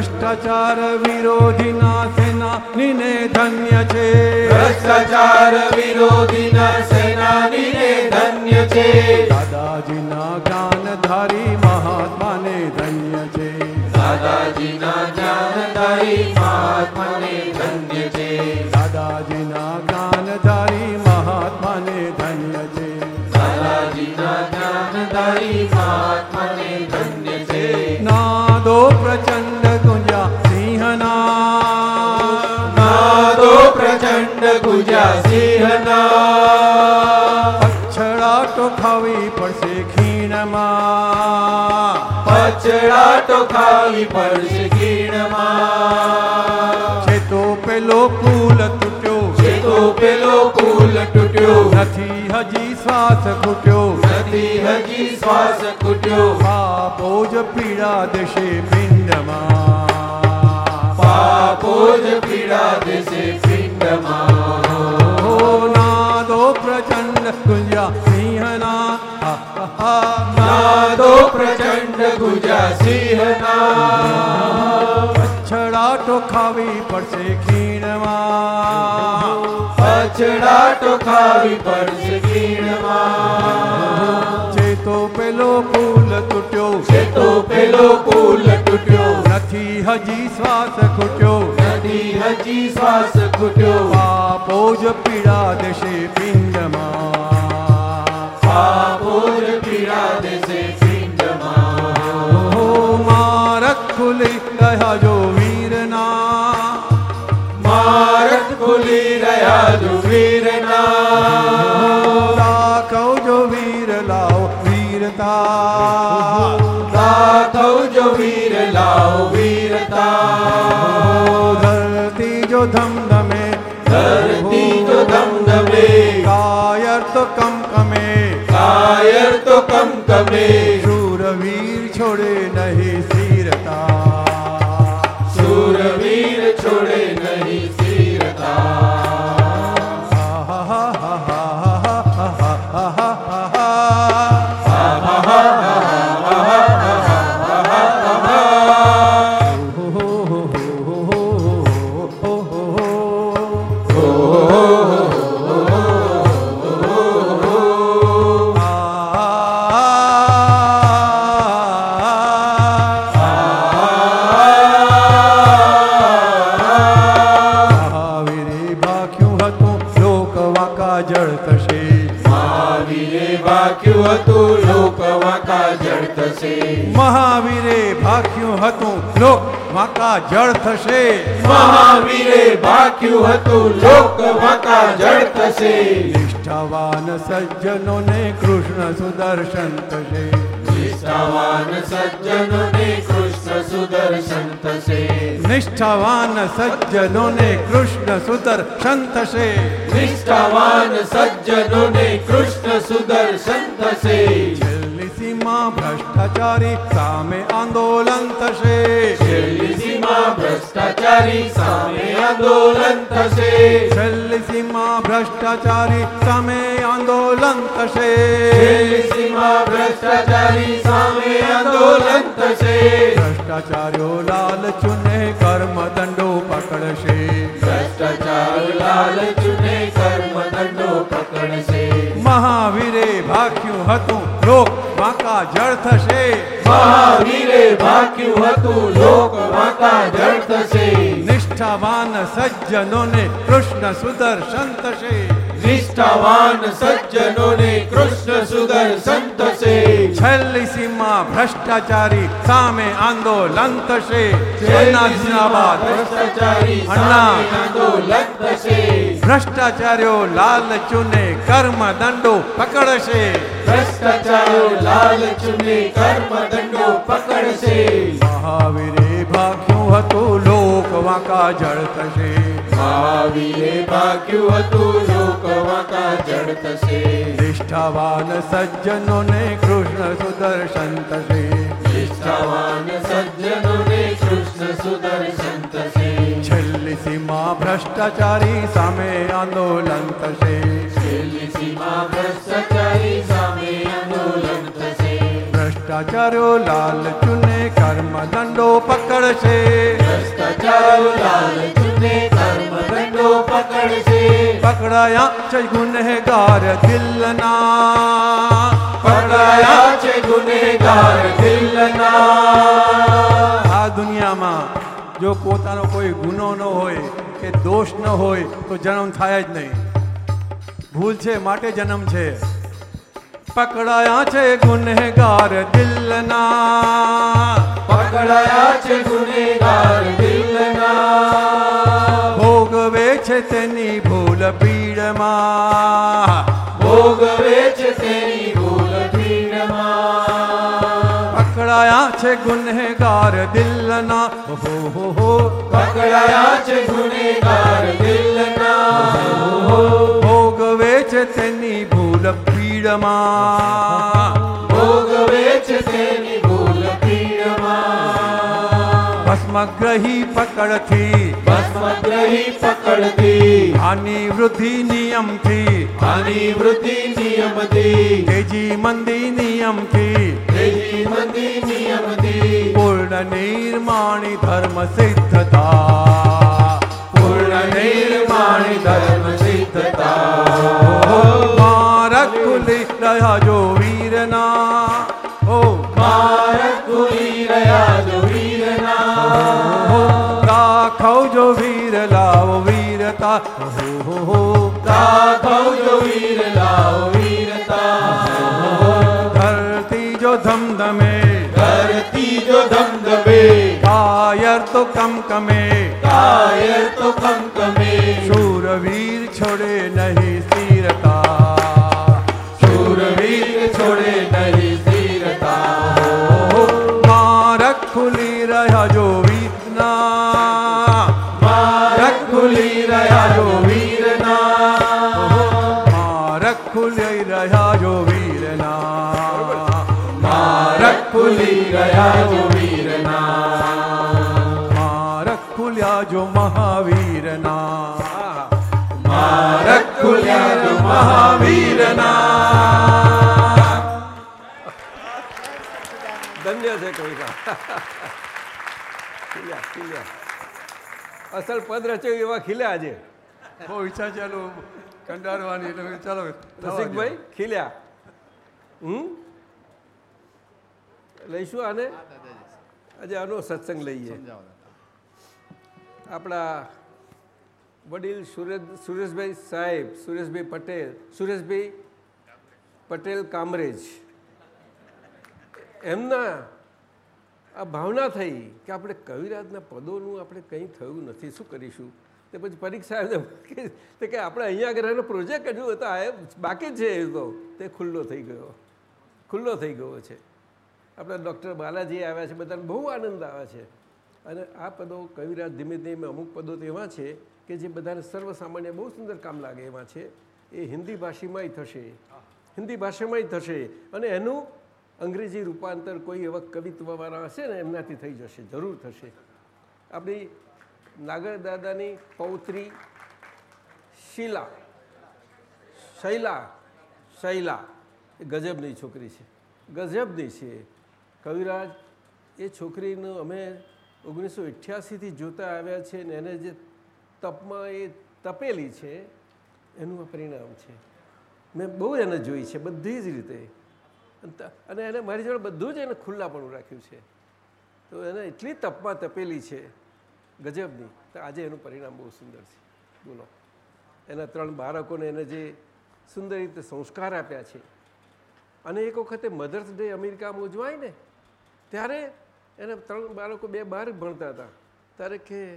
ભ્રષ્ટાચાર વિરોધીના સેનાનીને ધન્ય છે. ભ્રષ્ટાચાર વિરોધીના સેનાનીને ધન્ય છે. દાદાજીના જ્ઞાનધારી મહાત્માને ધન્ય છે. દાદાજીના જ્ઞાનધારી મહાત્માને ધન્ય છે. દાદાજીના જ્ઞાનધારી મહાત્માને ધન્ય છે. દાદાજીના જ્ઞાનધારી મહાત્માને ધન્ય છે. નાદો પ્રચંડ પછડાટો ખાવી પડશે ખીણમાં છે તો પેલો પુલ તૂટ્યો છે તો પેલો પુલ તૂટ્યો નથી હજી શ્વાસ ખૂટ્યો નથી હજી શ્વાસ ખૂટ્યો પાપો જ પીડા દેશે પિંડમાં પાપો જ પીડા દેશે પિંડમાં ઓ નાદો પ્રચંડ ગુંજા સિંહના હા, હા, હા. નાદો પ્રચંડ ગુંજા સિંહના પછડાટો ખાવી પડશે ખીણમાં પછડાટો ખાવી પડશે ખીણમાં છે તો પેલો પુલ તૂટ્યો છે તો પેલો પુલ તૂટ્યો નથી હજી શ્વાસ ખૂટ્યો નથી હજી શ્વાસ ખૂટ્યો પાપો જ પીડા દેશે પિંડમાં પાપો જ પીડા દેશે પિંડમાં મારક ખુલી રહ્યા જો વીરના મારક ખુલી રહ્યા જો વીરના દાખવ જો વીર લાવો વીરતા દાખવ જો વીર લાવો વીરતા ધરતી જો ધમધમે ધરતી જો ધમધમે કાયર તો કમ કમે કમકમે શૂરવીર છોડે નહીં સ્થિરતા શૂરવીર છોડે નહીં વાંકા જળ થશે. મહાવીરે ભાગ્યું હતું લોક વાંકા જળ થશે. નિષ્ઠાવાન સજ્જનોને કૃષ્ણ સુદર્શન થશે. નિષ્ઠાવાન સજ્જનોને કૃષ્ણ સુદર્શન થશે. નિષ્ઠાવાન સજ્જનોને કૃષ્ણ સુદર્શન થશે. નિષ્ઠાવાન સજ્જનોને કૃષ્ણ સુદર્શન થશે. સીમા ભ્રષ્ટાચારી સામે આંદોલન થશે. છેલ્લી સીમા ભ્રષ્ટાચારી સામે આંદોલન થશે. છેલ્લી સીમા ભ્રષ્ટાચારી સામે આંદોલન થશે. છેલ્લી સીમા ભ્રષ્ટાચારી સામે આંદોલન થશે. ભ્રષ્ટાચાર્યો લાલ ચુને કર્મ દંડો પકડશે. ભ્રષ્ટાચાર લાલચુને કર્મ દંડો પકડશે. મહાવીરે ભાખ્યું હતું લોક વાંકા જળ થશે. મહાવીરે ભાખ્યું હતું લોક વાંકા જળ થશે. નિષ્ઠાવાન સજ્જનોને કૃષ્ણ સુદર્શન થશે. નિષ્ઠાવાન સજ્જનોને કૃષ્ણ સુદર્શન થશે. છેલ્લી સીમા ભ્રષ્ટાચારી સામે આંદોલન થશે. ભ્રષ્ટાચારી સામે આંદોલન થશે. ભ્રષ્ટાચાર્યો લાલ ચુને કર્મ દંડો પકડશે. ભ્રષ્ટાચારો લાલચુને કર્મ દંડો પકડશે. મહાવીરે ભાગ્યું હતું લોક વાંકા જળ થશે. મહાવીરે ભાગ્યું હતું લોક વાંકા જળ થશે. નિષ્ઠાવાન સજ્જનોને કૃષ્ણ સુદર્શન થશે. નિષ્ઠાવાન સજ્જનોને કૃષ્ણ સુદર્શન સીમા ભ્રષ્ટાચારી સામે આંદોલન થશે છેલ્લી સીમા ભ્રષ્ટાચારી સામે આંદોલન થશે ભ્રષ્ટાચાર્યો લાલ ચુને કર્મ દંડો પકડશે ભ્રષ્ટાચારો લાલચુને કર્મ દંડો પકડશે પકડાયા છે ગુનેગાર દિલના પકડાયા છે ગુનેગાર દિલના જો પોતાનો કોઈ ગુનો ન હોય કે દોષ ન હોય તો જન્મ થાય જ નહીં. ભૂલ છે માટે જન્મ છે. પકડાયા છે ગુનેગાર દિલના. પકડાયા છે ગુનેગાર દિલના. ભોગવે છે તેની ભૂલ પીડમાં. ભોગવે છે તેની પકડાયા છે ગુનેગાર દિલના હો હો હો પકડાયા છે ગુનેગાર દિલના ભોગવે છે તેની ભૂલ પીડમાં ભોગવે છે તેની ભૂલ પીડમાં ભસ્મગ્રહી પકડથી ભસ્મગ્રહી પકડતી આની વૃદ્ધિ નિયમથી આની વૃદ્ધિ નિયમથી તેજી મંદી નિયમથી તેજી મંદી નિયમથી પૂર્ણ નિર્માણી ધર્મ સિદ્ધતા પૂર્ણ નિર્માણ ધર્મ સિદ્ધતા મારક ખુલી રહ્યા જો વીરના ઓ મારક ખુલી રહ્યા જો વીરના રાખવ જો વીર લાવો વીરતા વીર લાવો વીરતા ધરતી જો ધમધમે ધરતી જો ધમધમે. કાયર તો કમકમે કાયર તો કમકમે. શૂરવીર છોડે નહીં સ્થિરતા મારક ખુલ્યા જો મહાવીરના મારક ખુલ્યા જો મહાવીરના ધન્ય છે કવિતા ખીલ્યા ખીલ્યા અસલ પદ રચ્યો એવા ખીલ્યા આજે બહુ ઈચ્છા ચાલુ કંડારવાની એટલે ચાલો રસિકભાઈ ખીલ્યા હમ લઈશું આને? આજે આનો સત્સંગ લઈએ. આપણા વડીલ સુરેશ સુરેશભાઈ સાહેબ સુરેશભાઈ પટેલ સુરેશભાઈ પટેલ કામરેજ. એમના આ ભાવના થઈ કે આપણે કવિરાજના પદોનું આપણે કંઈ થયું નથી. શું કરીશું? તે પછી પરીક્ષા તે કે આપણે અહીંયા આગળ એનો પ્રોજેક્ટ હજુ હતો આ બાકી જ છે એ તો. તે ખુલ્લો થઈ ગયો. ખુલ્લો થઈ ગયો છે. આપણા ડૉક્ટર બાલાજી આવ્યા છે, બધાને બહુ આનંદ આવે છે. અને આ પદો કવિરાજ ધીમે ધીમે અમુક પદો તો એવા છે કે જે બધાને સર્વસામાન્ય બહુ સુંદર કામ લાગે એવા છે. એ હિન્દી ભાષીમાંય થશે. હિન્દી ભાષામાંય થશે. અને એનું અંગ્રેજી રૂપાંતર કોઈ એવા કવિત્વવાળા હશે ને, એમનાથી થઈ જશે, જરૂર થશે. આપણી નાગર દાદાની પૌત્રી શીલા, શૈલા શૈલા, એ ગજબની છોકરી છે. ગજબની છે. કવિરાજ, એ છોકરીનું અમે ઓગણીસો અઠ્યાસીથી જોતા આવ્યા છે ને એને જે તપમાં એ તપેલી છે, એનું પરિણામ છે. મેં બહુ એને જોઈ છે, બધી જ રીતે. અને એને મારી જોડે બધું જ એને ખુલ્લાપણું રાખ્યું છે. તો એને એટલી તપમાં તપેલી છે, ગજબની, તો આજે એનું પરિણામ બહુ સુંદર છે. બોલો. એના ત્રણ બાળકોને એને જે સુંદર રીતે સંસ્કાર આપ્યા છે. અને એક વખતે મધર્સ ડે અમેરિકામાં ઉજવાય ને ત્યારે એને ત્રણ બાળકો બે બાર ભણતા હતા. ત્યારે કે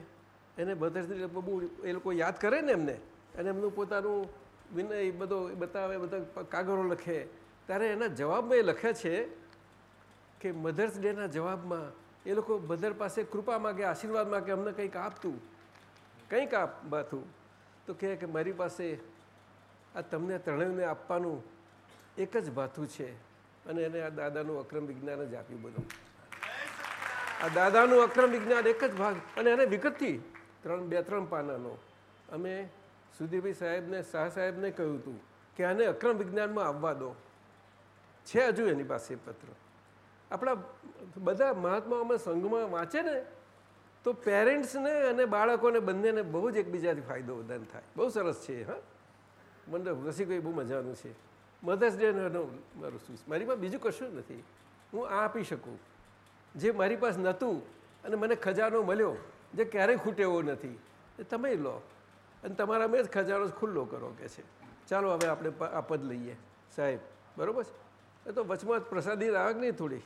એને ભદ્રશ્રી બહુ એ લોકો યાદ કરે ને એમને. અને એમનું પોતાનું વિનય બધો બતાવે, બધા કાગળો લખે. ત્યારે એના જવાબમાં એ લખે છે કે મધર્સ ડેના જવાબમાં એ લોકો મધર પાસે કૃપા માગે, આશીર્વાદ માગે, અમને કંઈક આપતું. કંઈક આપતું તો કહે કે મારી પાસે આ તમને ત્રણેયને આપવાનું એક જ ભાથું છે. અને એને આ દાદાનું અક્રમ વિજ્ઞાન જ આપ્યું બધું. આ દાદાનું અક્રમ વિજ્ઞાન એક જ ભાગ. અને એને વિગતથી ત્રણ, બે, ત્રણ પાનાનો. અમે સુધીરભાઈ સાહેબને, શાહ સાહેબને કહ્યું હતું કે આને અક્રમ વિજ્ઞાનમાં આવવા દો. છે હજુ એની પાસે પત્ર. આપણા બધા મહાત્માઓમાં સંઘમાં વાંચે ને, તો પેરેન્ટ્સને અને બાળકોને બંનેને બહુ જ એકબીજાથી ફાયદો વધારે થાય. બહુ સરસ છે, હા. મને રસિકભાઈ બહુ મજાનું છે. મધર્સ ડે મારું શું મારી પાસે બીજું કશું નથી. હું આ આપી શકું. જે મારી પાસે નહોતું અને મને ખજાનો મળ્યો, જે ક્યારેય ખૂટે એવો નથી, એ તમે લો. અને તમારા મેં જ ખજાનો ખુલ્લો કરો કે છે. ચાલો હવે આપણે આ પદ લઈએ. સાહેબ, બરાબર છે? એ તો વચમાં જ પ્રસાદી રાખ નહીં થોડી?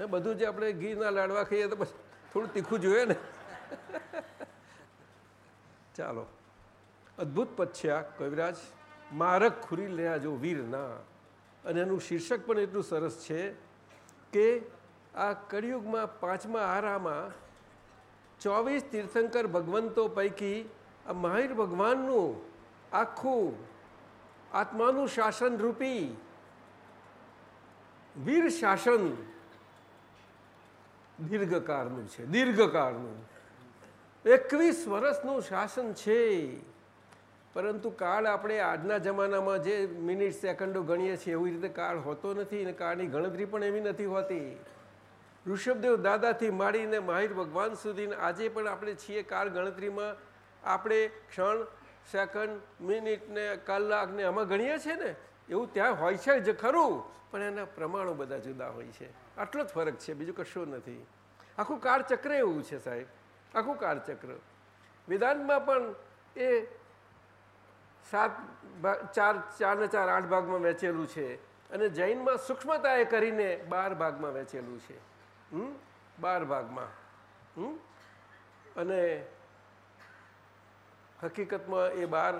એ બધું જે આપણે ઘીના લાડવા ખાઈએ તો બસ થોડું તીખું જોઈએ ને. ચાલો. અદ્ભુત પદ છે આ, કવિરાજ. મારક ખુરી લેયા જો વીરના અને એનું શીર્ષક પણ એટલું સરસ છે કે આ કળિયુગમાં પાંચમા આરામાં ચોવીસ તીર્થંકર ભગવંતો પૈકી આ મહાવીર ભગવાનનું આખું આત્માનું શાસન રૂપી વીર શાસન દીર્ઘકાળનું છે, દીર્ઘકાળનું. એકવીસ વર્ષનું શાસન છે. પરંતુ કાળ આપણે આજના જમાનામાં જે મિનિટ, સેકન્ડો ગણીએ છીએ, એવી રીતે કાળ હોતો નથી અને કાળની ગણતરી પણ એવી નથી હોતી. ઋષભદેવ દાદાથી માંડીને માહિર ભગવાન સુધીને આજે પણ આપણે છીએ કાળ ગણતરીમાં. આપણે ક્ષણ, સેકન્ડ, મિનિટ ને કલાક ને આમાં ગણીએ છીએ ને, એવું ત્યાં હોય છે જ ખરું, પણ એના પ્રમાણો બધા જુદા હોય છે. આટલો જ ફરક છે, બીજું કશું નથી. આખું કાળચક્ર એવું છે સાહેબ. આખું કાળચક્ર. વેદાંતમાં પણ એ સાત ચાર ચાર ને ચાર, આઠ ભાગમાં વહેંચેલું છે. અને જૈનમાં સૂક્ષ્મતાએ કરીને બાર ભાગમાં વહેંચેલું છે. હમ? બાર ભાગમાં. હમ? અને હકીકતમાં એ બાર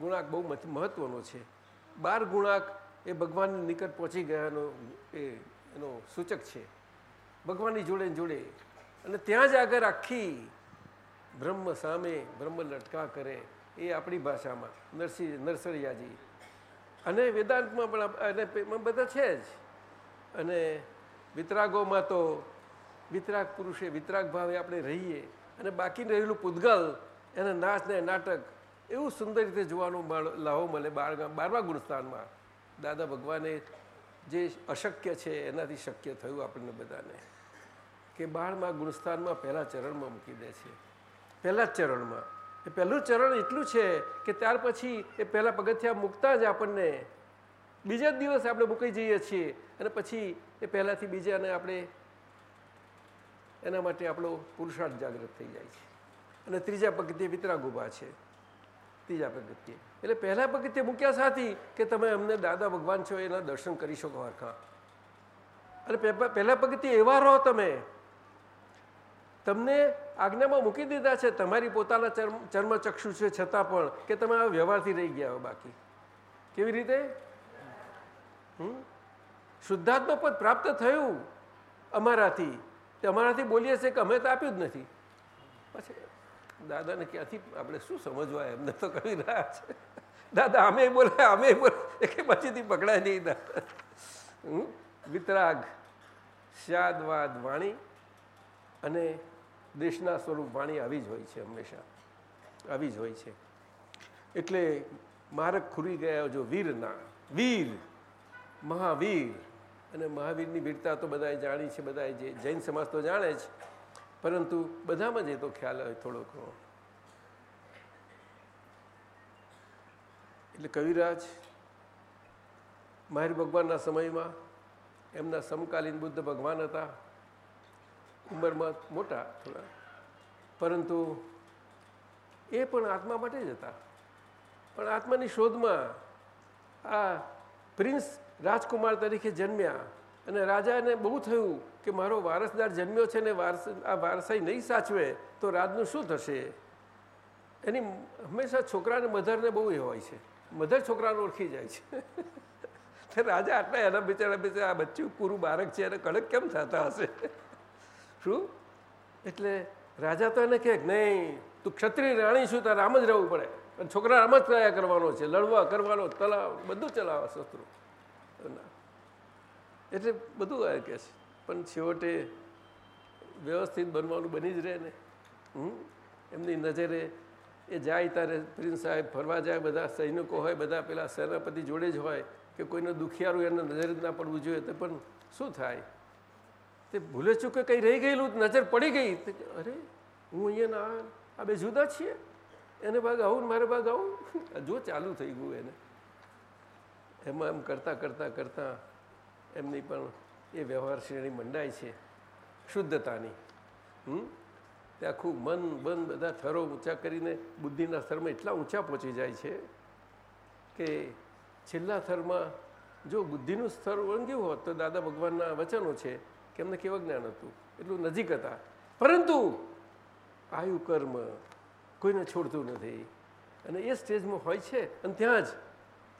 ગુણાક બહુ મહત્વનો છે. બાર ગુણાક એ ભગવાનની નિકટ પહોંચી ગયાનો એ, એનો સૂચક છે. ભગવાનની જોડે જોડે. અને ત્યાં જ આગળ આખી બ્રહ્મ સામે બ્રહ્મ લટકા કરે. એ આપણી ભાષામાં નરસિંહ નરસરિયાજી. અને વેદાંતમાં પણ અને બધા છે જ. અને વિતરાગોમાં તો વિતરાગ પુરુષે વિતરાગ ભાવે આપણે રહીએ અને બાકી રહેલું પૂદગલ એના નાચ ને નાટક, એવું સુંદર રીતે જોવાનો લાહો મળે બારમા બારમા ગુણસ્થાનમાં. દાદા ભગવાને જે અશક્ય છે એનાથી શક્ય થયું આપણને બધાને. કે બાળમાં ગુણસ્થાનમાં પહેલાં ચરણમાં મૂકી દે છે. પહેલાં જ ચરણમાં. એ પહેલું ચરણ એટલું છે કે ત્યાર પછી એ પહેલાં પગથિયા મૂકતા જ આપણને બીજા જ દિવસ આપણે મૂકી જઈએ છીએ. અને પછી એ પહેલાંથી બીજાને આપણે એના માટે આપણો પુરુષાર્થ જાગૃત થઈ જાય છે. અને ત્રીજા પગથિયે વિતરાગ ઊભા છે. ત્રીજા પગથિયે. એટલે પહેલા પગથિયે મૂક્યા સાથી કે તમે અમને દાદા ભગવાન છો, એના દર્શન કરી શકો હરખા. અને પહેલા પગથિયે એવા રહો તમે. તમને આજ્ઞામાં મૂકી દીધા છે, તમારી પોતાના ચર્મ, ચર્મચક્ષુ છે, છતાં પણ કે તમે આ વ્યવહારથી રહી ગયા હો બાકી? કેવી રીતે? હમ? શુદ્ધાત્મ પદ પ્રાપ્ત થયું અમારાથી. તે અમારાથી બોલીએ છીએ કે અમે તો આપ્યું જ નથી. પછી દાદાને ક્યાંથી આપણે શું સમજવા એમને તો કહી રહ્યા છે. દાદા, અમે બોલે અમે બોલે કે પછીથી પકડાય નહીં વિતરાગ, શ્યાદવાદ વાણી અને દેશના સ્વરૂપ વાણી આવી જ હોય છે હંમેશા. આવી જ હોય છે. એટલે મારક ખુરી ગયા જો વીરના. વીર, મહાવીર અને મહાવીરની વીરતા તો બધાએ જાણી છે, બધાએ જે જૈન સમાજ તો જાણે જ. પરંતુ બધામાં જ એ તો ખ્યાલ હોય થોડો ઘણો એટલે કવિરાજ, માહિર ભગવાનના સમયમાં એમના સમકાલીન બુદ્ધ ભગવાન હતા. ઉંમરમાં મોટા થોડા. પરંતુ એ પણ આત્મા માટે જ હતા. પણ આત્માની શોધમાં આ પ્રિન્સ રાજકુમાર તરીકે જન્મ્યા અને રાજાને બહુ થયું કે મારો વારસદાર જન્મ્યો છે ને વારસ, આ વારસાઈ નહીં સાચવે તો રાજનું શું થશે? એની હંમેશા છોકરાને મધરને બહુ એ હોય છે. મધર છોકરાને ઓળખી જાય છે. રાજા આટલા એના બિચારા બિચારા આ બચ્ચું પૂરું બાળક છે, એને કડક કેમ થતા હશે? શું? એટલે રાજા તો એને કહે નહીં, તું ક્ષત્રિય રાણી છું, તારે આમ જ રહેવું પડે. અને છોકરા આમ જ કયા કરવાનો છે, લડવા, કરવાનો, તલાવ, બધું ચલાવે શત્રુ. એટલે બધું આ કહે છે. પણ છેવટે વ્યવસ્થિત બનવાનું બની જ રહે ને? એમની નજરે એ જાય ત્યારે પ્રિન્સ સાહેબ ફરવા જાય, બધા સૈનિકો હોય, બધા પેલા સેનાપતિ જોડે જ હોય, કે કોઈનું દુખિયારું એને નજરે જ ના પડવું જોઈએ, તો પણ શું થાય? તે ભૂલે ચૂકે કંઈ રહી ગયેલું નજર પડી ગઈ. અરે, હું અહીંયા ના, આ બે જુદા છીએ. એને ભાગ આવું મારે ભાગ આવું. જો ચાલુ થઈ ગયું એને. એમાં એમ કરતાં કરતાં કરતાં એમની પણ એ વ્યવહાર શ્રેણી મંડાય છે શુદ્ધતાની. હમ? તે આખું મન, બન બધા થરો ઊંચા કરીને બુદ્ધિના સ્તરમાં એટલા ઊંચા પહોંચી જાય છે કે છેલ્લા થરમાં જો બુદ્ધિનું સ્તર ઓળંગ્યું હોત તો દાદા ભગવાનના વચનો છે. કે એમને કેવું જ્ઞાન હતું? એટલું નજીક હતા. પરંતુ આયુ કર્મ કોઈને છોડતું નથી. અને એ સ્ટેજમાં હોય છે અને ત્યાં જ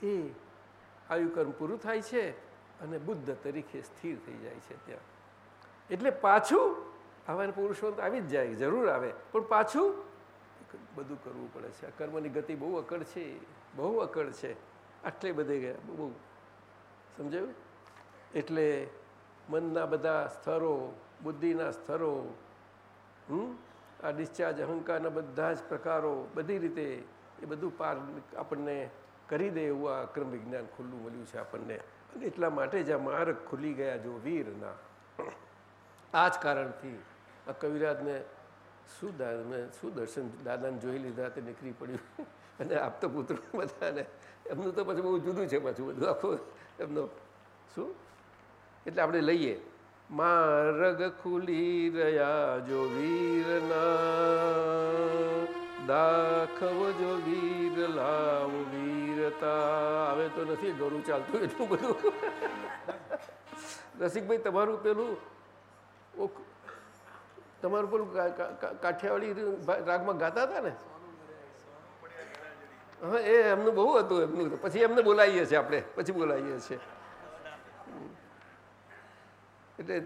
એ આયુ કર્મ પૂરું થાય છે અને બુદ્ધ તરીકે સ્થિર થઈ જાય છે ત્યાં. એટલે પાછું આવા પુરુષો આવી જ જાય, જરૂર આવે. પણ પાછું બધું કરવું પડે છે. આ કર્મની ગતિ બહુ અકળ છે, બહુ અકળ છે. આટલે બધે ગયા, બહુ. સમજાયું? એટલે મનના બધા સ્તરો, બુદ્ધિના સ્તરો, હમ? આ ડિસ્ચાર્જ, અહંકારના બધા જ પ્રકારો, બધી રીતે એ બધું પાર આપણને કરી દે એવું આ અક્રમ વિજ્ઞાન ખુલ્લું મળ્યું છે આપણને. અને એટલા માટે જ આ માર્ગ ખુલી ગયા જો વીરના. આ જ કારણથી આ કવિરાજને શું શું દર્શન દાદાને જોઈ લીધા, તે નીકળી પડ્યું. અને આપતો પુત્રો બધાને. એમનું તો પછી બહુ જુદું છે પાછું બધું. આખું એમનો શું? એટલે આપણે લઈએ. માર્ગ ખુલી રહ્યા જો વીરના. દાખવ જો વીર લાવ વીરતા. હવે તો નથી ગોરું ચાલતું એટલું બધું. રસિકભાઈ, તમારું પેલું તમારું પેલું કાઠિયાવાડી રાગમાં ગાતા હતા ને? હા, એ એમનું બહુ હતું એમનું. પછી એમને બોલાવીએ છીએ આપણે. પછી બોલાવીએ છીએ. એટલે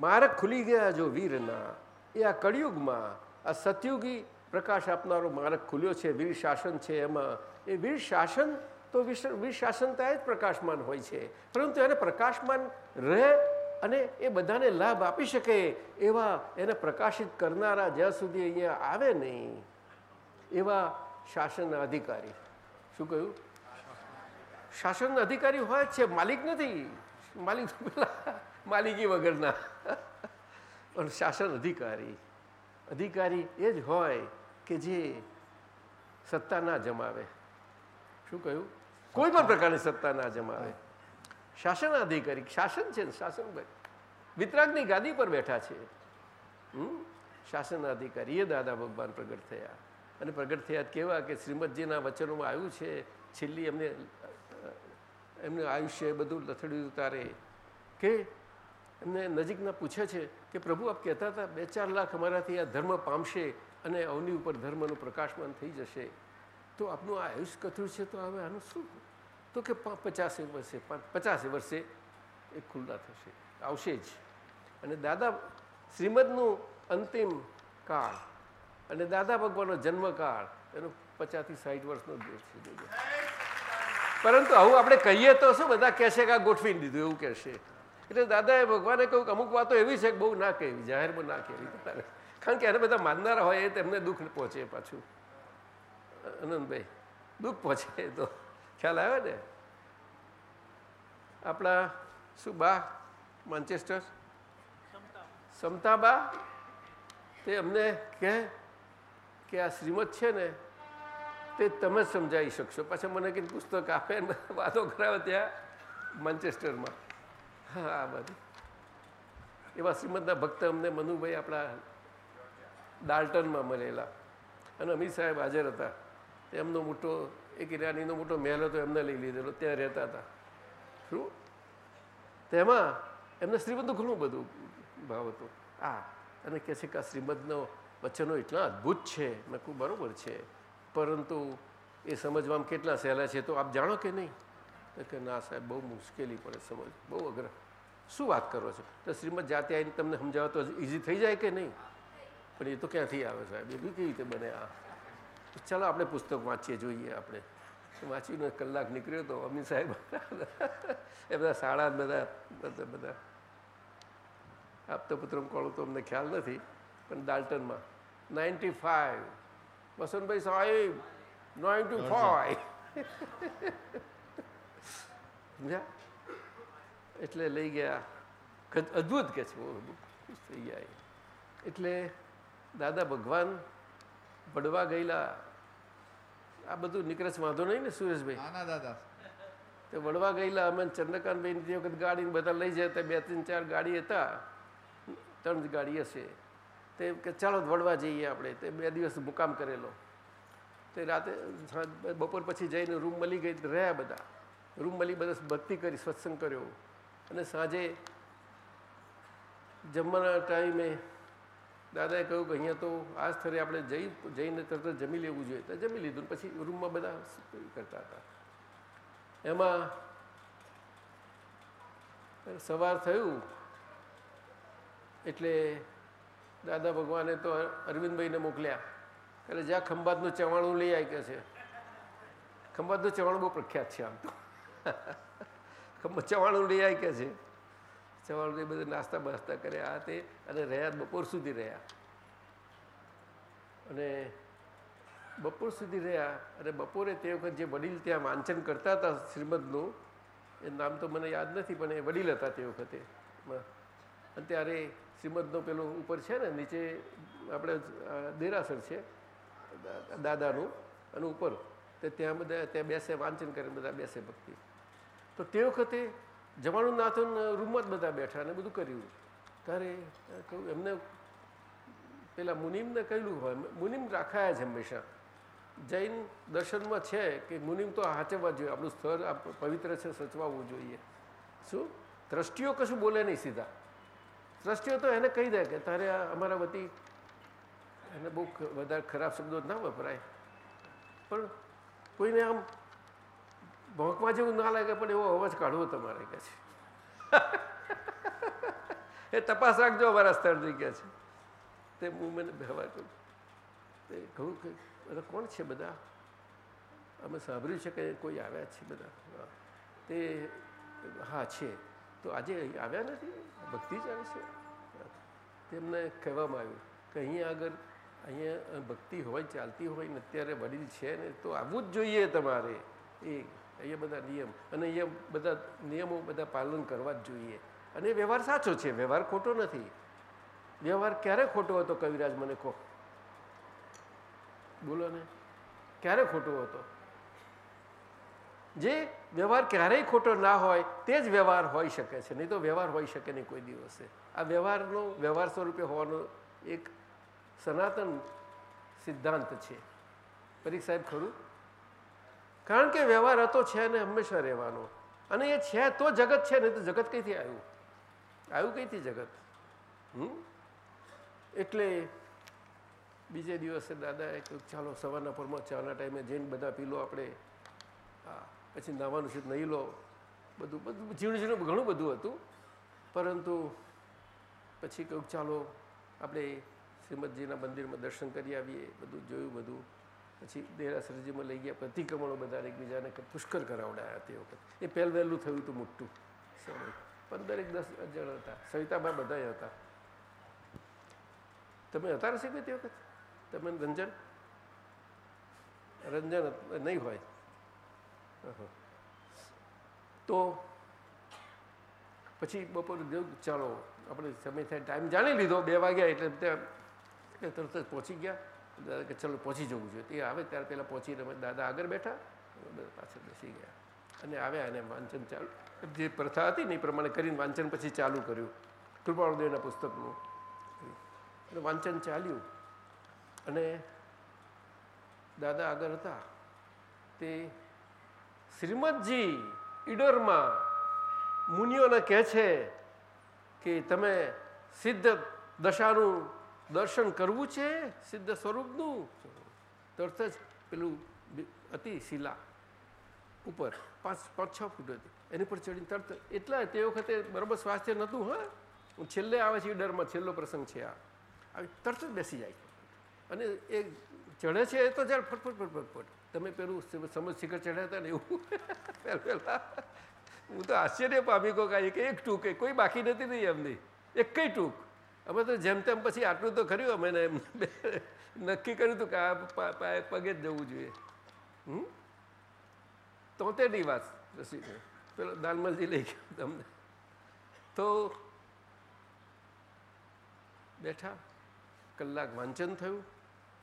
માર્ગ ખુલી ગયા જો વીરના, એ આ કળિયુગમાં આ સતયુગી પ્રકાશ આપનારો માર્ગ ખુલ્યો છે, વીર શાસન છે એમાં. એ વીર શાસન તો વીર શાસનતા જ પ્રકાશમાન હોય છે. પરંતુ એને પ્રકાશમાન રહે અને એ બધાને લાભ આપી શકે એવા એને પ્રકાશિત કરનારા જ્યાં સુધી અહીંયા આવે નહીં, એવા શાસનના અધિકારી. શું કહ્યું? શાસનના અધિકારી હોય છે, માલિક નથી. માલિક પેલા માલિકી વગરના. પણ શાસન અધિકારી અધિકારી એ જ હોય કે જે સત્તા ના જમાવે. શું કહ્યું? કોઈ પણ પ્રકારની સત્તા ના જમાવે. શાસન અધિકારી, શાસન છે ને, શાસન વિતરાગની ગાદી પર બેઠા છે? શાસન અધિકારી એ દાદા ભગવાન પ્રગટ થયા. અને પ્રગટ થયા કેવા કે શ્રીમદજીના વચનોમાં આવ્યું છે, છેલ્લી એમને એમનું આયુષ્ય બધું લથડ્યું તારે. કે એમને નજીકના પૂછે છે કે પ્રભુ આપ કહેતા હતા બે ચાર લાખ અમારાથી આ ધર્મ પામશે અને અવની ઉપર ધર્મનું પ્રકાશમાન થઈ જશે. તો આપનું આ આયુષ કથું છે તો હવે આનું શું? તો કે પચાસે વર્ષે પચાસે વર્ષે એ ખુલ્લા થશે આવશે જ. અને દાદા શ્રીમદનું અંતિમ કાળ અને દાદા ભગવાનનો જન્મકાળ એનો પચાસથી સાઠ વર્ષનો જ છે. પરંતુ આવું આપણે કહીએ તો શું બધા કહેશે કે આ ગોઠવી દીધું એવું કહેશે. એટલે દાદાએ ભગવાને કહ્યું કે અમુક વાતો એવી છે કે બહુ ના કહેવી, જાહેરમાં ના કહેવી. કારણ કે એને બધા માનનારા હોય એ તેમને દુઃખ પહોંચે પાછું. આનંદભાઈ, દુઃખ પહોંચે એ તો. ખ્યાલ આવ્યો ને? આપણા શું બા? માન્ચેસ્ટર સમતાબા? તે અમને કહે કે આ શ્રીમદ છે ને, તે તમે સમજાવી શકશો. પાછા મને કંઈક પુસ્તક આપે ને વાતો કરાવે ત્યાં માન્ચેસ્ટરમાં હા, આ બધું. એવા શ્રીમદના ભક્ત અમને મનુભાઈ આપણા ડાલ્ટનમાં મળેલા. અને અમિત સાહેબ હાજર હતા. એમનો મોટો, એક ઈરાનીનો મોટો મહેલ હતો, એમને લઈ લીધેલો. ત્યાં રહેતા હતા. શું? તેમાં એમને શ્રીમદનું ઘણું બધું ભાવ હતો. આ, અને કહે છે કે આ શ્રીમદનો વચનો એટલા અદ્ભુત છે. મેં કહું, બરાબર છે. પરંતુ એ સમજવામાં કેટલા સહેલા છે તો આપ જાણો કે નહીં? કે ના સાહેબ, બહુ મુશ્કેલી પડે સમજ, બહુ અઘરા. શું વાત કરો છો? તો શ્રીમદ જાતે આવીને તમને સમજાવો તો ઇઝી થઈ જાય કે નહીં? પણ એ તો ક્યાંથી આવે સાહેબ? એ બી કેવી રીતે બને આ? ચાલો આપણે પુસ્તક વાંચીએ જોઈએ આપણે. વાંચીને કલાક નીકળ્યો તો અમિત સાહેબ એ બધા શાળા બધા બધા બધા. આપતા પુત્ર કોણ તો અમને ખ્યાલ નથી પણ દાલ્ટનમાં નાઇન્ટી ફાઈવ વસંતભાઈ સાહેબ નાઇન્ટી ફાઈવ સમજ્યા? એટલે લઈ ગયા. અદ્ભુત કે છે ખુશ થઈ ગયા એટલે દાદા ભગવાન વડવા ગયેલા. આ બધું નીકળે વાંધો નહીં ને સુરેશભાઈ? દાદા. તે વડવા ગયેલા અમે ચંદ્રકાંતભાઈ તે વખત ગાડી બધા લઈ જાય બે ત્રણ ચાર ગાડી હતા. ત્રણ જ ગાડી હશે. તે કે ચાલો વડવા જઈએ આપણે. તે બે દિવસ મુકામ કરેલો. તે રાતે બપોર પછી જઈને રૂમ મળી ગઈ રહ્યા બધા. રૂમ મળી બધા ભક્તિ કરી સત્સંગ કર્યો. અને સાંજે જમવાના ટાઈમે દાદાએ કહ્યું કે અહીંયા તો આ સ્થળે આપણે જઈ જઈને તરત જમી લેવું જોઈએ. તો જમી લીધું પછી રૂમમાં બધા કરતા હતા. એમાં સવાર થયું એટલે દાદા ભગવાને તો અરવિંદભાઈને મોકલ્યા. એટલે જ્યાં ખંભાતનું ચવાણું લઈ આવી કે છે. ખંભાતનું ચવાણું બહુ પ્રખ્યાત છે આમ તો. ચવાણું લઈ આવી કે છે? ચવાણું લઈ બધું નાસ્તા બાસ્તા કર્યા. આ તે અને રહ્યા બપોર સુધી રહ્યા. અને બપોર સુધી રહ્યા અને બપોરે તે વખત જે વડીલ ત્યાં વાંચન કરતા હતા શ્રીમદનું એ નામ તો મને યાદ નથી, પણ એ વડીલ હતા તે વખતે. અને ત્યારે શ્રીમદનો પેલો ઉપર છે ને, નીચે આપણે દેરાસર છે, દાદાનું, અને ઉપર. તો ત્યાં બધા, ત્યાં બેસે, વાંચન કરે, બધા બેસે ભક્તિ. તો તે વખતે જવાનું નાથન રૂમમાં જ બધા બેઠા અને બધું કર્યું. ત્યારે કહ્યું એમને પેલા મુનિમને કહ્યું હોય, મુનિમ રાખાયા છે હંમેશા. જૈન દર્શનમાં છે કે મુનિમ તો હાચવવા જોઈએ, આપણું સ્થળ આ પવિત્ર છે સચવાવવું જોઈએ. શું? દ્રષ્ટિઓ કશું બોલે નહીં સીધા. દ્રષ્ટિઓ તો એને કહી દે કે તારે અમારા વતી એને બહુ વધારે ખરાબ શબ્દો ના વપરાય. પણ કોઈને આમ ભોંકવા જેવું ના લાગે, પણ એવો અવાજ કાઢવો તમારે કે છે. એ તપાસ રાખજો અમારા સ્થળથી કે છે. તે હું મને ભેવા કહું તે કહું કે, બધા કોણ છે બધા? અમે સાંભળ્યું છે કે કોઈ આવ્યા છે બધા. તે, હા, છે. તો આજે આવ્યા નથી? ભક્તિ ચાલે છે? તેમને કહેવામાં આવ્યું કે અહીંયા આગળ અહીંયા ભક્તિ હોય, ચાલતી હોય ને અત્યારે વડીલ છે ને, તો આવવું જ જોઈએ તમારે. એ અહીંયા બધા નિયમ. અને અહીંયા બધા નિયમો બધા પાલન કરવા જ જોઈએ. અને વ્યવહાર સાચો છે. વ્યવહાર ખોટો નથી. વ્યવહાર ક્યારે ખોટો હતો? કવિરાજ મને કહો. બોલો ને. ક્યારે ખોટો હતો? જે વ્યવહાર ક્યારેય ખોટો ના હોય, તે જ વ્યવહાર હોઈ શકે છે. નહીં તો વ્યવહાર હોઈ શકે નહીં કોઈ દિવસે. આ વ્યવહારનો, વ્યવહાર સ્વરૂપે હોવાનો એક સનાતન સિદ્ધાંત છે. પરીક્ષ સાહેબ ખરું? કારણ કે વ્યવહાર હતો, છે ને હંમેશા રહેવાનો. અને એ છે તો જગત છે ને તો જગત કઈથી આવ્યું? આવ્યું કઈથી જગત? હમ? એટલે બીજે દિવસે દાદાએ કહ્યું, ચાલો સવારના પરમાં ચાના ટાઈમે જઈને બધા પીલો આપણે. હા, પછી નાવાનું છે નહીં લો. બધું બધું, ઝીણું ઝીણું ઘણું બધું હતું. પરંતુ પછી કહ્યું, ચાલો આપણે શ્રીમદજીના મંદિરમાં દર્શન કરી આવીએ. બધું જોયું, બધું. પછી દેરાસરજીમાં લઈ ગયા પ્રતિક્રમણો બધા એકબીજાને પુષ્કર કરાવડાયા તે વખત. એ પહેલ વહેલું થયું હતું મોટું. સમય. પંદર એક દસ જણ હતા. સવિતાબા બધા હતા. તમે હતા રસી તે વખત? તમે રંજન? રંજન નહીં હોય. તો પછી બપોરે જેવું ચાલો, આપણે સમય થાય, ટાઈમ જાણી લીધો, બે વાગ્યા એટલે ત્યાં તરત જ પહોંચી ગયા. દાદા કે ચલો પહોંચી જવું જોઈએ તે આવે ત્યારે પહેલાં પહોંચીને દાદા આગળ બેઠા પાછળ બેસી ગયા. અને આવ્યા અને વાંચન ચાલુ. જે પ્રથા હતી ને એ પ્રમાણે કરીને વાંચન પછી ચાલુ કર્યું. કૃપાળુદેવના પુસ્તકનું. અને વાંચન ચાલ્યું. અને દાદા આગળ હતા. તે શ્રીમદજી ઈડરમાં મુનિઓને કહે છે કે તમે સિદ્ધ દશાનું દર્શન કરવું છે, સિદ્ધ સ્વરૂપનું? તરત જ પેલું હતી શિલા ઉપર, પાંચ પાંચ, છ ફૂટ હતી. એની પર ચડીને તરત એટલા તે વખતે બરાબર સ્વાસ્થ્ય નહોતું, હા? હું છેલ્લે આવે છે ડરમાં, છેલ્લો પ્રસંગ છે આ. તરત જ બેસી જાય. અને એ ચડે છે એ તો જ્યારે ફટફટ ફટફટ ફટ તમે પેલું સમજ શિખર ચડ્યા હતા ને એવું? પહેલા હું તો આશ્ચર્ય પામી કહું કે એક ટૂંક, કોઈ બાકી નથી નહીં એમની. એક કઈ ટૂંક. અમે તો જેમ તેમ પછી આટલું તો કર્યું, અમે એમ નક્કી કર્યું હતું કે આ પગે જ જવું જોઈએ. હમ? તોતેરની વાત રસી પેલો દાલમલજી લઈ ગયો તમને. તો બેઠા. કલાક વાંચન થયું.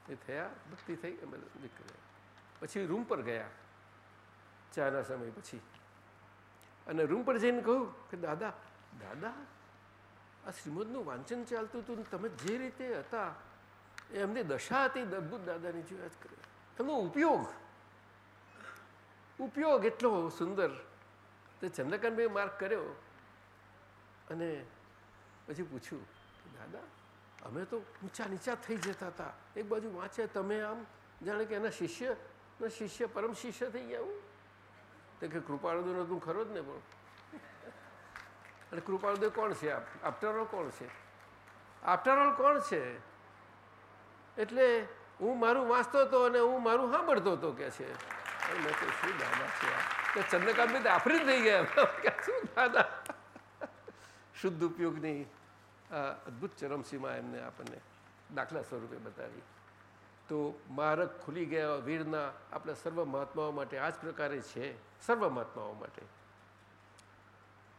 એ થયા, ભક્તિ થઈ, અમે નીકળ્યા. પછી રૂમ પર ગયા. ચાના સમય પછી. અને રૂમ પર જઈને કહ્યું કે, દાદા દાદા આ શ્રીમદનું વાંચન ચાલતું હતું તમે જે રીતે હતા, એ એમની દશા હતી અદભુત દાદાની જે વાત કરે. એમનો ઉપયોગ ઉપયોગ એટલો સુંદર. તે ચંદ્રકાંતભાઈ માર્ક કર્યો અને પછી પૂછ્યું દાદા, અમે તો ઊંચા નીચા થઈ જતા હતા. એક બાજુ વાંચે તમે આમ, જાણે કે એના શિષ્ય શિષ્ય પરમ શિષ્ય થઈ ગયા તો કે કૃપાળુદેવનો તું ખરો જ ને પણ અને કૃપાળુદેવ કોણ છે? આફ્ટરઓલ કોણ છે? આફ્ટરઓલ કોણ છે? એટલે હું મારું વાંચતો હતો અને હું મારું સાંભળતો હતો કે છે. શું દાદા છે ચંદ્રકાંત આફરી થઈ ગયા. શું દાદા? શુદ્ધ ઉપયોગની અદ્ભુત ચરમસીમા એમને આપણને દાખલા સ્વરૂપે બતાવી. તો મારક ખુલી ગયા, વીરના આપણા સર્વ મહાત્માઓ માટે આ જ પ્રકારે છે, સર્વ મહાત્માઓ માટે.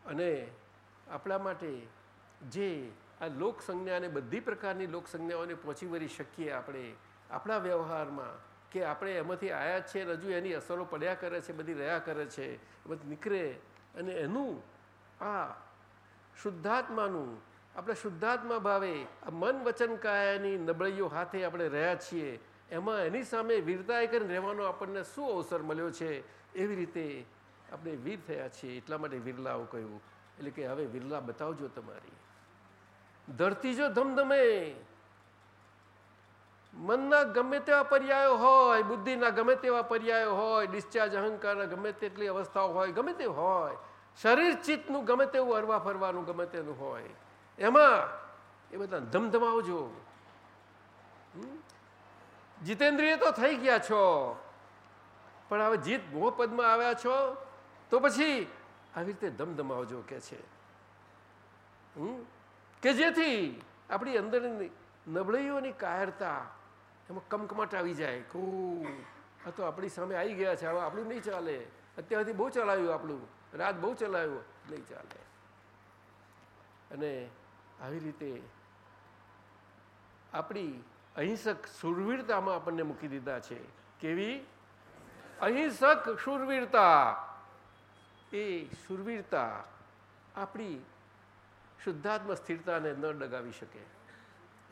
અને આપણા માટે જે આ લોક સંજ્ઞાને બધી પ્રકારની લોક સંજ્ઞાઓને પહોંચી વળી શકીએ આપણે, આપણા વ્યવહારમાં, કે આપણે એમાંથી આયા છે રજૂ એની અસરો પડ્યા કરે છે, બધી રહ્યા કરે છે, બધી નીકળે. અને એનું આ શુદ્ધાત્માનું, આપણે શુદ્ધાત્મા ભાવે આ મન વચન કાયાની નબળીઓ હાથે આપણે રહ્યા છીએ. એમાં એની સામે વીરતાએ કરીને રહેવાનો આપણને શું અવસર મળ્યો છે? એવી રીતે આપણે વીર થયા છીએ. એટલા માટે વીરલાઓ કહ્યું. એટલે કે હવે વિરલા બતાવજો તમારી. ધરતી જો ધમધમે, મનના ગમે તેવા પર્યાયો હોય, બુદ્ધિના ગમે તેવા પર્યાયો હોય, ડિસ્ચાર્જ અહંકારના ગમે તેટલી અવસ્થાઓ હોય, ગમે તે હોય, શરીર ચિત્તનું ગમે તેવું હરવા ફરવાનું ગમે તેનું હોય, એમાં એ બધા ધમધમાવજો. જીતેન્દ્રિય તો થઈ ગયા છો, પણ હવે જીત મોહ પદમાં આવ્યા છો, તો પછી આવી રીતે ધમધમાવજો કે છે. કે જેથી આપણી અંદરની નબળાઈઓની કાયરતા એમાં કમકમાટ આવી જાય. કે આ તો આપણી સામે આવી ગયા છે. હવે આપણું નહીં ચાલે. અત્યારથી બહુ ચલાવ્યું આપણું. રાત બહુ ચલાવ્યું. નહીં ચાલે. અને આવી રીતે આપણી અહિંસક સુરવીરતામાં આપણને મૂકી દીધા છે. કેવી? અહિંસક શુરવીરતા એ શુરવીરતા આપણી શુદ્ધાત્મ સ્થિરતાને ન ડગાવી શકે.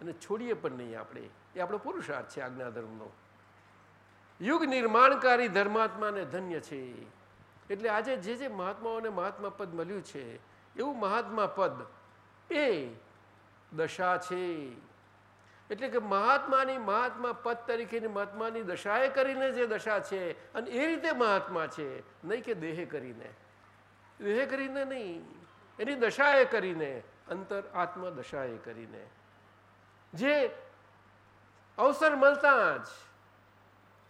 અને છોડીએ પણ નહીં આપણે. એ આપણો પુરુષાર્થ છે આજ્ઞાધર્મનો. યુગ નિર્માણકારી ધર્માત્માને ધન્ય છે. એટલે આજે જે જે મહાત્માઓને મહાત્મા પદ મળ્યું છે, એવું મહાત્મા પદ એ દશા છે. એટલે કે મહાત્માની મહાત્મા પદ તરીકેની મહાત્માની દશાએ કરીને જે દશા છે, અને એ રીતે મહાત્મા છે, નહીં કે દેહે કરીને. દેહે કરીને નહીં. એની દશાએ કરીને, અંતર આત્મા દશાએ કરીને. જે અવસર મળતા જ,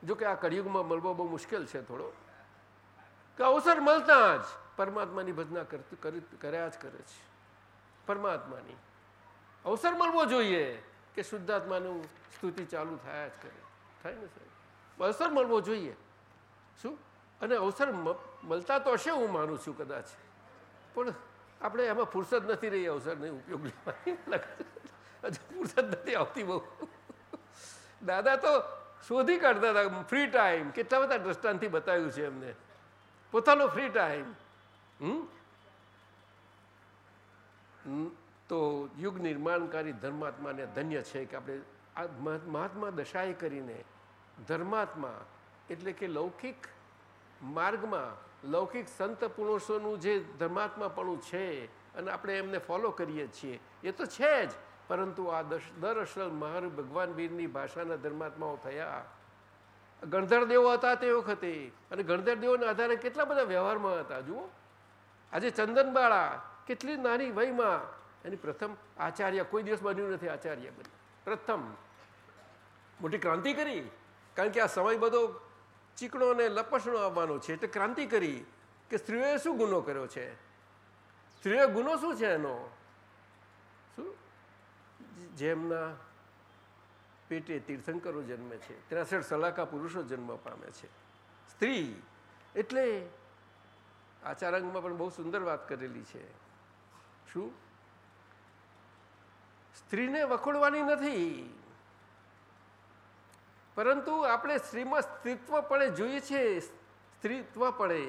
જોકે આ કળિયુગમાં મળવો બહુ મુશ્કેલ છે થોડો, કે અવસર મળતા જ પરમાત્માની ભજના કર્યા જ કરે છે. પરમાત્માની. અવસર મળવો જોઈએ કે શુદ્ધાત્માનું સ્તુતિ ચાલુ થયા જ કરે. થાય ને સાહેબ? અવસર મળવો જોઈએ. શું? અને અવસર મળતા તો હશે હું માનું છું કદાચ. પણ આપણે એમાં ફુરસદ નથી રહી અવસરને ઉપયોગ લેવાની. ફુરસદ નથી આવતી બહુ. દાદા તો શોધી કાઢતા હતા ફ્રી ટાઈમ કેટલા બધા દ્રષ્ટાંતથી બતાવ્યું છે એમને. પોતાનો ફ્રી ટાઈમ હમ? તો યુગ નિર્માણકારી ધર્માત્માને ધન્ય છે કે આપણે આ મહાત્મા દશાએ કરીને ધર્માત્મા એટલે કે લૌકિક માર્ગમાં લૌકિક સંત પુરુષોનું જે ધર્માત્માપણું છે અને આપણે એમને ફોલો કરીએ છીએ, એ તો છે જ. પરંતુ આ દશ, દર અસલ મહાર ભગવાન વીરની ભાષાના ધર્માત્માઓ થયા. ગણધર દેવો હતા તે વખતે અને ગણધર દેવોના આધારે કેટલા બધા વ્યવહારમાં હતા, જુઓ. આજે ચંદનબાળા કેટલી નાની વયમાં એની પ્રથમ આચાર્ય, કોઈ દિવસ બન્યું નથી આચાર્ય બન્યું. પ્રથમ. મોટી ક્રાંતિ કરી. કારણ કે આ સમય બધો ચીકણો અને લપસણો આવવાનો છે. એટલે ક્રાંતિ કરી કે સ્ત્રીઓએ શું ગુનો કર્યો છે? સ્ત્રીઓ ગુનો શું છે એનો? શું? જેમના પેટે તીર્થંકરો જન્મે છે. ત્રેસઠ સલાકા પુરુષો જન્મ પામે છે. સ્ત્રી એટલે આચારાંગમાં પણ બહુ સુંદર વાત કરેલી છે. શું? સ્ત્રીને વખોડવાની નથી. પરંતુ આપણે સ્ત્રીમાં સ્ત્રીત્વપણે જોઈએ છે સ્ત્રીત્વપણે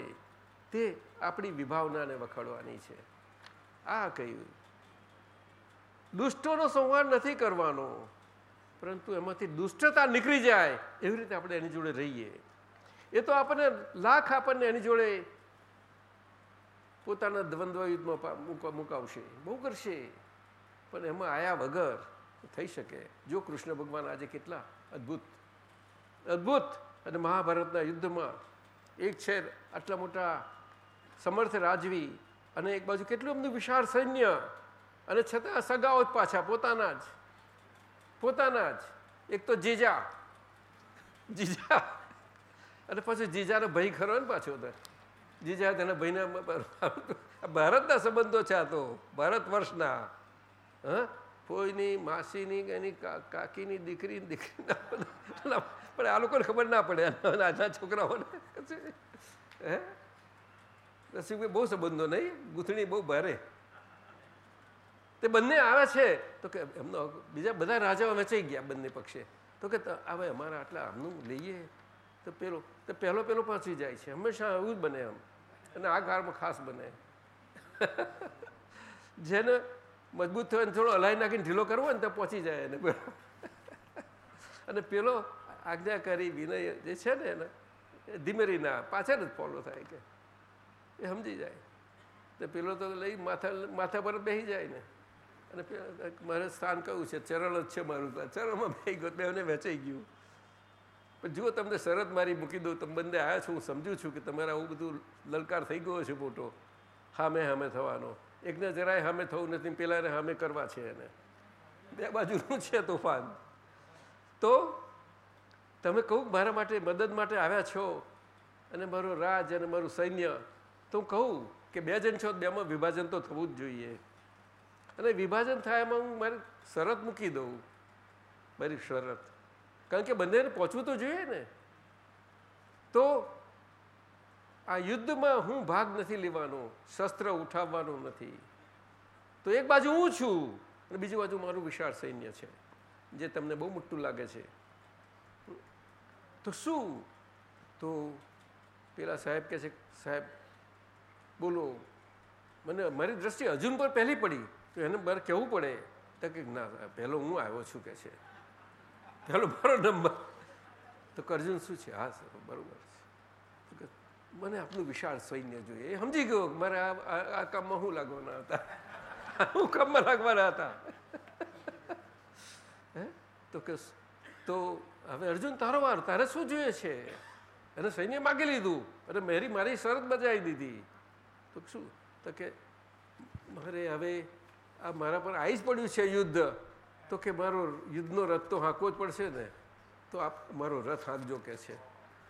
તે આપણી વિભાવનાને વખાડવાની છે. આ કહ્યું. દુષ્ટોનો સંહાર નથી કરવાનો, પરંતુ એમાંથી દુષ્ટતા નીકળી જાય એવી રીતે આપણે એની જોડે રહીએ. એ તો આપણને લાખ આપણને એની જોડે પોતાના દ્વંદ્વ યુદ્ધમાં મુકાવશે, બહુ કરશે. પણ એમાં આયા વગર થઈ શકે. જો કૃષ્ણ ભગવાન આજે કેટલા અદ્ભુત અદ્ભુત અને મહાભારતના યુદ્ધમાં એક છે આટલા મોટા સમર્થ રાજવી અને એક બાજુ કેટલું એમનું વિશાળ સૈન્ય અને છતાં સગાઓ જ પાછા, પોતાના જ પોતાના જ. એક તો જીજા જીજા. અને પછી જીજાનો ભય ખરો ને પાછો જીજા તેના ભાઈના ભારતના સંબંધો છે આ તો, ભારત વર્ષના. હા? કોઈની માસીની એની કાકીની દીકરી દીકરીના પણ આ લોકોને ખબર ના પડે આજના છોકરાઓને. હે? રસિકભાઈ બહુ સંબંધો નહીં, ગૂંથણી બહુ ભારે. તે બંને આવે છે, તો કે એમનો બીજા બધા રાજાઓ વેચાઈ ગયા બંને પક્ષે. તો કે હવે અમારા આટલા આમનું લઈએ. તો પેલો, તો પહેલો પેલો પહોંચી જાય છે. હંમેશા એવું જ બને એમ. અને આ કાળમાં ખાસ બને. જેને મજબૂત થયો થોડો હલાઈ નાખીને ઢીલો કરવો ને તો પહોંચી જાય એને. અને પેલો આજ્ઞાકારી વિનય જે છે ને એને ધીમેરી ના પાછળ જ ફોલો થાય કે, એ સમજી જાય. તો પેલો તો લઈ માથા માથા પર બેસી જાય ને. અને મારે સ્થાન કયું છે? ચરણ જ છે મારું ચરણમાં બે ગયો બેને વેચાઈ ગયું. પણ જુઓ તમને શરત મારી મૂકી દઉં, તમે બંને આવ્યા છો, હું સમજુ છું કે તમારે આવું બધું લલકાર થઈ ગયો છે મોટો. હામે હામે થવાનો. એકને જરાય હામે થવું નથી, પેલાને હામે કરવા છે એને. બે બાજુનું છે તોફાન. તો તમે કહું મારા માટે મદદ માટે આવ્યા છો અને મારો રાજ અને મારું સૈન્ય, તો હું કહું કે બે જણ છો બેમાં વિભાજન તો થવું જ જોઈએ. અને વિભાજન થાય એમાં હું મારી શરત મૂકી દઉં. મારી શરત. કારણ કે બંનેને પહોંચવું તો જોઈએ ને. તો આ યુદ્ધમાં હું ભાગ નથી લેવાનો, શસ્ત્ર ઉઠાવવાનો નથી. તો એક બાજુ હું છું અને બીજી બાજુ મારું વિશાળ સૈન્ય છે. જે તમને બહુ મોટું લાગે છે. તો શું? તો પેલા સાહેબ કહે છે, સાહેબ, બોલો. મને, મારી દ્રષ્ટિ અર્જુન પર પહેલી પડી. તો એને મારે કહેવું પડે. તો કે, ના, પહેલો હું આવ્યો છું કે છે. પહેલો મારો નંબર. તો અર્જુન, શું છે? હા સર બરાબર છે. મને આપનું વિશાળ સૈન્ય જોઈએ. એ સમજી ગયો મારે આ કામમાં હું લાગવાના હતા. હું કામમાં લાગવાના હતા. તો કે તો હવે અર્જુન તારો વાર, તારે શું જોઈએ છે? એને સૈન્ય માગી લીધું. અને મેરી મારી શરત બજાવી દીધી. તો શું? તો કે, મારે હવે આ મારા પર આઈ જ પડ્યું છે યુદ્ધ. તો કે મારો યુદ્ધનો રથ તો હાંકવો જ પડશે ને. તો આપ મારો રથ હાંકજો કે છે.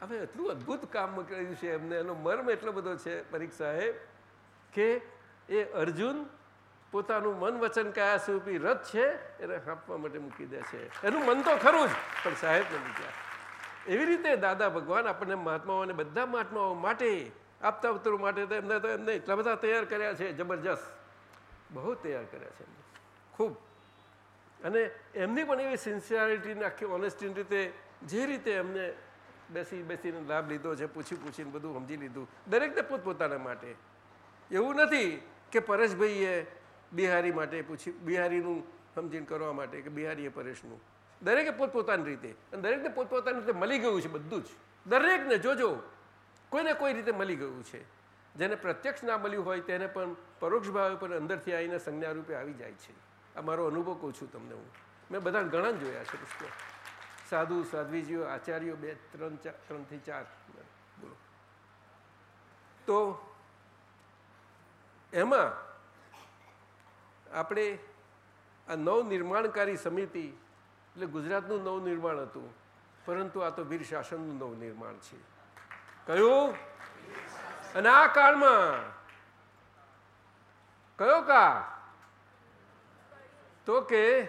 હવે એટલું અદ્ભુત કામ કર્યું છે એમને. એનો મર્મ એટલો બધો છે પરીક્ષાએ કે એ અર્જુન પોતાનું મન વચન કયા સ્વરૂપી રથ છે, એને હાંપવા માટે મૂકી દે છે. એનું મન તો ખરું જ, પણ સાહેબ નથી એવી રીતે દાદા ભગવાન આપણને મહાત્માઓને બધા મહાત્માઓ માટે, આપતા અવતરો માટે તો એમને તો એમને એટલા બધા તૈયાર કર્યા છે, જબરજસ્ત. બહુ તૈયાર કર્યા છે એમને. ખૂબ. અને એમની પણ એવી સિન્સિયરિટીને આખી ઓનેસ્ટી રીતે જે રીતે એમને બેસી બેસીને લાભ લીધો છે, પૂછી પૂછીને બધું સમજી લીધું, દરેકને પોતપોતાના માટે. એવું નથી કે પરેશભાઈએ બિહારી માટે પૂછી બિહારીનું સમજીને કરવા માટે કે બિહારીએ પરેશનું. દરેકે પોતપોતાની રીતે. અને દરેકને પોતપોતાની રીતે મળી ગયું છે બધું જ. દરેકને જોજો, કોઈને કોઈ રીતે મળી ગયું છે. જેને પ્રત્યક્ષ ના મળ્યું હોય તેને પણ પરોક્ષ ભાવે પણ અંદરથી આવીને સંજ્ઞા રૂપે આવી જાય છે. આ મારો અનુભવ કહું છું તમને હું. મેં બધા ઘણા જોયા છે, પુષ્પો. સાધુ, સાધ્વીજીઓ, આચાર્યો, બે, ત્રણ, ચાર, ત્રણથી ચાર. બોલો. તો, એમાં આપણે આ નવનિર્માણકારી સમિતિ, એટલે ગુજરાતનું નવનિર્માણ હતું, પરંતુ આ તો વીર શાસનનું નવનિર્માણ છે. કયું? અને આ કાળમાં કયો કાળ? તો કે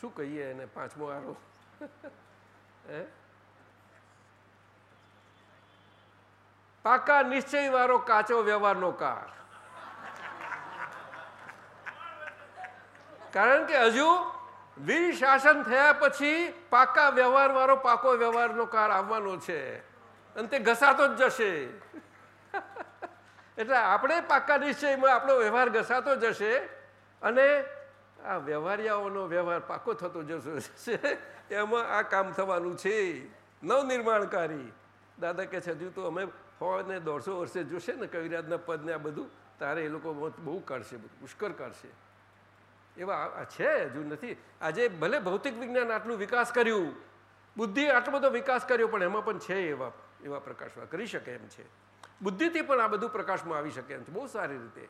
શું કહીએ એને પાંચમો આરો? હે? પાકા નિશ્ચય વાળો કાચો વ્યવહારનો કાળ. કારણ કે હજુ વીર શાસન થયા પછી પાકા વ્યવહાર વાળો પાકો વ્યવહારનો કાર આવવાનો છે. અને તે ઘસાતો જ જશે. એટલે આપણે પાકા નિશ્ચયમાં આપણો વ્યવહાર ઘસાતો જશે અને આ વ્યવહારિયાઓનો વ્યવહાર પાકો થતો જશે. એમાં આ કામ થવાનું છે. નવનિર્માણકારી. દાદા કે છે, હજુ તો અમે સો દોઢસો વર્ષે જોશે ને કવિરાજના પદને આ બધું, તારે એ લોકો બહુ કાઢશે બધું પુષ્કળ કાઢશે. એવા છે હજુ નથી. આજે ભલે ભૌતિક વિજ્ઞાન આટલું વિકાસ કર્યું, બુદ્ધિ આટલો બધો વિકાસ કર્યો, પણ એમાં પણ છે એવા એવા પ્રકાશમાં. કરી શકે એમ છે. બુદ્ધિથી પણ આ બધું પ્રકાશમાં આવી શકે એમ છે. બહુ સારી રીતે.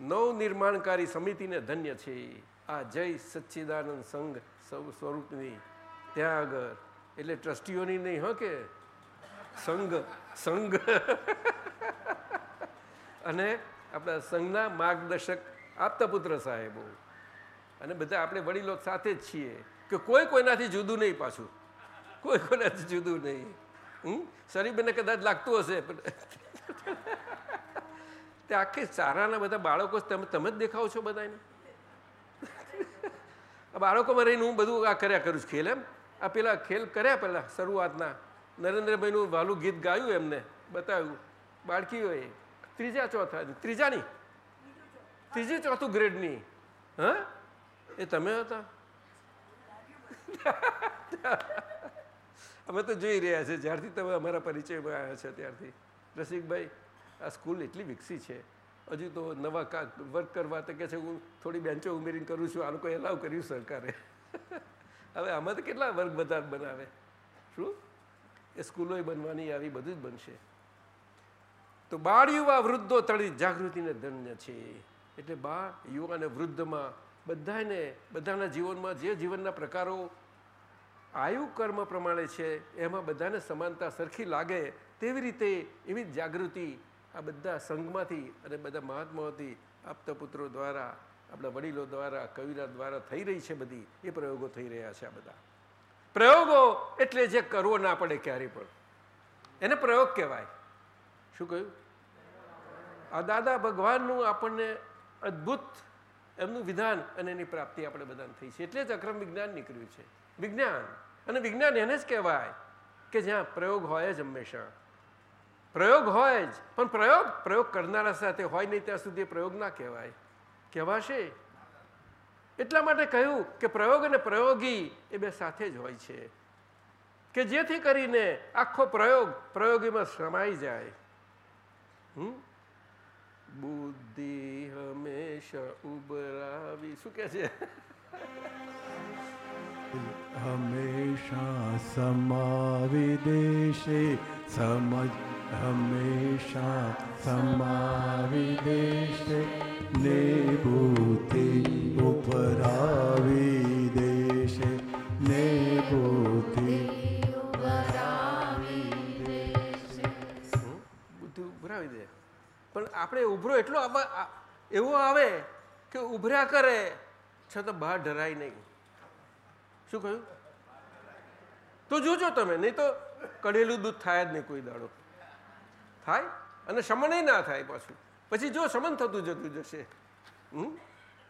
નવનિર્માણકારી સમિતિને ધન્ય છે. આ જય સચ્ચિદાનંદ સંઘ સૌ સ્વરૂપની ત્યાં આગળ એટલે ટ્રસ્ટીઓની નહીં, હો કે? સંઘ સંઘ. અને આપણા સંઘના માર્ગદર્શક આપતા પુત્ર સાહેબો. અને બધા આપણે વડીલો સાથે જ છીએ કે કોઈ કોઈનાથી જુદું નહીં પાછું. કોઈ કોઈનાથી જુદું નહીં. હમ? શરીબેને કદાચ લાગતું હશે તે આખી સારાના બધા બાળકો તમે તમે જ દેખાવ છો બધાને. બાળકોમાં રહીને હું બધું આ કર્યા કરું છું ખેલ એમ. આ પેલા ખેલ કર્યા પહેલાં શરૂઆતના. નરેન્દ્રભાઈનું વાલું ગીત ગાયું એમને. બતાવ્યું. બાળકીઓએ. ત્રીજા ચોથા. ત્રીજાની? ત્રીજી ચોથું ગ્રેડની હા? એ તમે હતા? અમે તો જોઈ રહ્યા છે, જ્યારથી તમે અમારા પરિચયમાં આવ્યા છે ત્યારથી. રસિકભાઈ, આ સ્કૂલ એટલી વિકસી છે. હજુ તો નવા વર્ક કરવા તો કે છે, હું થોડી બેન્ચો ઉમેરીને કરું છું, આ લોકો એલાવ કર્યું સરકારે. હવે આમાં તો કેટલા વર્ગ બધા બનાવે? શું? એ સ્કૂલોય બનવાની, આવી બધું જ બનશે. તો બાળ યુવા વૃદ્ધો તળી જાગૃતિને ધન્ય છે. એટલે બાળ યુવા અને વૃદ્ધમાં બધાને, બધાના જીવનમાં જે જીવનના પ્રકારો આયુ કર્મ પ્રમાણે છે, એમાં બધાને સમાનતા સરખી લાગે તેવી રીતે એવી જાગૃતિ આ બધા સંઘમાંથી અને બધા મહાત્માઓથી આપતા પુત્રો દ્વારા, આપણા વડીલો દ્વારા, કવિરા દ્વારા થઈ રહી છે બધી. એ પ્રયોગો થઈ રહ્યા છે આ બધા. પ્રયોગો એટલે જે કરવો ના પડે ક્યારેય પણ. એને પ્રયોગ કહેવાય. શું કહ્યું? આ દાદા ભગવાનનું આપણને અદ્ભુત એમનું વિધાન અને એની પ્રાપ્તિ આપણે બધાને થઈ છે. એટલે જ અક્રમ વિજ્ઞાન નીકળ્યું છે. વિજ્ઞાન. અને વિજ્ઞાન એને જ કહેવાય કે જ્યાં પ્રયોગ હોય જ હંમેશા. પ્રયોગ હોય જ. પણ પ્રયોગ પ્રયોગ કરનારા સાથે હોય નહીં ત્યાં સુધી પ્રયોગ ના કહેવાય. કહેવાશે? એટલા માટે કહ્યું કે પ્રયોગ અને પ્રયોગી એ બે સાથે જ હોય છે. કે જેથી કરીને આખો પ્રયોગ પ્રયોગીમાં સમાઈ જાય. હમ? બુદ્ધિ હંમેશા ઉભરાવી. શું કે છે? હંમેશા સમાવી દેશે. સમજ હંમેશા સમાવી દેશે. ને બુદ્ધિ ઉપરાવી દેશે. ને બુદ્ધિ બુદ્ધિ ઉભરાવી દે. પણ આપણે ઉભરો એટલો એવો આવે કે ઉભર્યા કરે, છતાં બહાર ડરાય નહીં. શું કહ્યું? તો જોજો તમે, નહીં તો કડેલું દૂધ થાય જ નહીં કોઈ દાડો. થાય અને શમન ના થાય પાછું. પછી જો શમન થતું જતું જશે, હમ?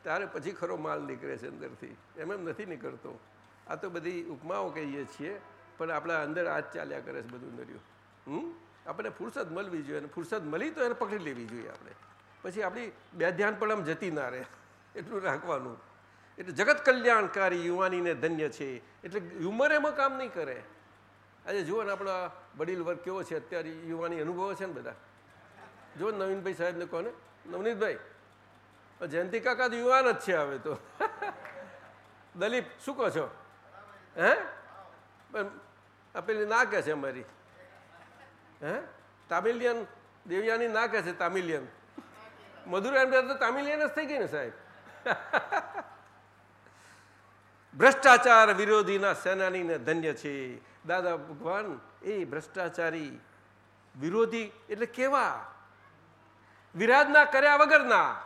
ત્યારે પછી ખરો માલ નીકળે છે અંદરથી. એમ એમ નથી નીકળતો. આ તો બધી ઉપમાઓ કહીએ છીએ, પણ આપણા અંદર આ ચાલ્યા કરે છે બધું નર્યું હમ? આપણે ફુરસદ મળવી જોઈએ અને ફુરસદ મળી તો એને પકડી લેવી જોઈએ આપણે. પછી આપણી બે ધ્યાન પણ આમ જતી ના રહે. એટલું રાખવાનું. એટલે જગત કલ્યાણકારી યુવાનીને ધન્ય છે. એટલે હ્યુમર એમાં કામ નહીં કરે. આજે જુઓ ને આપણા વડીલ વર્ગ કેવો છે. અત્યારે યુવાની અનુભવો છે ને બધા. જો નવીનભાઈ સાહેબને કોને? નવનીતભાઈ. જયંતિ કાકા તો યુવાન જ છે હવે તો. દલીપ, શું કહો છો? હે? પણ પેલી ના કહે છે અમારી. હે? તામિલિયન દેવયાની ના કહે છે તામિલિયન. મધુરા એમ તો તામિલિયન જ થઈ ગઈ ને સાહેબ. ભ્રષ્ટાચાર વિરોધીના સેનાનીને ધન્ય છે. દાદા ભગવાન, એ ભ્રષ્ટાચારી વિરોધી એટલે કેવા? વિરાધના કર્યા વગરના.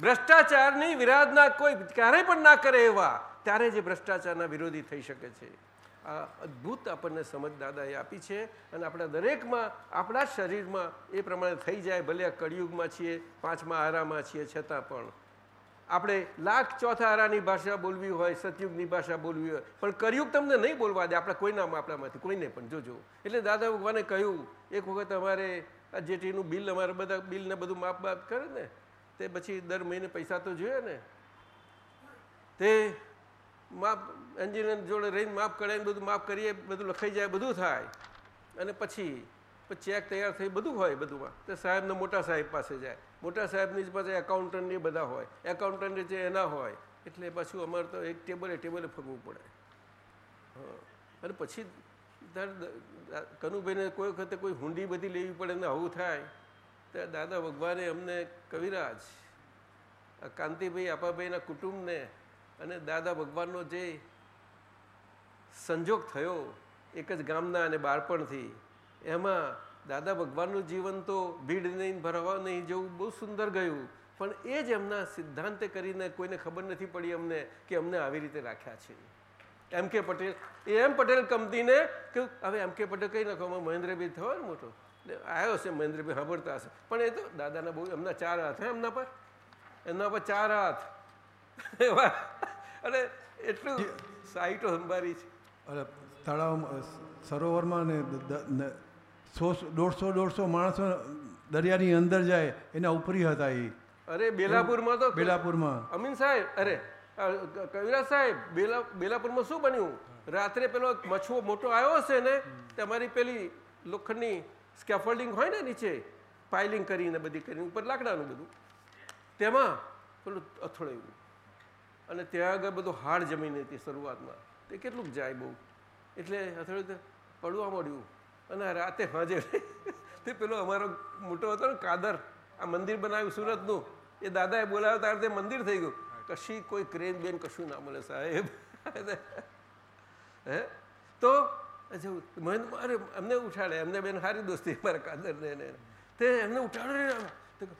ભ્રષ્ટાચારની વિરાધના કોઈ ક્યારેય પણ ના કરે એવા. ત્યારે જે ભ્રષ્ટાચારના વિરોધી થઈ શકે છે. આ અદ્ભુત આપણને સમજ દાદાએ આપી છે અને આપણા દરેકમાં, આપણા જ શરીરમાં એ પ્રમાણે થઈ જાય ભલે આ કળિયુગમાં છીએ, પાંચમા આરામાં છીએ, છતાં પણ. આપણે લાખ ચોથા આરાની ભાષા બોલવી હોય, સતયુગની ભાષા બોલવી હોય, પણ કળિયુગ તમને નહીં બોલવા દે, આપણા કોઈનામાં આપણામાંથી, કોઈને પણ. જોજો એટલે દાદા ભગવાને કહ્યું, એક વખત અમારે આ જેટીનું બિલ, અમારે બધા બિલને બધું માપ બાપ કરે ને, તે પછી દર મહિને પૈસા તો જોઈએ ને. તે માપ એન્જિનિયર જોડે રહીને માફ કરાવીને બધું માફ કરીએ, બધું લખાઈ જાય, બધું થાય. અને પછી ચેક તૈયાર થઈ બધું હોય બધુંમાં. તો સાહેબને મોટા સાહેબ પાસે જાય. મોટા સાહેબની જ પાસે એકાઉન્ટન્ટ બધા હોય. એકાઉન્ટન્ટ જે એના હોય. એટલે પાછું અમારે તો એક ટેબલે ટેબલે ફરવું પડે. હા. અને પછી કનુભાઈને કોઈ વખતે કોઈ હુંડી બધી લેવી પડે ને આવું થાય. ત્યારે દાદા ભગવાને અમને કવિરાજ કાંતિભાઈ આપાભાઈના કુટુંબને અને દાદા ભગવાનનો જે સંજોગ થયો, એક જ ગામના અને બાળપણથી, એમાં દાદા ભગવાનનું જીવન તો ભીડ નહીં, ભરવા નહીં જેવું બહુ સુંદર ગયું. પણ એ જ એમના સિદ્ધાંતે કરીને કોઈને ખબર નથી પડી અમને કે અમને આવી રીતે રાખ્યા છે. એમ કે પટેલ એ એમ પટેલ કંપનીને કે હવે એમ કે પટેલ કહી નાખો મહેન્દ્રભાઈ થયો ને મોટો? આવ્યો છે, મહેન્દ્રભાઈ સાંભળતા હશે. પણ એ તો દાદાના બહુ, એમના ચાર હાથ હે એમના પર? એમના પર ચાર હાથ. અને એટલું સાઈટો સંભારી છે. અરે તળાવ સરોવરમાં ને સો દોઢસો દોઢસો માણસો દરિયાની અંદર જાય એના ઉપરી હતા એ. અરે બેલાપુરમાં તો બેલાપુરમાં. અમીન સાહેબ અરે કવિરાજ સાહેબ બેલા બેલાપુરમાં શું બન્યું? રાત્રે પેલો મછુઓ મોટો આવ્યો હશે ને તમારી પેલી લોખંડની સ્કેફોલ્ડિંગ હોય ને નીચે પાઇલિંગ કરીને બધી કરીને ઉપર લાકડાનું બધું. તેમાં પેલું અથડાયું. અને ત્યાં આગળ બધું હાડ જમીન હતી શરૂઆતમાં. તે કેટલુંક જાય બહુ. એટલે અથડું પડવા મળ્યું અને રાતે હાજે તે પેલો અમારો મોટો હતો ને, કાદર, આ મંદિર બનાવ્યું સુરતનું. એ દાદાએ બોલાવ્યો ત્યારે મંદિર થઈ ગયું. કશી કોઈ ક્રેન બેન કશું ના મળે સાહેબ. હે? તો મહેન્દ્ર અરે અમને ઉઠાડે. એમને બેન સારી દોસ્તી, મારા કાદરને તે એમને ઉઠાડે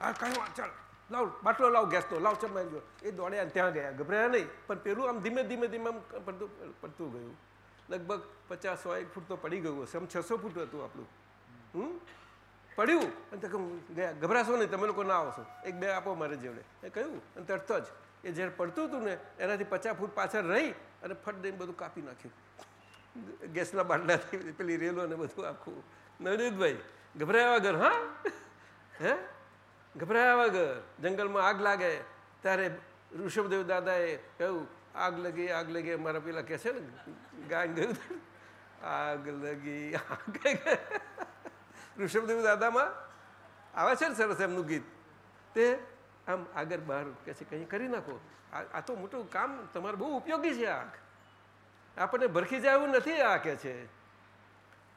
હા કાંઈ ચાલ લાવ, બાટલો લાવ ગેસનો લાવ, ચમાઈ ગયો. એ દોડ્યા ત્યાં ગયા ગભરાયા નહીં, પણ પેલું આમ ધીમે ધીમે ધીમે આમ પડતું પડતું ગયું. લગભગ પચાસ સો એક ફૂટ તો પડી ગયું હશે. આમ છસો ફૂટ હતું આપણું. હમ? પડ્યું. અને તમે ગયા, ગભરાશો નહીં, તમે લોકો ના આવશો. એક, બે આપો મારે જેવડે. એ કહ્યું, અને તરત જ એ જ્યારે પડતું હતું ને, એનાથી પચાસ ફૂટ પાછળ રહી અને ફટ દઈને બધું કાપી નાખ્યું. ગેસના બાટલાથી પેલી રેલો ને બધું આખું. નવનીતભાઈ ગભરાયા વગર, હા? હે? ગભરાયા વગર જંગલમાં આગ લાગે, ત્યારે ઋષભદેવ દાદાએ કહ્યું, આગ લગી આગ લગી. મારા પેલા કહે છે ને ગાય ગયું આગ લગી, આગ ઋષભદેવ દાદામાં આવે છે ને સરસ એમનું ગીત. તે આમ આગળ બહાર કહે છે, કંઈ કરી નાખો. આ તો મોટું કામ, તમારે બહુ ઉપયોગી છે આગ. આપણને ભરખી જાય એવું નથી આ કે છે.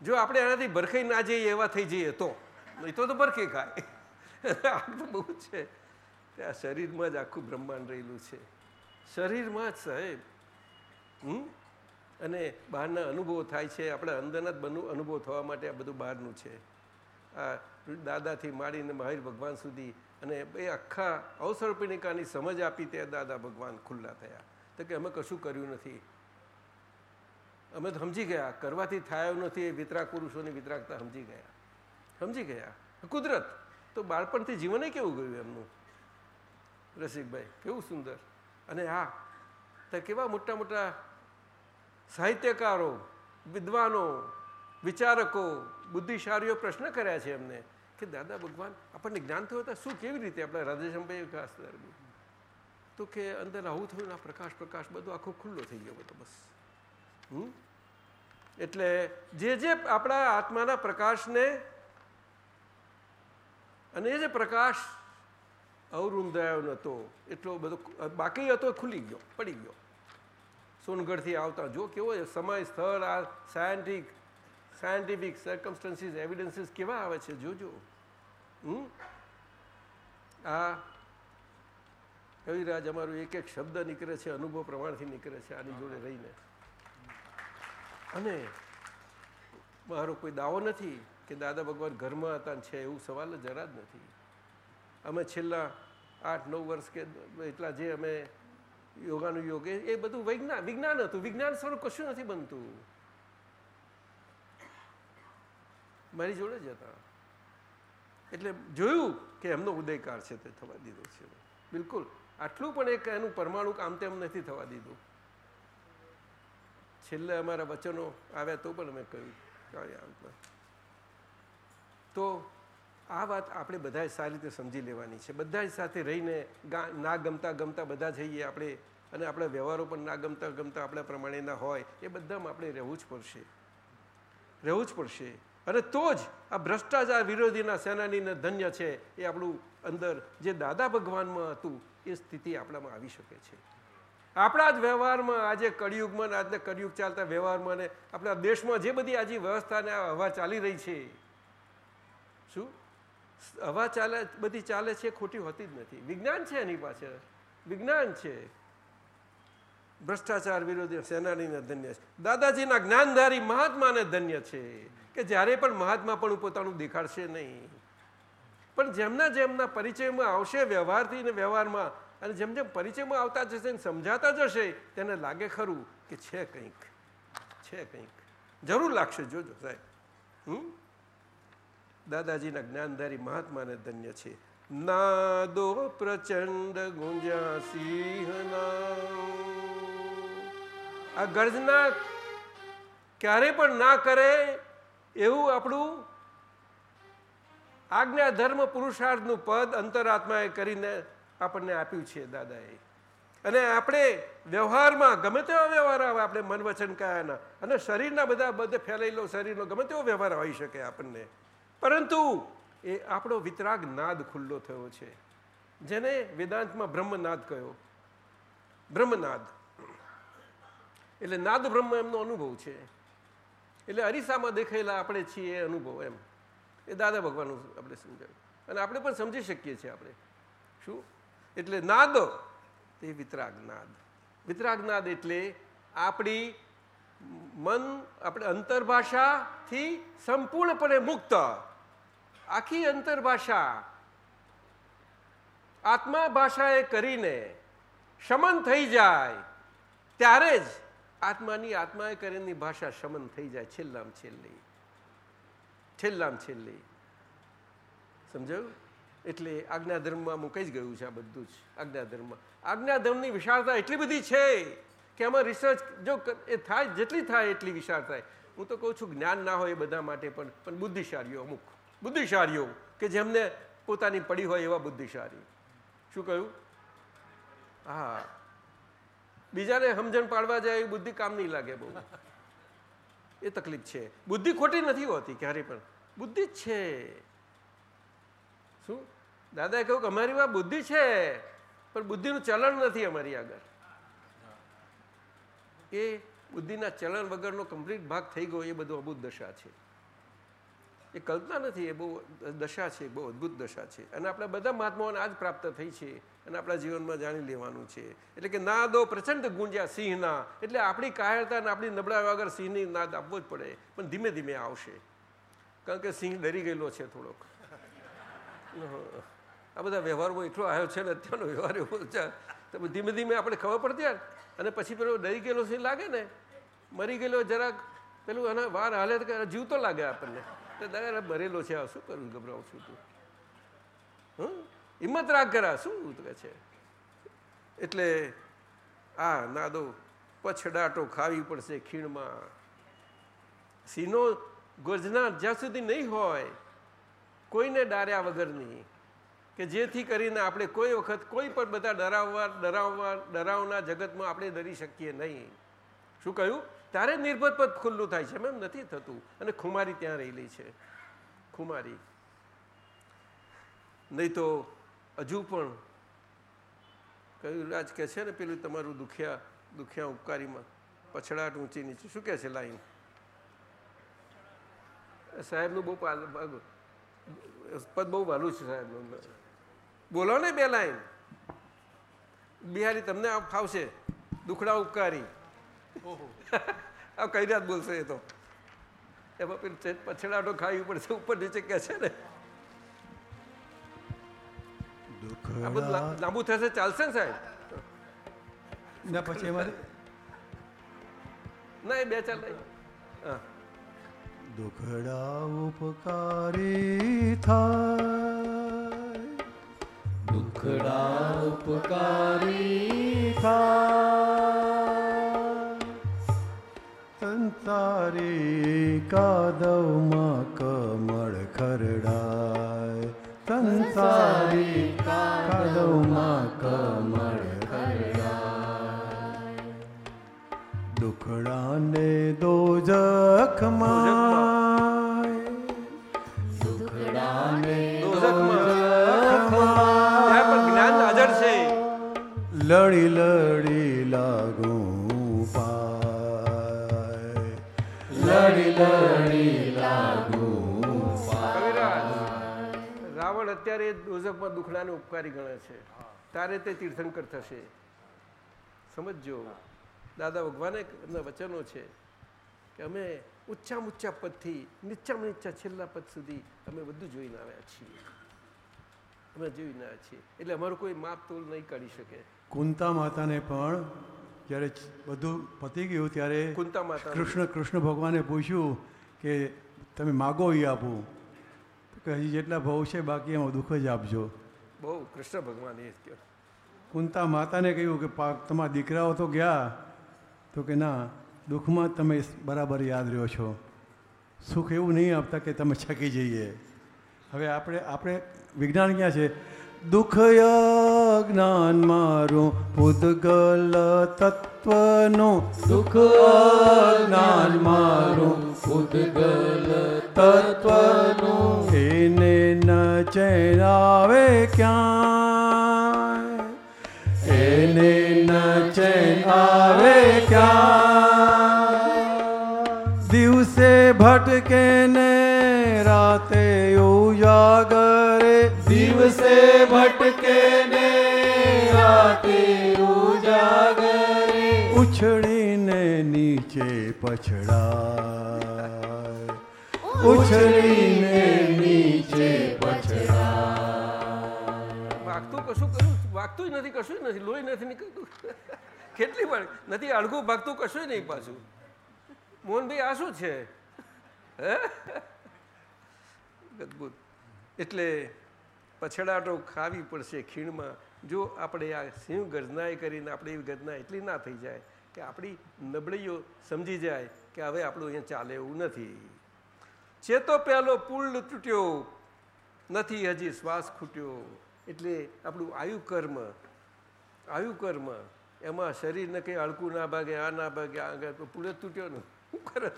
જો આપણે એનાથી ભરખાઈ ના જઈએ એવા થઈ જઈએ તો, નહીં તો ભરખી ખાય. આગ તો બહુ છે. આ શરીરમાં જ આખું બ્રહ્માંડ રહેલું છે. શરીરમાં જ સાહેબ. હમ? અને બહારના અનુભવો થાય છે. આપણે અંદરના જ બનવું અનુભવ થવા માટે આ બધું બહારનું છે. આ દાદાથી માંડીને મહાવીર ભગવાન સુધી અને એ આખા અવસર્પિણિકાની સમજ આપી તે દાદા ભગવાન ખુલ્લા થયા. તો કે અમે કશું કર્યું નથી. અમે તો સમજી ગયા. કરવાથી થાય નથી. એ વિતરાક પુરુષોની વિતરાકતા સમજી ગયા. સમજી ગયા. કુદરત. તો બાળપણથી જીવને કેવું ગયું એમનું? રસિકભાઈ, કેવું સુંદર? અને હા, તો કેવા મોટા મોટા સાહિત્યકારો, વિદ્વાનો, વિચારકો, બુદ્ધિશાળીઓ પ્રશ્ન કર્યા છે એમને કે, દાદા ભગવાન, આપણને જ્ઞાન થયું હતા શું કેવી રીતે આપણે રાધેશ્યામભાઈ ખાસ તો કે, અંદર આવું થયું આ પ્રકાશ પ્રકાશ બધો આખો ખુલ્લો થઈ ગયો બધો, બસ. એટલે જે જે આપણા આત્માના પ્રકાશને અને એ જે પ્રકાશ અવરુંધાયો નહોતો એટલો બધો બાકી હતો ખુલી ગયો, પડી ગયો. સોનગઢથી આવતા જો કેવો સમય, સ્થળ, આ સાયન્ટિફિક સાયન્ટિફિક સર્કમસ્ટન્સીસ એવિડન્સીસ કેવા આવે છે જોજો. હમ? આ કવિરાજ અમારું એક એક શબ્દ નીકળે છે, અનુભવ પ્રમાણથી નીકળે છે, આની જોડે રહીને. અને મારો કોઈ દાવો નથી. કે દાદા ભગવાન ઘરમાં હતા છે, એવું સવાલ જરા જ નથી. અમે છેલ્લા આઠ, નવ વર્ષ કે એટલા જે અમે યોગાનું યોગ એ બધું વિજ્ઞાન વિજ્ઞાન હતું. વિજ્ઞાન સ્વરૂપ કશું નથી બનતું. મારી જોડે જ હતા. એટલે જોયું કે એમનો ઉદયકાર છે તે થવા દીધો છે. બિલકુલ. આટલું પણ એક એનું પરમાણુ આમ તેમ નથી થવા દીધું. છેલ્લે અમારા વચનો આવ્યા તો પણ અમે કહ્યું તો આ વાત આપણે બધાએ સારી રીતે સમજી લેવાની છે. બધા સાથે રહીને ના ગમતા ગમતા બધા જઈએ આપણે અને આપણા વ્યવહારો પણ ના ગમતા ગમતા આપણા પ્રમાણેના હોય, એ બધામાં આપણે રહેવું જ પડશે. રહેવું જ પડશે. અને તો જ આ ભ્રષ્ટાચાર વિરોધીના સેનાનીને ધન્ય છે એ આપણું અંદર જે દાદા ભગવાનમાં હતું, એ સ્થિતિ આપણામાં આવી શકે છે. આપણા જ વ્યવહારમાં આજે કળિયુગમાં આજના કળિયુગ ચાલતા વ્યવહારમાં ને આપણા દેશમાં જે બધી આજે વ્યવસ્થાને હવા ચાલી રહી છે શું હવા ચાલે, બધી ચાલે છે, ખોટી હોતી જ નથી. વિજ્ઞાન છે એની પાછળ. વિજ્ઞાન છે. ભ્રષ્ટાચાર વિરોધી સેનાનીને ધન્ય છે. દાદાજીના જ્ઞાનધારી મહાત્માને ધન્ય છે કે જ્યારે પણ મહાત્મા પણ પોતાનું દેખાડશે નહીં. પણ જેમના જેમના પરિચયમાં આવશે વ્યવહારથી ને વ્યવહારમાં, અને જેમ જેમ પરિચયમાં આવતા જશે ને સમજાતા જશે, તેને લાગે ખરું કે છે કંઈક. છે કંઈક. જરૂર લાગશે. જોજો સાહેબ. હમ? દાદાજીના જ્ઞાનધારી મહાત્માને ધન્ય છે. નાદો પ્રચંડ ગુંજ્યા સિંહના. આ ગર્જના ક્યારે પણ ના કરે એવું આપણું આજ્ઞા ધર્મ પુરુષાર્થનું પદ અંતરાત્માએ કરીને આપણને આપ્યું છે દાદાએ. અને આપણે વ્યવહારમાં ગમે તેવો વ્યવહાર આવે, આપણે મન વચન કાયાના. અને શરીરના બધા બધે ફેલાયેલો શરીરનો ગમે તેવો વ્યવહાર હોઈ શકે આપણને. પરંતુ એ આપણો વિતરાગ નાદ ખુલ્લો થયો છે. જેને વેદાંતમાં બ્રહ્મનાદ કહ્યો. બ્રહ્મનાદ. એટલે નાદ બ્રહ્મ એમનો અનુભવ છે. એટલે અરીસામાં દેખાયેલા આપણે છીએ એ અનુભવ એમ. એ દાદા ભગવાનનું આપણે સમજાવ્યું અને આપણે પણ સમજી શકીએ છીએ આપણે. શું? એટલે નાદ, તે વિતરાગ નાદ. વિતરાગ નાદ એટલે આપણી મન આપણે અંતરભાષાથી સંપૂર્ણપણે મુક્ત. આખી અંતરભાષા આત્મા ભાષાએ કરીને શમન થઈ જાય, ત્યારે જ આત્માની આત્માએ કરેલી ભાષા શમન થઈ જાય છેલ્લામ છેલ્લી. છેલ્લામ છેલ્લી. સમજાયું એટલે આજ્ઞાધર્મમાં મુકાઈ જ ગયું છે આ બધું જ. આજ્ઞાધર્મમાં આજ્ઞાધર્મની વિશાળતા એટલી બધી છે કે આમાં રિસર્ચ જો એ થાય, જેટલી થાય એટલી વિશાળ થાય. હું તો કહું છું જ્ઞાન ના હોય એ બધા માટે પણ પણ બુદ્ધિશાળીઓ અમુક. બુદ્ધિશાળીઓ કે જેમને પોતાની પડી હોય એવા બુદ્ધિશાળી. શું કહ્યું? હા. બીજાને સમજણ પાડવા જાય એ બુદ્ધિ કામ નહીં લાગે બહુ. એ તકલીફ છે. બુદ્ધિ ખોટી નથી હોતી ક્યારે પણ. બુદ્ધિ જ છે. શું? દાદાએ કહ્યું કે અમારી બુદ્ધિ છે, પણ બુદ્ધિનું ચલણ નથી અમારી આગળ. એ બુદ્ધિના ચલણ વગરનો કમ્પ્લીટ ભાગ થઈ ગયો એ બધું અભૂત દશા છે. એ કલ્પના નથી એ બહુ દશા છે બહુ અદ્ભુત દશા છે. અને આપણા બધા મહાત્માઓને આ જ પ્રાપ્ત થઈ છે અને આપણા જીવનમાં જાણી લેવાનું છે. એટલે કે નાદો પ્રચંડ ગુંજ્યા સિંહના. એટલે આપણી કાયરતા અને આપણી નબળા વગર સિંહની નાદ આપવો જ પડે પણ ધીમે ધીમે આવશે. કારણ કે સિંહ ડરી ગયેલો છે થોડોક. આ બધા વ્યવહારમાં એટલો આવ્યો છે ને અત્યારનો વ્યવહાર એવો છે. તો ધીમે ધીમે આપણે ખબર પડતી યાર અને પછી પેલો ડરી ગયેલો છે લાગે ને, મરી ગયેલો જરાક પેલું એના વાર હાલે તો જીવ જીવતો લાગે આપણને. તો દાદા મરેલો છે, આ શું કરું, ગભરાવું છું તું. હં? હિંમત રાખ કરા શું કહે છે? એટલે આ નાદો પછડાટો ખાવી પડશે ખીણમાં. સિંહનો ગર્જના જ્યાં સુધી નહીં હોય, કોઈને ડાર્યા વગરની. કે જેથી કરીને આપણે કોઈ વખત કોઈ પણ બધા ડરાવવા ડરાવવા ડરાવના જગતમાં આપણે ડરી શકીએ નહીં. શું કહ્યું? ત્યારે નિર્ભર પદ ખુલ્લું થાય છે એમ નથી થતું. અને ખુમારી ત્યાં રહેલી છે. ખુમારી. નહીં તો હજુ પણ કયું રાજ કે છે ને પેલું તમારું દુખ્યા દુખ્યા ઉપકારીમાં? પછડાટ ઊંચી નીચે. શું કહે છે લાઈન? સાહેબનું બહુ પદ બહુ વાલું છે સાહેબનું બોલો ને બે લાઈન. બિહારી તમને ફાવશે. દુખડા ઉપકારી. આ કઈ રાત બોલશે એ તો? એમાં પેલું પછેડાટો ખાવી પડશે ઉપર નીચે કે છે ને? આ બધું લાંબુ થશે ચાલશે ને સાહેબ? ને પછી એમાં ના એ બે ચાલ હા. દુખડા ઉપકારી થાય. દુખડા ઉપકારી સંસારી કાદવમાં કમળ ખરડાય. સંસારી કાદવમાં કમળ ખરડાય. દુખડાને દો લડી લડી લાગુ પાય. લડી લડી લાગુ રાવણ અત્યારે દોઝકમાં દુખડાને ઉપકારી ગણે છે. તારે તે તીર્થંકર થશે. સમજજો. દાદા ભગવાને એમના વચનો છે કે અમે ઊંચામાં ઊંચા પદથી નીચામાં નીચા છેલ્લા પદ સુધી અમે બધું જોઈને આવ્યા છીએ. અમે જોઈને આવ્યા છીએ. એટલે અમારું કોઈ માપ તોલ નહીં કરી શકે. કુંતા માતાને પણ જ્યારે બધું પતી ગયું ત્યારે કુંતા માતા કૃષ્ણ કૃષ્ણ ભગવાને પૂછ્યું કે તમે માગો એ આપું. કે હજી જેટલા ભાવ છે બાકી એમાં દુઃખ જ આપજો. બહુ કૃષ્ણ ભગવાન એ જ કુંતા માતાને કહ્યું કે પાક તમારા દીકરાઓ તો ગયા. તો કે ના દુઃખમાં તમે બરાબર યાદ રહ્યો છો. સુખ એવું નહીં આપતા કે તમે છકી જઈએ. હવે આપણે આપણે વિજ્ઞાન ક્યાં છે? દુઃખ જ્ઞાન મારું પૂદગલ તત્વનું દુઃખ જ્ઞાન મારું પૂદગલ તત્વનું એને ન ચેન આવે ક્યાં એને ન ચેન આવે ક્યાં દિવસે ભટકે ને રાતે ઉજાગરે દિવસે ભટકે ને રાતે ઉજાગરે ઉછળીને નીચે પછડાય ઉછળીને નીચે વાગતું કશું કર્યું વાગતું નથી કશું નથી લોહી નથી નીકળતું કેટલી વાર? નથી અડઘું ભાગતું કશું નહીં પાછું. મોહનભાઈ આ શું છે? હે? અદભુત એટલે પછડાટો ખાવી પડશે ખીણમાં. જો આપણે આ સિંહ ગર્જનાએ કરીને આપણે એવી ગર્જના એટલી ના થઈ જાય કે આપણી નબળીઓ સમજી જાય કે હવે આપણું અહીંયા ચાલે એવું નથી. ચેતો પહેલો પુલ તૂટ્યો, નથી હજી શ્વાસ ખૂટ્યો. એટલે આપણું આયુ કર્મ આયુ કર્મ, એમાં શરીરને કંઈ હળકું ના ભાગે, આ ના ભાગે આગળ તો પુલ જ તૂટ્યો ને. શું કરે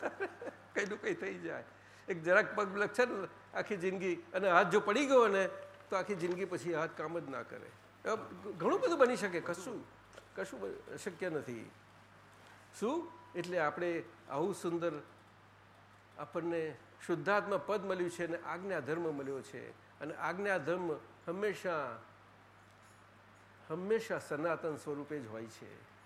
કંઈનું કંઈ થઈ જાય. એક જરાક પગ ને, આખી જિંદગી. અને હાથ જો પડી ગયો ને તો આખી જિંદગી પછી હાથ કામ જ ના કરે. ઘણું બધું બની શકે, કશું કશું શક્ય નથી. શું? એટલે આપણે આવું સુંદર આપણને શુદ્ધાત્મા પદ મળ્યું છે અને આજ્ઞા ધર્મ મળ્યો છે. અને આજ્ઞા ધર્મ હંમેશા હંમેશા સનાતન સ્વરૂપે જ હોય છે.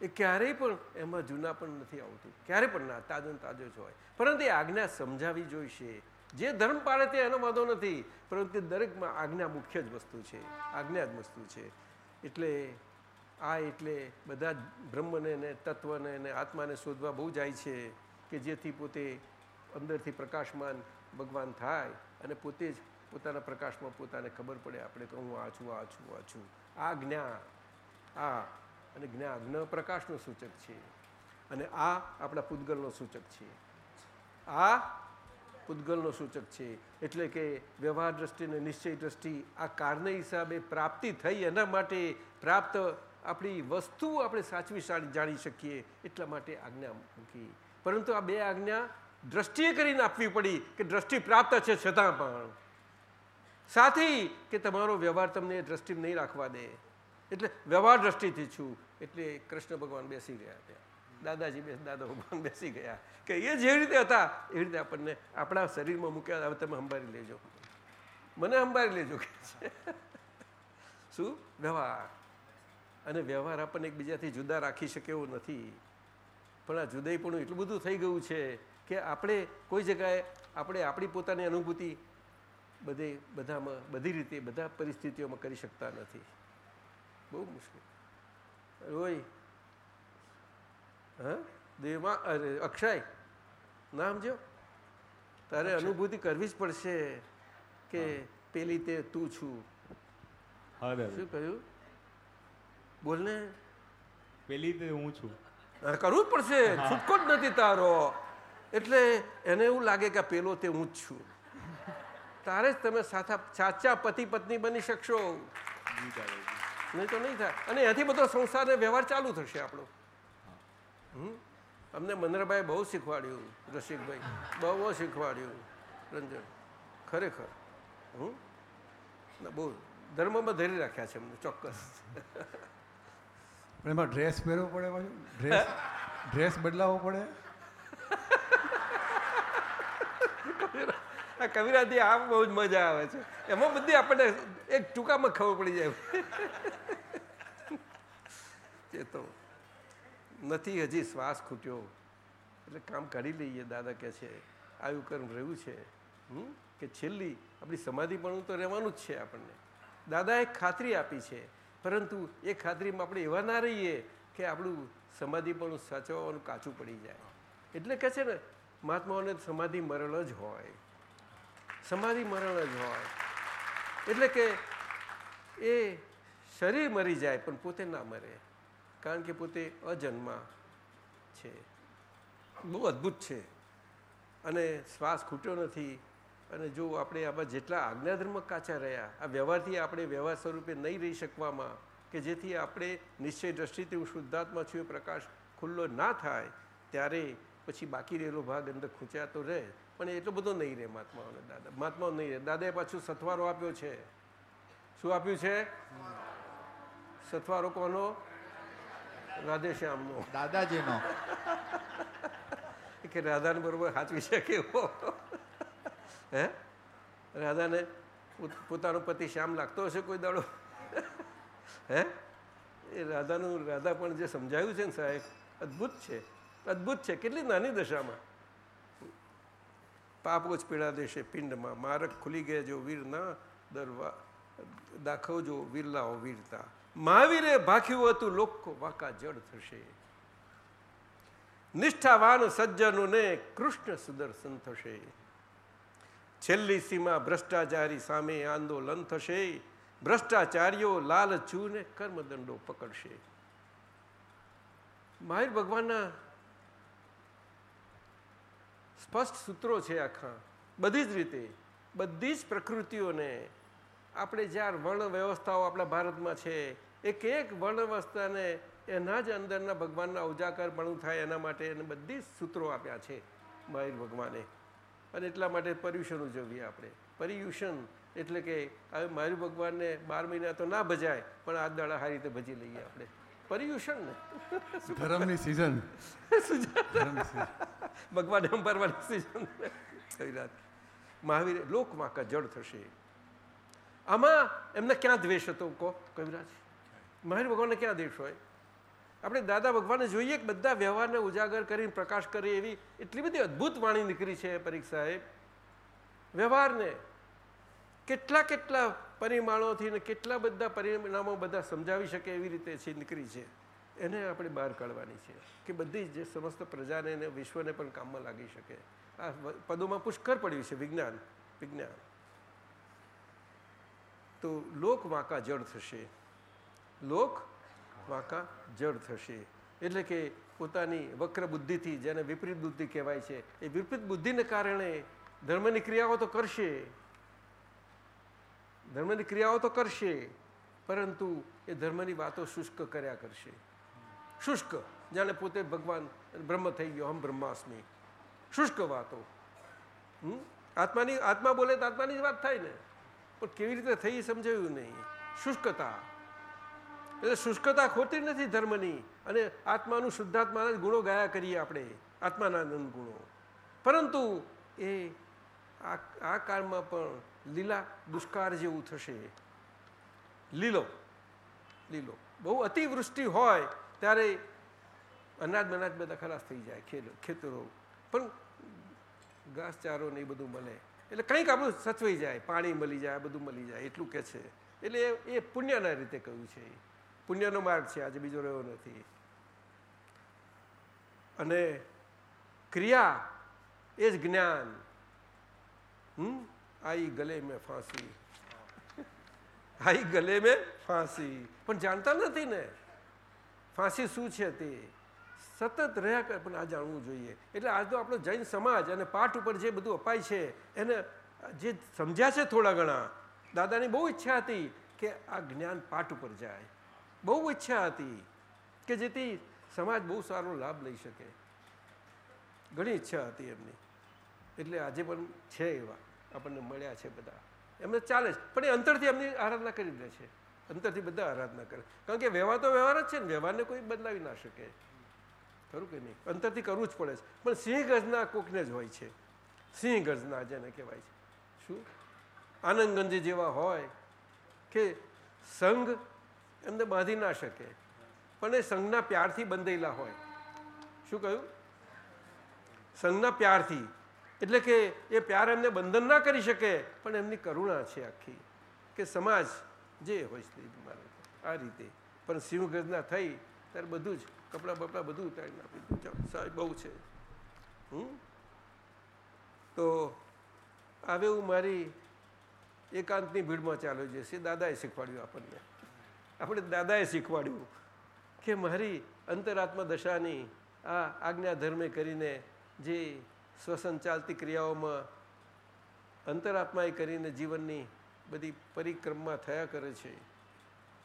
એ ક્યારેય પણ એમાં જૂના પણ નથી આવતું. ક્યારે પણ ના તાજો તાજો જ હોય. પરંતુ એ આજ્ઞા સમજાવી જોઈશે. જે ધર્મ પાળે તે એનો વાંધો નથી, પરંતુ દરેકમાં આજ્ઞા મુખ્ય જ વસ્તુ છે, આજ્ઞા જ વસ્તુ છે. એટલે આ એટલે બધા જ બ્રહ્મને ને તત્વને અને આત્માને શોધવા બહુ જાય છે કે જેથી પોતે અંદરથી પ્રકાશમાન ભગવાન થાય અને પોતે જ પોતાના પ્રકાશમાં પોતાને ખબર પડે આપણે કે હું આ છું આ છું આ છું. આ જ્ઞા, આ અને જ્ઞા જ્ઞ પ્રકાશનું સૂચક છે. અને આ આપણા પૂતગલનો સૂચક છે. આ પૂતગલનો સૂચક છે. એટલે કે વ્યવહાર દ્રષ્ટિ નિશ્ચય દ્રષ્ટિ આ કારને હિસાબે પ્રાપ્તિ થઈ એના માટે પ્રાપ્ત આપણી વસ્તુ આપણે સાચવી જાણી શકીએ એટલા માટે આજ્ઞા મૂકી. પરંતુ આ બે આજ્ઞા દ્રષ્ટિએ કરીને આપવી પડી કે દ્રષ્ટિ પ્રાપ્ત છે છતાં પણ. સાથે કે તમારો વ્યવહાર તમને દ્રષ્ટિ નહીં રાખવા દે. એટલે વ્યવહાર દ્રષ્ટિથી છું. એટલે કૃષ્ણ ભગવાન બેસી ગયા ત્યાં દાદાજી બે દાદા ઊભા બેસી ગયા. કે એ જે રીતે હતા? એ રીતે આપણને આપણા શરીરમાં મૂક્યા હવે તમે સંભાળી લેજો. મને સંભાળી લેજો કે શું? વ્યવહાર. અને વ્યવહાર આપણને એકબીજાથી જુદા રાખી શકે એવો નથી. પણ આ જુદાઈપણું એટલું બધું થઈ ગયું છે કે આપણે કોઈ જગાએ આપણે આપણી પોતાની અનુભૂતિ બધે બધામાં, બધી રીતે, બધા પરિસ્થિતિઓમાં કરી શકતા નથી. બહુ મુશ્કેલ. રોય હા? દેવમાં અરે અક્ષય ના સમજો તારે અનુભૂતિ કરવી જ પડશે કે પેલી તે તું છું. શું કહ્યું? બોલને પેલી તે હું છું. કરવું જ પડશે. છૂટકો જ નથી તારો. એટલે એને એવું લાગે કે પેલો તે હું જ છું. તારે જ તમે સાચા સાચા પતિ પત્ની બની શકશો. નહીં તો નહીં થાય. અને એથી બધો સંસાર વ્યવહાર ચાલુ થશે આપણો. અમને મનરભાઈ બહુ શીખવાડ્યું રસિકભાઈ. બહુ શીખવાડ્યું રંજન. ખરેખર. હમ? ના બહુ. ધર્મમાં ધરી રાખ્યા છે અમને ચોક્કસ. પણ એમાં ડ્રેસ પહેરવો પડે પાછું? ડ્રેસ ડ્રેસ બદલાવવો પડે? આ કવિરાથી આ બહુ જ મજા આવે છે. એમાં બધી આપણને એક ટૂંકામાં ખબર પડી જાય. એ તો નથી, હજી શ્વાસ ખૂટ્યો. એટલે કામ કરી લઈએ, દાદા કહે છે આયુ કર્મ રહ્યું છે. હમ? કે છેલ્લી, આપણી સમાધિપણું તો રહેવાનું જ છે આપણને. દાદાએ ખાતરી આપી છે, પરંતુ એ ખાતરીમાં આપણે એવા ના રહીએ કે આપણું સમાધિપણું સાચવવાનું કાચું પડી જાય. એટલે કહે છે ને, મહાત્માઓને સમાધિ મરણ જ હોય. સમાધિ મરણ જ હોય. એટલે કે એ શરીર મરી જાય, પણ પોતે ના મરે. કારણ કે પોતે અજન્મા છે. બહુ અદ્ભુત છે. અને શ્વાસ ખૂટ્યો નથી. અને જો આપણે આમાં જેટલા આજ્ઞાધર્મ કાચા રહ્યા આ વ્યવહારથી આપણે વ્યવહાર સ્વરૂપે નહીં રહી શકવામાં કે જેથી આપણે નિશ્ચય દ્રષ્ટિથી હું શુદ્ધાત્મા છું એ પ્રકાશ ખુલ્લો ના થાય ત્યારે પછી બાકી રહેલો ભાગ અંદર ખૂંચાતો રહે. પણ એટલો બધો નહીં રહે મહાત્માઓને દાદા. મહાત્માઓ નહીં રહે. દાદાએ પાછું સથવારો આપ્યો છે. શું આપ્યું છે? સથવારો કોનો? રાધેશ્યામનો દાદાજીનો. કે રાધાને બરોબર સાચવી શકે એવો? હે? રાધાને પોતાનો પતિ શ્યામ લાગતો હશે કોઈ દાડો? હે? એ રાધાનું રાધા પણ જે સમજાયું છે ને સાહેબ અદ્ભુત છે. અદ્ભુત છે. કેટલી નાની દશામાં. પાપો જ પીડા દેશે પિંડમાં. મારક ખુલી ગયા જો વીર ના દરવા દાખવજો વિરલાઓ વીરતા. મહાવીરે ભાખ્યું હતું લોકો વાંકા જડ થશે. નિષ્ઠાવાન સજ્જનોને કૃષ્ણ સુદર્શન થશે. છેલ્લી સીમા ભ્રષ્ટાચારી સામે આંદોલન થશે. ભ્રષ્ટાચારીઓ લાલચૂને કર્મદંડો પકડશે. મહાવીર ભગવાનના સ્પષ્ટ સૂત્રો છે આખા. બધી જ રીતે, બધી જ પ્રકૃતિઓને આપણે જ્યાં વર્ણ વ્યવસ્થાઓ આપણા ભારતમાં છે એક એક વર્ણ વ્યવસ્થાને એના જ અંદરના ભગવાનના ઉજાગરપણું થાય એના માટે એને બધી જ સૂત્રો આપ્યા છે મહાવીર ભગવાને. અને એટલા માટે પર્યુષણ ઉજવીએ આપણે. પર્યુષણ એટલે કે હવે મહાવીર ભગવાનને બાર મહિના તો ના ભજાય પણ આ દાડા સારી રીતે ભજી લઈએ આપણે. પર્યુષણ ને. ધર્મની season. ભગવાન એમ સિઝન મહાવીર લોકમાં જડ થશે. આમાં એમને ક્યાં દ્વેષ હતો? કહો, કવિરાજ. મહેર ભગવાનને ક્યાં દ્વેષ હોય? આપણે દાદા ભગવાનને જોઈએ કે બધા વ્યવહારને ઉજાગર કરીને પ્રકાશ કરે એવી એટલી બધી અદ્ભુત વાણી નીકળી છે પરીક્ષાએ. વ્યવહારને કેટલા કેટલા પરિમાણોથી ને કેટલા બધા પરિણામો બધા સમજાવી શકે એવી રીતે છે, નીકળી છે. એને આપણે બહાર કાઢવાની છે કે બધી જે સમસ્ત પ્રજાને વિશ્વને પણ કામમાં લાગી શકે. આ પદોમાં પુષ્કર પડ્યું છે વિજ્ઞાન વિજ્ઞાન. તો લોક વાંકા જડ થશે. લોક વાંકા જડ થશે. એટલે કે પોતાની વક્ર બુદ્ધિથી, જેને વિપરીત બુદ્ધિ કહેવાય છે, એ વિપરીત બુદ્ધિને કારણે ધર્મની ક્રિયાઓ તો કરશે. ધર્મની ક્રિયાઓ તો કરશે, પરંતુ એ ધર્મની વાતો શુષ્ક કર્યા કરશે. શુષ્ક, જાણે પોતે ભગવાન બ્રહ્મ થઈ ગયો, હમ બ્રહ્માસ્મી. શુષ્ક વાતો. આત્માની, આત્મા બોલે તો આત્માની જ વાત થાય ને. પણ કેવી રીતે થઈ સમજાયું નહીં. શુષ્કતા. એટલે શુષ્કતા ખોટી નથી ધર્મની. અને આત્માનું શુદ્ધાત્માના જ ગુણો ગાયા કરીએ આપણે. આત્માના આનંદ ગુણો. પરંતુ એ આ કાળમાં પણ લીલા દુષ્કાળ જેવું થશે. લીલો. લીલો. બહુ અતિવૃષ્ટિ હોય ત્યારે અનાજ બનાજ બધા ખલાસ થઈ જાય ખેતરો. પણ ઘાસચારો ને એ બધું મળે. એટલે કંઈક આપણું સચવાઈ જાય, પાણી મળી જાય, બધું મળી જાય, એટલું કે છે. એટલે એ પુણ્યના રીતે કહ્યું છે પુણ્યનો માર્ગ છે, આજે બીજો રહ્યો નથી. અને ક્રિયા એ જ જ્ઞાન. હમ? આઈ ગલે મેં ફાંસી. આઈ ગલે મેં ફાંસી. પણ જાણતા નથી ને. ફાંસી શું છે તે? સતત રહ્યા કરે પણ આ જાણવું જોઈએ. એટલે આજ તો આપણો જૈન સમાજ અને પાઠ ઉપર જે બધું અપાય છે, એને જે સમજ્યા છે થોડા ઘણા, દાદાની બહુ ઈચ્છા હતી કે આ જ્ઞાન પાઠ ઉપર જાય. બહુ ઈચ્છા હતી કે જેથી સમાજ બહુ સારો લાભ લઈ શકે. ઘણી ઈચ્છા હતી એમની. એટલે આજે પણ છે એવા. આપણને મળ્યા છે બધા. એમને ચાલે છે. પણ એ અંતરથી એમની આરાધના કરી દે છે. અંતરથી બધા આરાધના કરે. કારણ કે વ્યવહાર તો વ્યવહાર જ છે ને. વ્યવહારને કોઈ બદલાવી ના શકે. ખરું કે નહીં? અંતરથી કરવું જ પડે છે. પણ સિંહ ગર્જના કોકને જ હોય છે. સિંહ ગર્જના જેને કહેવાય છે. શું? આનંદગંજ જેવા હોય કે સંઘ એમને બાંધી ના શકે. પણ એ સંઘના પ્યારથી બંધાયેલા હોય. શું કહ્યું? સંઘના પ્યારથી. એટલે કે એ પ્યાર એમને બંધન ના કરી શકે, પણ એમની કરુણા છે આખી. કે સમાજ જે હોય છે આ રીતે. પણ સિંહ ગજના થઈ, ત્યારે બધું જ કપડાં બપડા બધું ઉતારીને આપી દીધું સાહેબ, બહુ છે. હમ? તો હવે હું મારી એકાંતની ભીડમાં ચાલ્યો જશે દાદાએ શીખવાડ્યું આપણને. આપણે દાદાએ શીખવાડ્યું કે મારી અંતરાત્મા દશાની આ આજ્ઞાધર્મે કરીને જે સ્વસંચાલતી ક્રિયાઓમાં અંતરાત્માએ કરીને જીવનની બધી પરિક્રમા થયા કરે છે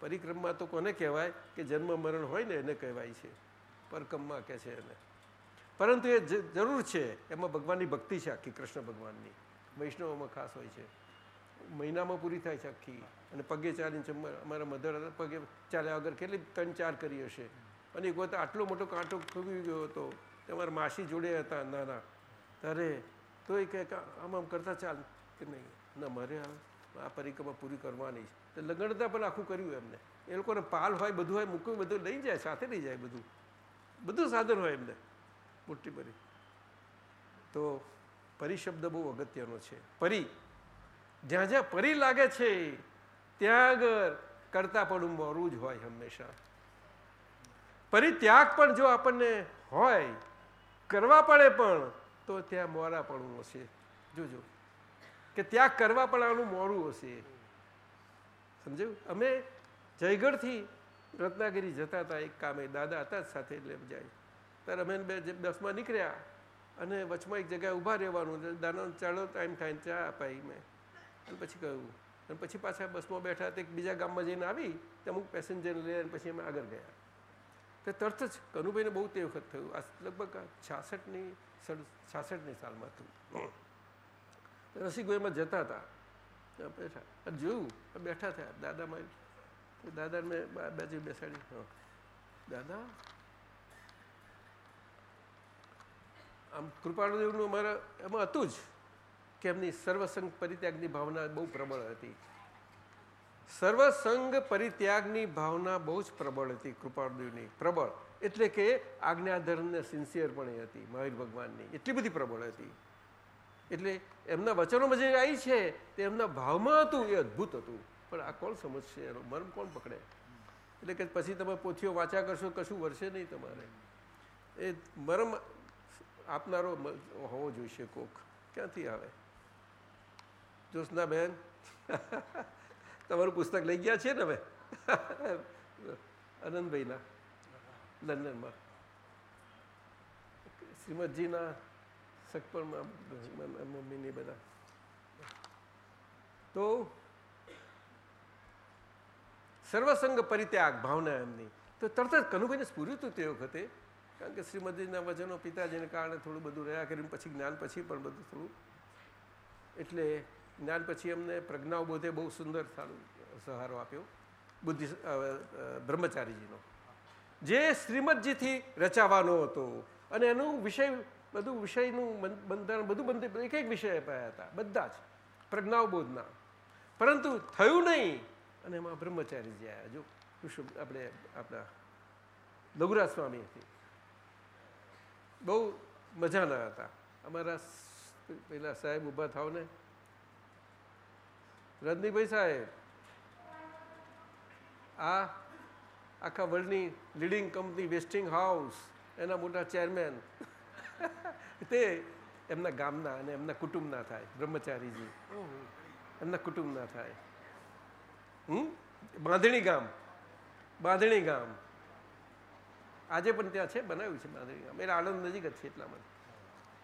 પરિક્રમા તો કોને કહેવાય કે જન્મ મરણ હોય ને એને કહેવાય છે. પરકમમાં કહે છે એને. પરંતુ એ જરૂર છે, એમાં ભગવાનની ભક્તિ છે આખી, કૃષ્ણ ભગવાનની. વૈષ્ણવમાં ખાસ હોય છે. મહિનામાં પૂરી થાય છે આખી. અને પગે ચાલીને અમારા મધર પગે ચાલ્યા વગર કેટલી ત્રણ ચાર કરી હશે. અને એક વખત આટલો મોટો કાંટો ખૂબી ગયો હતો. તમારા માસી જોડે હતા નાના. ત્યારે તો એ કહે આમ આમ કરતા ચાલ કે નહીં. ના, મારે આ પરિક્રમા પૂરી કરવાની છે. તો લગણતા પણ આખું કર્યું એમને. એ લોકોને પાલ હોય, બધું હોય મૂક્યું બધું લઈ જાય, સાથે લઈ જાય બધું. બધું સાધન હોય એમને, મોટી પરી તો પરી શબ્દ બહુ અગત્યનો છે. પરી, જ્યાં જ્યાં પરી લાગે છે, ત્યાં આગળ કરતા પણ મોરું જ હોય હંમેશા. પરિત્યાગ પણ જો આપણને હોય, કરવા પડે પણ, તો ત્યાં મોરા પણ હશે જોજો. કે ત્યાગ કરવા પણ આનું મોડું હશે. સમજ્યું? અમે જયગઢથી રત્નાગીરી જતા હતા એક કામે. દાદા હતા જ સાથે એટલે જાય. ત્યારે અમે બે બસમાં નીકળ્યા અને વચમાં એક જગ્યાએ ઊભા રહેવાનું. દાદાનો ચાલો, ટાઈમ થાય ચા અપાઈ મેં. અને પછી કહ્યું. અને પછી પાછા બસમાં બેઠા તે બીજા ગામમાં જઈને આવી તે અમુક પેસેન્જર લઈને પછી અમે આગળ ગયા. તે તરત જ કનુભાઈને બહુ તે વખત થયું. આ લગભગ છાસઠની છાસઠની સાલમાં હતું રસીગોઈમાં જતા હતા. બેઠા. જોયું બેઠા થયા. દાદા મારી દાદા મેં બાજુ બેસાડી. દાદા? આમ કૃપાળુદેવનું અમારા એમાં હતું જ કે એમની સર્વસંગ પરિત્યાગની ભાવના બહુ પ્રબળ હતી. સર્વસંગ પરિત્યાગની ભાવના બહુ જ પ્રબળ હતી કૃપાળુદેવની. પ્રબળ. એટલે કે આજ્ઞાધર્મને સિન્સિયર પણ હતી મહાવીર ભગવાનની. એટલી બધી પ્રબળ હતી. એટલે એમના વચનોમાં જે આવી છે તે એમના ભાવમાં હતું, એ અદ્ભુત હતું. પણ આ કોણ સમજશે? એનો મર્મ કોણ પકડે? એટલે કે પછી તમે પોથીઓ વાંચ્યા કરશો, કશું વરસે નહીં તમારે. એ મરમ આપનારો હોવો જોઈશે કોક. ક્યાંથી આવે? જોશના બેન તમારું પુસ્તક લઈ ગયા છે ને હવે? આનંદભાઈના, લંડનમાં. શ્રીમદજીના સગપણમાં મમ્મીની બધા તો સર્વસંગ પરિત્યાગ, ભાવના એમની. તો તરત જ કનુભાઈને સ્ફૂર્યું હતું તે વખતે, કારણ કે શ્રીમદજીના વચનો પિતાજીને કારણે થોડું બધું રહ્યા કરીને પછી જ્ઞાન પછી પણ બધું થોડું. એટલે જ્ઞાન પછી એમને પ્રજ્ઞાઓ બોધે બહુ સુંદર સારું સહારો આપ્યો, બુદ્ધિ બ્રહ્મચારીજીનો. જે શ્રીમદજીથી રચાવાનો હતો અને એનું વિષય બધું વિષયનું બંધન બધું બંધ એક એક વિષય અપાયા હતા. બધા જ. પ્રજ્ઞાવબોધના પરંતુ થયું નહીં. અને એમાં બ્રહ્મચારીજી આવ્યા જો આપણે આપણા લઘુરાજ સ્વામી હતી. બહુ મજાના હતા. અમારા પેલા સાહેબ ઊભા થાવ ને. રજનીભાઈ સાહેબ. આ આખા વર્લ્ડની લીડિંગ કંપની વેસ્ટિંગ હાઉસ એના મોટા ચેરમેન તે એમના ગામના અને એમના કુટુંબના થાય, બ્રહ્મચારીજી. એમના કુટુંબના થાય. હમ? બાંધણી ગામ. બાંધણી ગામ. આજે પણ ત્યાં છે, બનાવ્યું છે બાંધણી ગામ. એટલે આણંદ નજીક જ છે એટલા માટે.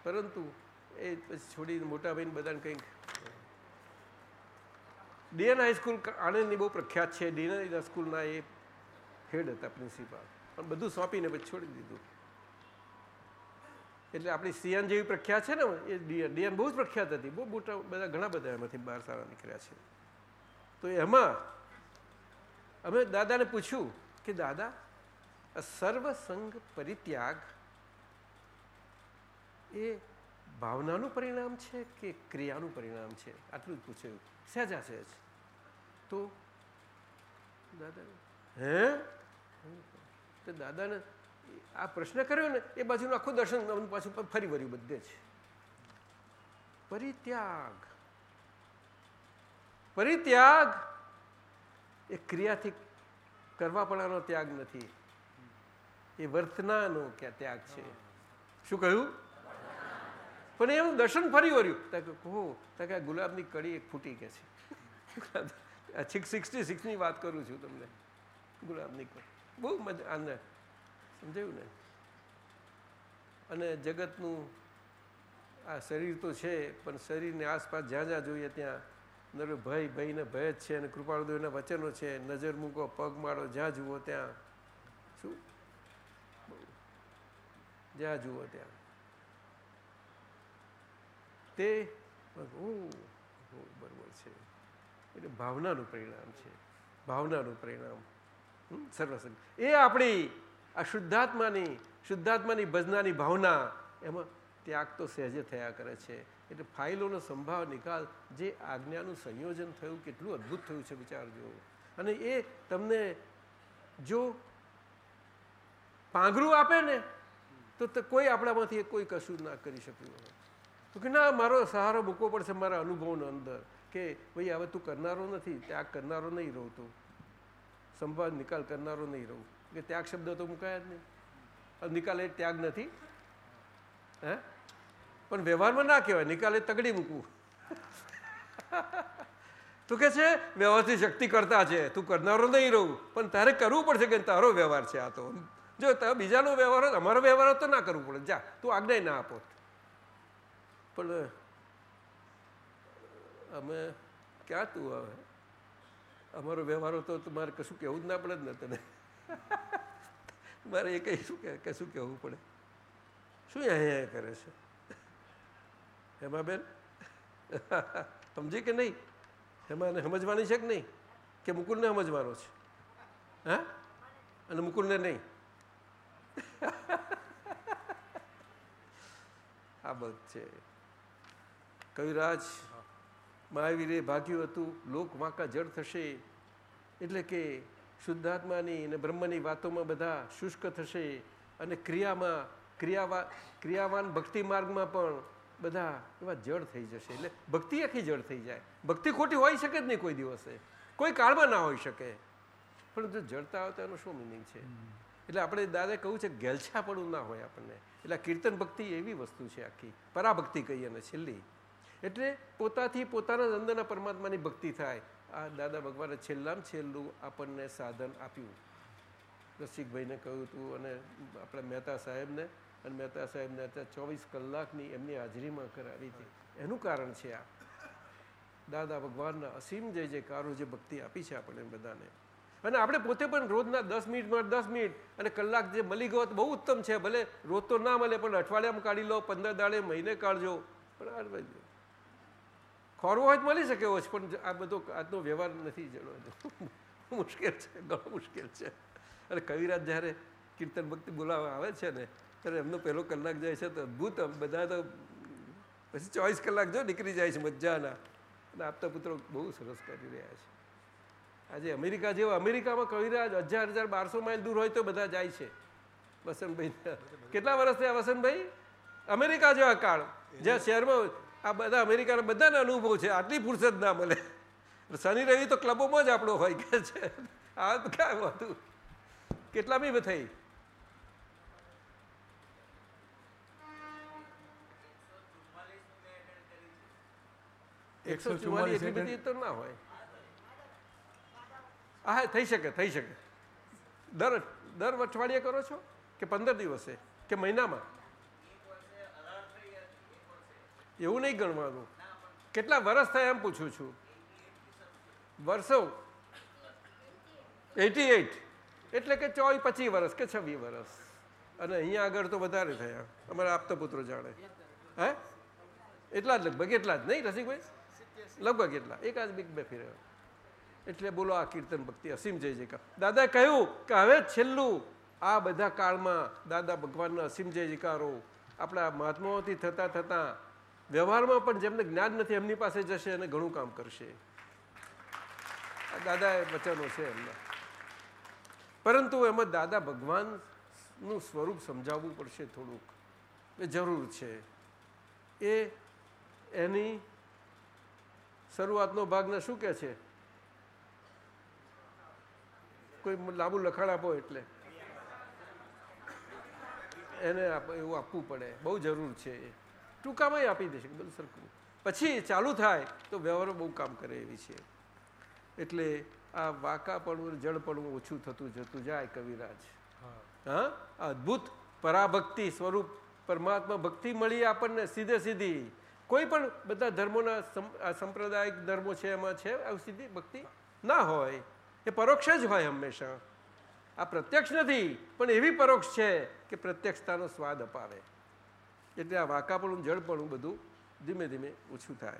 પરંતુ એ પછી છોડીને મોટા ભાઈને બધાને કંઈક ડીએન હાઈસ્કૂલ આણંદની બહુ પ્રખ્યાત છે. ડીએન સ્કૂલના એ હેડ હતા પ્રિન્સિપાલ. પણ બધું સોંપીને પછી છોડી દીધું. એટલે આપણી સિયાન જેવી પ્રખ્યાત છે ને, એ ડિયન ડિયન બહુ જ પ્રખ્યાત હતી. બહુ મોટા બધા ઘણા બધા એમાંથી બહાર સારા નીકળ્યા છે. તો એમાં અમે દાદાને પૂછ્યું કે, દાદા સર્વસંગ પરિત્યાગ એ ભાવનાનું પરિણામ છે કે ક્રિયાનું પરિણામ છે? આટલું જ પૂછ્યું. સહેજા સહેજ તો દાદા હે? તો દાદાને આ પ્રશ્ન કર્યો ને, એ બાજુનું આખું દર્શન પાછું ફરી વર્યું બધે જ. પરિત્યાગ. પરિત્યાગ એ ક્રિયાથી કરવા પડવાનો ત્યાગ નથી. એ વર્તનાનો ક્યાં ત્યાગ છે. શું કહ્યું? પણ એનું દર્શન ફરી વર્યું ત્યાં કહો કે ગુલાબની કડી એક ફૂટી કે છે. સિક્સ સિક્સટી સિક્સની વાત કરું છું તમને. ગુલાબની કડી. બહુ મજા આને સમજાયું ને? અને જગતનું આ શરીર તો છે, પણ શરીરની આસપાસ જ્યાં જ્યાં જોઈએ ત્યાં નરો ભય ભયને ભય જ છે અને કૃપાળુદેવના વચનો છે. નજર મૂકો, પગ માળો, જ્યાં જુઓ ત્યાં. શું? જ્યાં જુઓ ત્યાં. તે બરોબર છે. એટલે ભાવનાનું પરિણામ છે. ભાવનાનું પરિણામ. સર્વસંગ. એ આપણી આ શુદ્ધાત્માની શુદ્ધાત્માની ભજનાની ભાવના એમાં ત્યાગ તો સહેજે થયા કરે છે. એટલે ફાઇલોનો સંભાવ નિકાલ જે આજ્ઞાનું સંયોજન થયું, કેટલું અદ્ભુત થયું છે વિચારજો અને એ તમને જો પાંગરું આપે ને, તો કોઈ આપણામાંથી કોઈ કશું ના કરી શક્યું હોય. તો કે ના, મારો સહારો મૂકવો પડશે મારા અનુભવનો અંદર કે ભાઈ હવે તું કરનારો નથી, ત્યાગ કરનારો નહીં રહું તું. સંભાવ નિકાલ કરનારો નહીં રહું. કે ત્યાગ શબ્દ તો મુકાયા જ નહીં. નિકાલ એ ત્યાગ નથી. હે? પણ વ્યવહારમાં ના કહેવાય, નિકાલે તગડી મૂકવું. તું કે છે, વ્યવહારથી શક્તિ કરતા છે, તું કરનારો નહીં રહું. પણ તારે કરવું પડશે કે તારો વ્યવહાર છે આ તો. જો બીજાનો વ્યવહાર અમારો વ્યવહાર તો ના કરવું પડે. જા, તું આજ્ઞા ના આપો. પણ અમે ક્યાં તું હવે અમારો વ્યવહાર તો તમારે કશું કહેવું જ ના પડે જ ને તને. મારે એ કઈ શું કે શું કહેવું પડે? શું અહીંયા કરે છે? હેમા બેન? સમજી કે નહીં? હેમાને સમજવાની છે કે નહીં? કે મુકુલને સમજવાનો છે? હા? અને મુકુલને નહીં? આ બધ છે. કવિરાજ, મહાવીરે ભાગ્યું હતું, લોક વાંકા જળ થશે. એટલે કે શુદ્ધાત્માની અને બ્રહ્મની વાતોમાં બધા શુષ્ક થશે અને ક્રિયામાં, ક્રિયાવા, ક્રિયાવાન ભક્તિ માર્ગમાં પણ બધા એવા જળ થઈ જશે. એટલે ભક્તિ આખી જળ થઈ જાય. ભક્તિ ખોટી હોઈ શકે જ નહીં કોઈ દિવસે. કોઈ કાળમાં ના હોઈ શકે. પણ જો જળતા હોય તો એનો શું મિનિંગ છે? એટલે આપણે દાદા કહ્યું છે ગેલછાપણું ના હોય આપણને. એટલે કીર્તન ભક્તિ એવી વસ્તુ છે આખી. પરાભક્તિ કહીએ અને છેલ્લી. એટલે પોતાથી પોતાના અંદરના પરમાત્માની ભક્તિ થાય. આ દાદા ભગવાને છેલ્લામાં છેલ્લું આપણને સાધન આપ્યું. રસિકભાઈને કહ્યું હતું અને આપણા મહેતા સાહેબને, અને મહેતા સાહેબને અત્યારે ચોવીસ કલાકની એમની હાજરીમાં કરાવી હતી. એનું કારણ છે આ. દાદા ભગવાનના અસીમ જે જે કારો જે ભક્તિ આપી છે આપણને બધાને. અને આપણે પોતે પણ રોજના દસ મિનિટમાં દસ મિનિટ અને કલાક જે મળી ગયો બહુ ઉત્તમ છે. ભલે રોજ તો ના મળે પણ અઠવાડિયામાં કાઢી લો, પંદર દાડે મહિને કાઢજો. પણ ખોરવો હોય તો મળી શકે એવો છે પણ આ બધો આજનો વ્યવહાર નથી જડો મુશ્કેલ છે, ઘણો મુશ્કેલ છે. અને કવિરાજ જ્યારે કીર્તન ભક્તિ બોલાવવા આવે છે ને, ત્યારે એમનો પહેલો કલાક જાય છે તો અદ્ભુત બધા તો પછી ચોવીસ કલાક જો નીકળી જાય છે મજાના અને આપતા પુત્રો બહુ સરસ કરી રહ્યા છે. આજે અમેરિકા જેવો, અમેરિકામાં કવિરાજ હજાર હજાર બારસો માઇલ દૂર હોય તો બધા જાય છે. વસંતભાઈ, કેટલા વર્ષ થયા વસંતભાઈ? અમેરિકા જેવા કાળ, જ્યાં શહેરમાં આ બધા અમેરિકાના બધાને અનુભવ છે. આટલી ફુરસદ ના મળે. શનિ રવિ તો ક્લબોમાં જ આપણો હોય કે છે. આ ક્યાં હતું કેટલામી થઈ? એકસો ચુમ્માલીસ એટલી બધી તો ના હોય. હા થઈ શકે થઈ શકે. દર દર અઠવાડિયે કરો છો? કે પંદર દિવસે? કે મહિનામાં? એવું નહીં ગણવાનું. કેટલા વર્ષ થયા એમ પૂછું છું. વર્ષો. એટી એઇટ એટલે કે ચોવીસ પચીસ વર્ષ કે છવ્વીસ વર્ષ અને અહીંયા આગળ તો વધારે થયા. અમારા આપતા પુત્રો જાણે. હે? એટલા જ લગભગ, એટલા જ નહીં રસિકભાઈ? લગભગ એટલા. એકાદ બીક બે ફેર એટલે બોલો આ કીર્તન ભક્તિ અસીમ જય જયકાર. દાદા કહ્યું કે હવે છેલ્લું આ બધા કાળમાં દાદા ભગવાનના અસીમ જય જયકારો. આપણા મહાત્માઓથી થતાં થતાં વ્યવહારમાં પણ જેમને જ્ઞાન નથી, એમની પાસે જશે અને ઘણું કામ કરશે. દાદા એ વચનો છે એમના. પરંતુ એમાં દાદા ભગવાનનું સ્વરૂપ સમજાવવું પડશે થોડુંક. એ જરૂર છે. એ એની શરૂઆતનો ભાગને શું કહે છે? કોઈ લાંબુ લખાણ આપો એટલે. એને એવું આપવું પડે. બહુ જરૂર છે એ. ટૂંકામાં આપી દેશે બધું સરખું પછી ચાલુ થાય તો વ્યવહારો બહુ કામ કરે એવી છે. એટલે આ વાંકાપણું જળપણું ઓછું થતું જતું જાય કવિરાજ. હા. અદ્ભુત પરાભક્તિ સ્વરૂપ પરમાત્મા ભક્તિ મળી આપણને સીધે સીધી. કોઈ પણ બધા ધર્મોના સંપ્રદાયિક ધર્મો છે એમાં છે આવી સીધી ભક્તિ ના હોય. એ પરોક્ષ જ હોય હંમેશા. આ પ્રત્યક્ષ નથી પણ એવી પરોક્ષ છે કે પ્રત્યક્ષતાનો સ્વાદ અપાવે. એટલે આ વાંકાપણું, જળપણું બધું ધીમે ધીમે ઓછું થાય.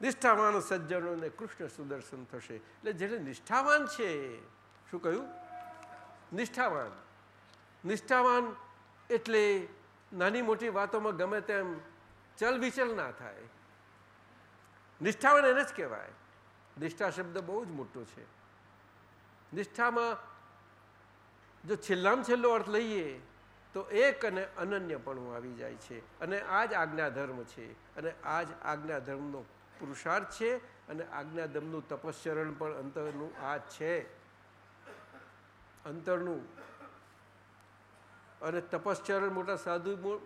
નિષ્ઠાવાન સજ્જનોને કૃષ્ણ સુદર્શન થશે. એટલે જેને નિષ્ઠાવાન છે, શું કહ્યું? નિષ્ઠાવાન. નિષ્ઠાવાન એટલે નાની મોટી વાતોમાં ગમે તેમ ચલ વિચલ ના થાય. નિષ્ઠાવાન એને જ કહેવાય. નિષ્ઠા શબ્દ બહુ જ મોટો છે. નિષ્ઠામાં જો છેલ્લામાં છેલ્લો અર્થ લઈએ તો એક અને અનન્યપણું આવી જાય છે. અને આ જ આજ્ઞાધર્મ છે. અને આ જ આજ્ઞાધર્મનો પુરુષાર્થ છે અને આજ્ઞાધર્મનું તપશ્ચરણ પણ અંતરનું આ છે. અંતરનું. અને તપશ્ચરણ મોટા સાધુ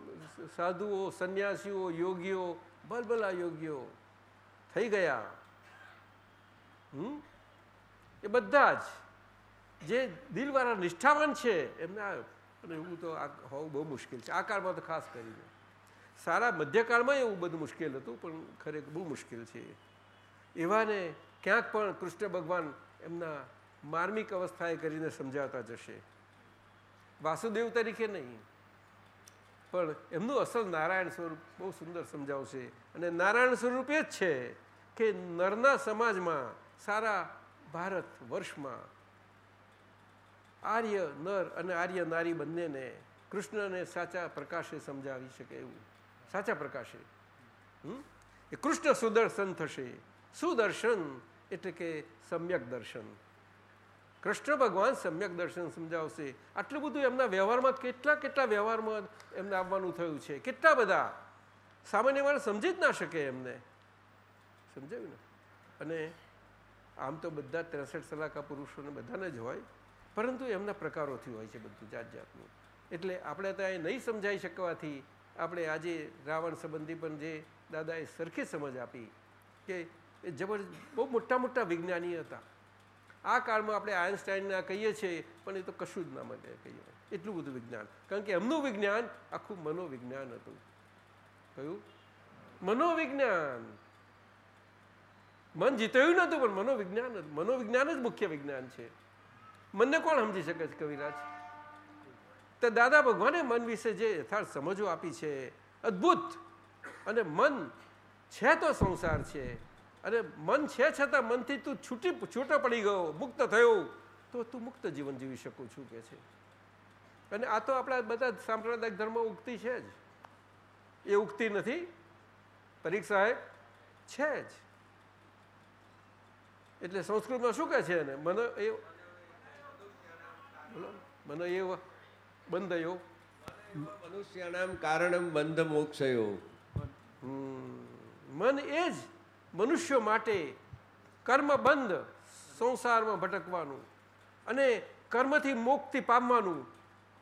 સાધુઓ, સંન્યાસીઓ, યોગીઓ ભલભલા યોગીઓ થઈ ગયા. હમ? એ બધા જ. જે દિલવાળા નિષ્ઠાવાન છે, એમના અને એવું તો આ હોવું બહુ મુશ્કેલ છે. આ કાળમાં તો ખાસ કરીને. સારા મધ્યકાળમાં એવું બધું મુશ્કેલ હતું, પણ ખરેખર બહુ મુશ્કેલ છે એવાને ક્યાંક પણ કૃષ્ણ ભગવાન એમના માર્મિક અવસ્થાએ કરીને સમજાવતા જશે. વાસુદેવ તરીકે નહીં. પણ એમનું અસલ નારાયણ સ્વરૂપ બહુ સુંદર સમજાવશે. અને નારાયણ સ્વરૂપ એ જ છે કે નરના સમાજમાં સારા ભારત વર્ષમાં આર્ય, નર અને આર્ય નારી બંનેને કૃષ્ણને સાચા પ્રકાશે સમજાવી શકે એવું. સાચા પ્રકાશે. એ કૃષ્ણ સુદર્શન થશે. સુદર્શન એટલે કે સમ્યક દર્શન. કૃષ્ણ ભગવાન સમ્યક દર્શન સમજાવશે. આટલું બધું એમના વ્યવહારમાં કેટલા કેટલા વ્યવહારમાં એમને આવવાનું થયું છે? કેટલા બધા? સામાન્ય માણસ સમજી જ ના શકે એમને. સમજાયું ને? અને આમ તો બધા ત્રેસઠ સલાકા પુરુષોને બધાને જ હોય. પરંતુ એમના પ્રકારોથી હોય છે બધું જાત જાતનું એટલે આપણે ત્યાં નહીં સમજાઈ શકવાથી આપણે આજે રાવણ સંબંધી પણ જે દાદાએ સરખી સમજ આપી કે એ જબર, બહુ મોટા મોટા વિજ્ઞાની હતા. આ કાળમાં આપણે આયન્સ્ટાઈનના કહીએ છીએ, પણ એ તો કશું જ ના માટે કહીએ. એટલું બધું વિજ્ઞાન. કારણ કે એમનું વિજ્ઞાન આખું મનોવિજ્ઞાન હતું. કયું? મનોવિજ્ઞાન. મન જીતાયું નહોતું, પણ મનોવિજ્ઞાન મનોવિજ્ઞાન જ મુખ્ય વિજ્ઞાન છે. મનને કોણ સમજી શકે છે, કવિરાજ? તો દાદા ભગવાને મન વિશે જે યથાર્થ સમજો આપી છે, અદ્ભુત. અને મન છે તો સંસાર છે, અને મન છે છતાં મનથી તું છૂટી છૂટો પડી ગયો, મુક્ત થયો. તો તું મુક્ત જીવન જીવી શકું છું કે છે. અને આ તો આપણા બધા સાંપ્રદાયિક ધર્મ ઉગતી છે જ. એ ઉગતી નથી. પરીક્ષા છે જ. એટલે સંસ્કૃતમાં શું કહે છે એને? મન એ બોલો મન એવ બંધયો મનુષ્યનામ કારણમ બંધ મોક્ષયો. મન એ જ મનુષ્યો માટે કર્મ બંધ સંસારમાં ભટકવાનું અને કર્મથી મુક્તિ પામવાનું.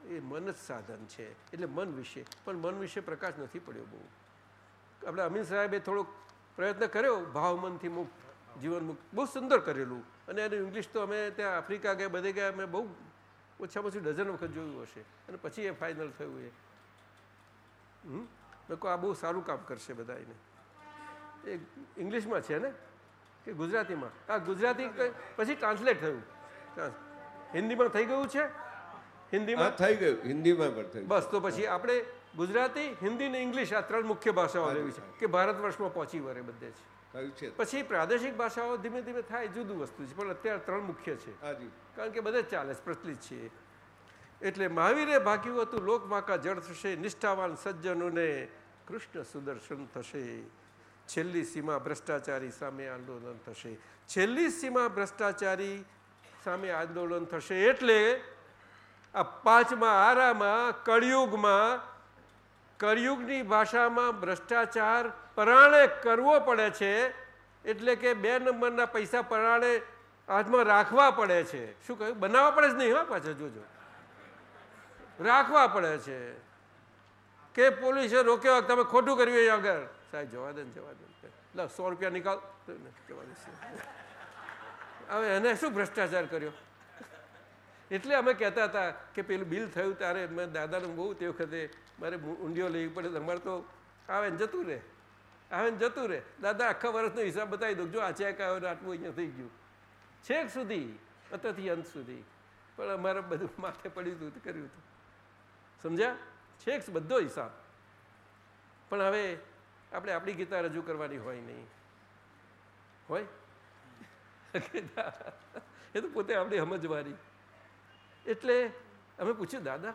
એ મન જ સાધન છે. એટલે મન વિશે. પણ મન વિશે પ્રકાશ નથી પડ્યો બહુ. આપણે અમીન સાહેબે થોડોક પ્રયત્ન કર્યો ભાવ મનથી મુક્ત જીવન મુક્ત. બહુ સુંદર કરેલું. અને એનું ઇંગ્લિશ તો અમે ત્યાં આફ્રિકા ગયા બધે ગયા અમે બહુ ઓછામાં ઓછું ડઝન વખત જોયું હશે અને પછી એ ફાઇનલ થયું એ. હમ? લોકો આ બહુ સારું કામ કરશે બધા એને એ ઇંગ્લિશમાં છે ને? કે ગુજરાતીમાં? આ ગુજરાતી પછી ટ્રાન્સલેટ થયું. હિન્દીમાં થઈ ગયું છે? હિન્દીમાં? થઈ ગયું. હિન્દીમાં પણ થયું બસ તો પછી આપણે ગુજરાતી હિન્દી ને ઇંગ્લિશ આ ત્રણ મુખ્ય ભાષાઓ લેવી છે કે ભારત વર્ષમાં પહોંચી વળે બધે છે પછી પ્રાદેશિક ભાષાઓ ધીમે ધીમે થાય જુદું વસ્તુ છે. પણ અત્યારે ત્રણ મુખ્ય છે. કારણ કે બધે ચાલે પ્રચલિત છે એટલે મહાવીરે ભાગ્યું હતું લોકમાકા જળ થશે નિષ્ઠાવાન સજ્જનોને કૃષ્ણ સુદર્શન થશે. છેલ્લી સીમા ભ્રષ્ટાચારી સામે આંદોલન થશે. છેલ્લી સીમા ભ્રષ્ટાચારી સામે આંદોલન થશે એટલે આ પાંચમા આરામાં કળિયુગમાં કળિયુગની ભાષામાં ભ્રષ્ટાચાર પરાણે કરવો પડે છે, એટલે કે બે નંબરના પૈસા પરાણે હાથમાં રાખવા પડે છે. શું કહ્યું? બનાવવા પડે જ નહીં, હા, પાછા જોજો. રાખવા પડે છે. કે પોલીસે રોક્યો તમે ખોટું કર્યું એ આગળ. સાહેબ, જવા દે જવા દે લ, સો રૂપિયા નિકાલ જવા દેશે હવે એને શું ભ્રષ્ટાચાર કર્યો? એટલે અમે કહેતા હતા કે પેલું બિલ થયું ત્યારે મેં દાદાને બહુ તે વખતે મારે ઊંડિયો લેવી પડે, તમારે તો આવે ને જતું રહે. આવે જતું રહે. દાદા, આખા વર્ષનો હિસાબ બતાવી દો જો આ ચેક આવ્યો આટલું અહીંયા થઈ ગયું. છેક સુધી, અત્યારથી અંત સુધી. પણ અમારે બધું માથે પડ્યું હતું કર્યું હતું. સમજ્યા? છેક બધો હિસાબ. પણ હવે આપણે આપણી ગીતા રજૂ કરવાની હોય નહીં. હોય? એ તો પોતે આપણે સમજવાની એટલે અમે પૂછ્યું, દાદા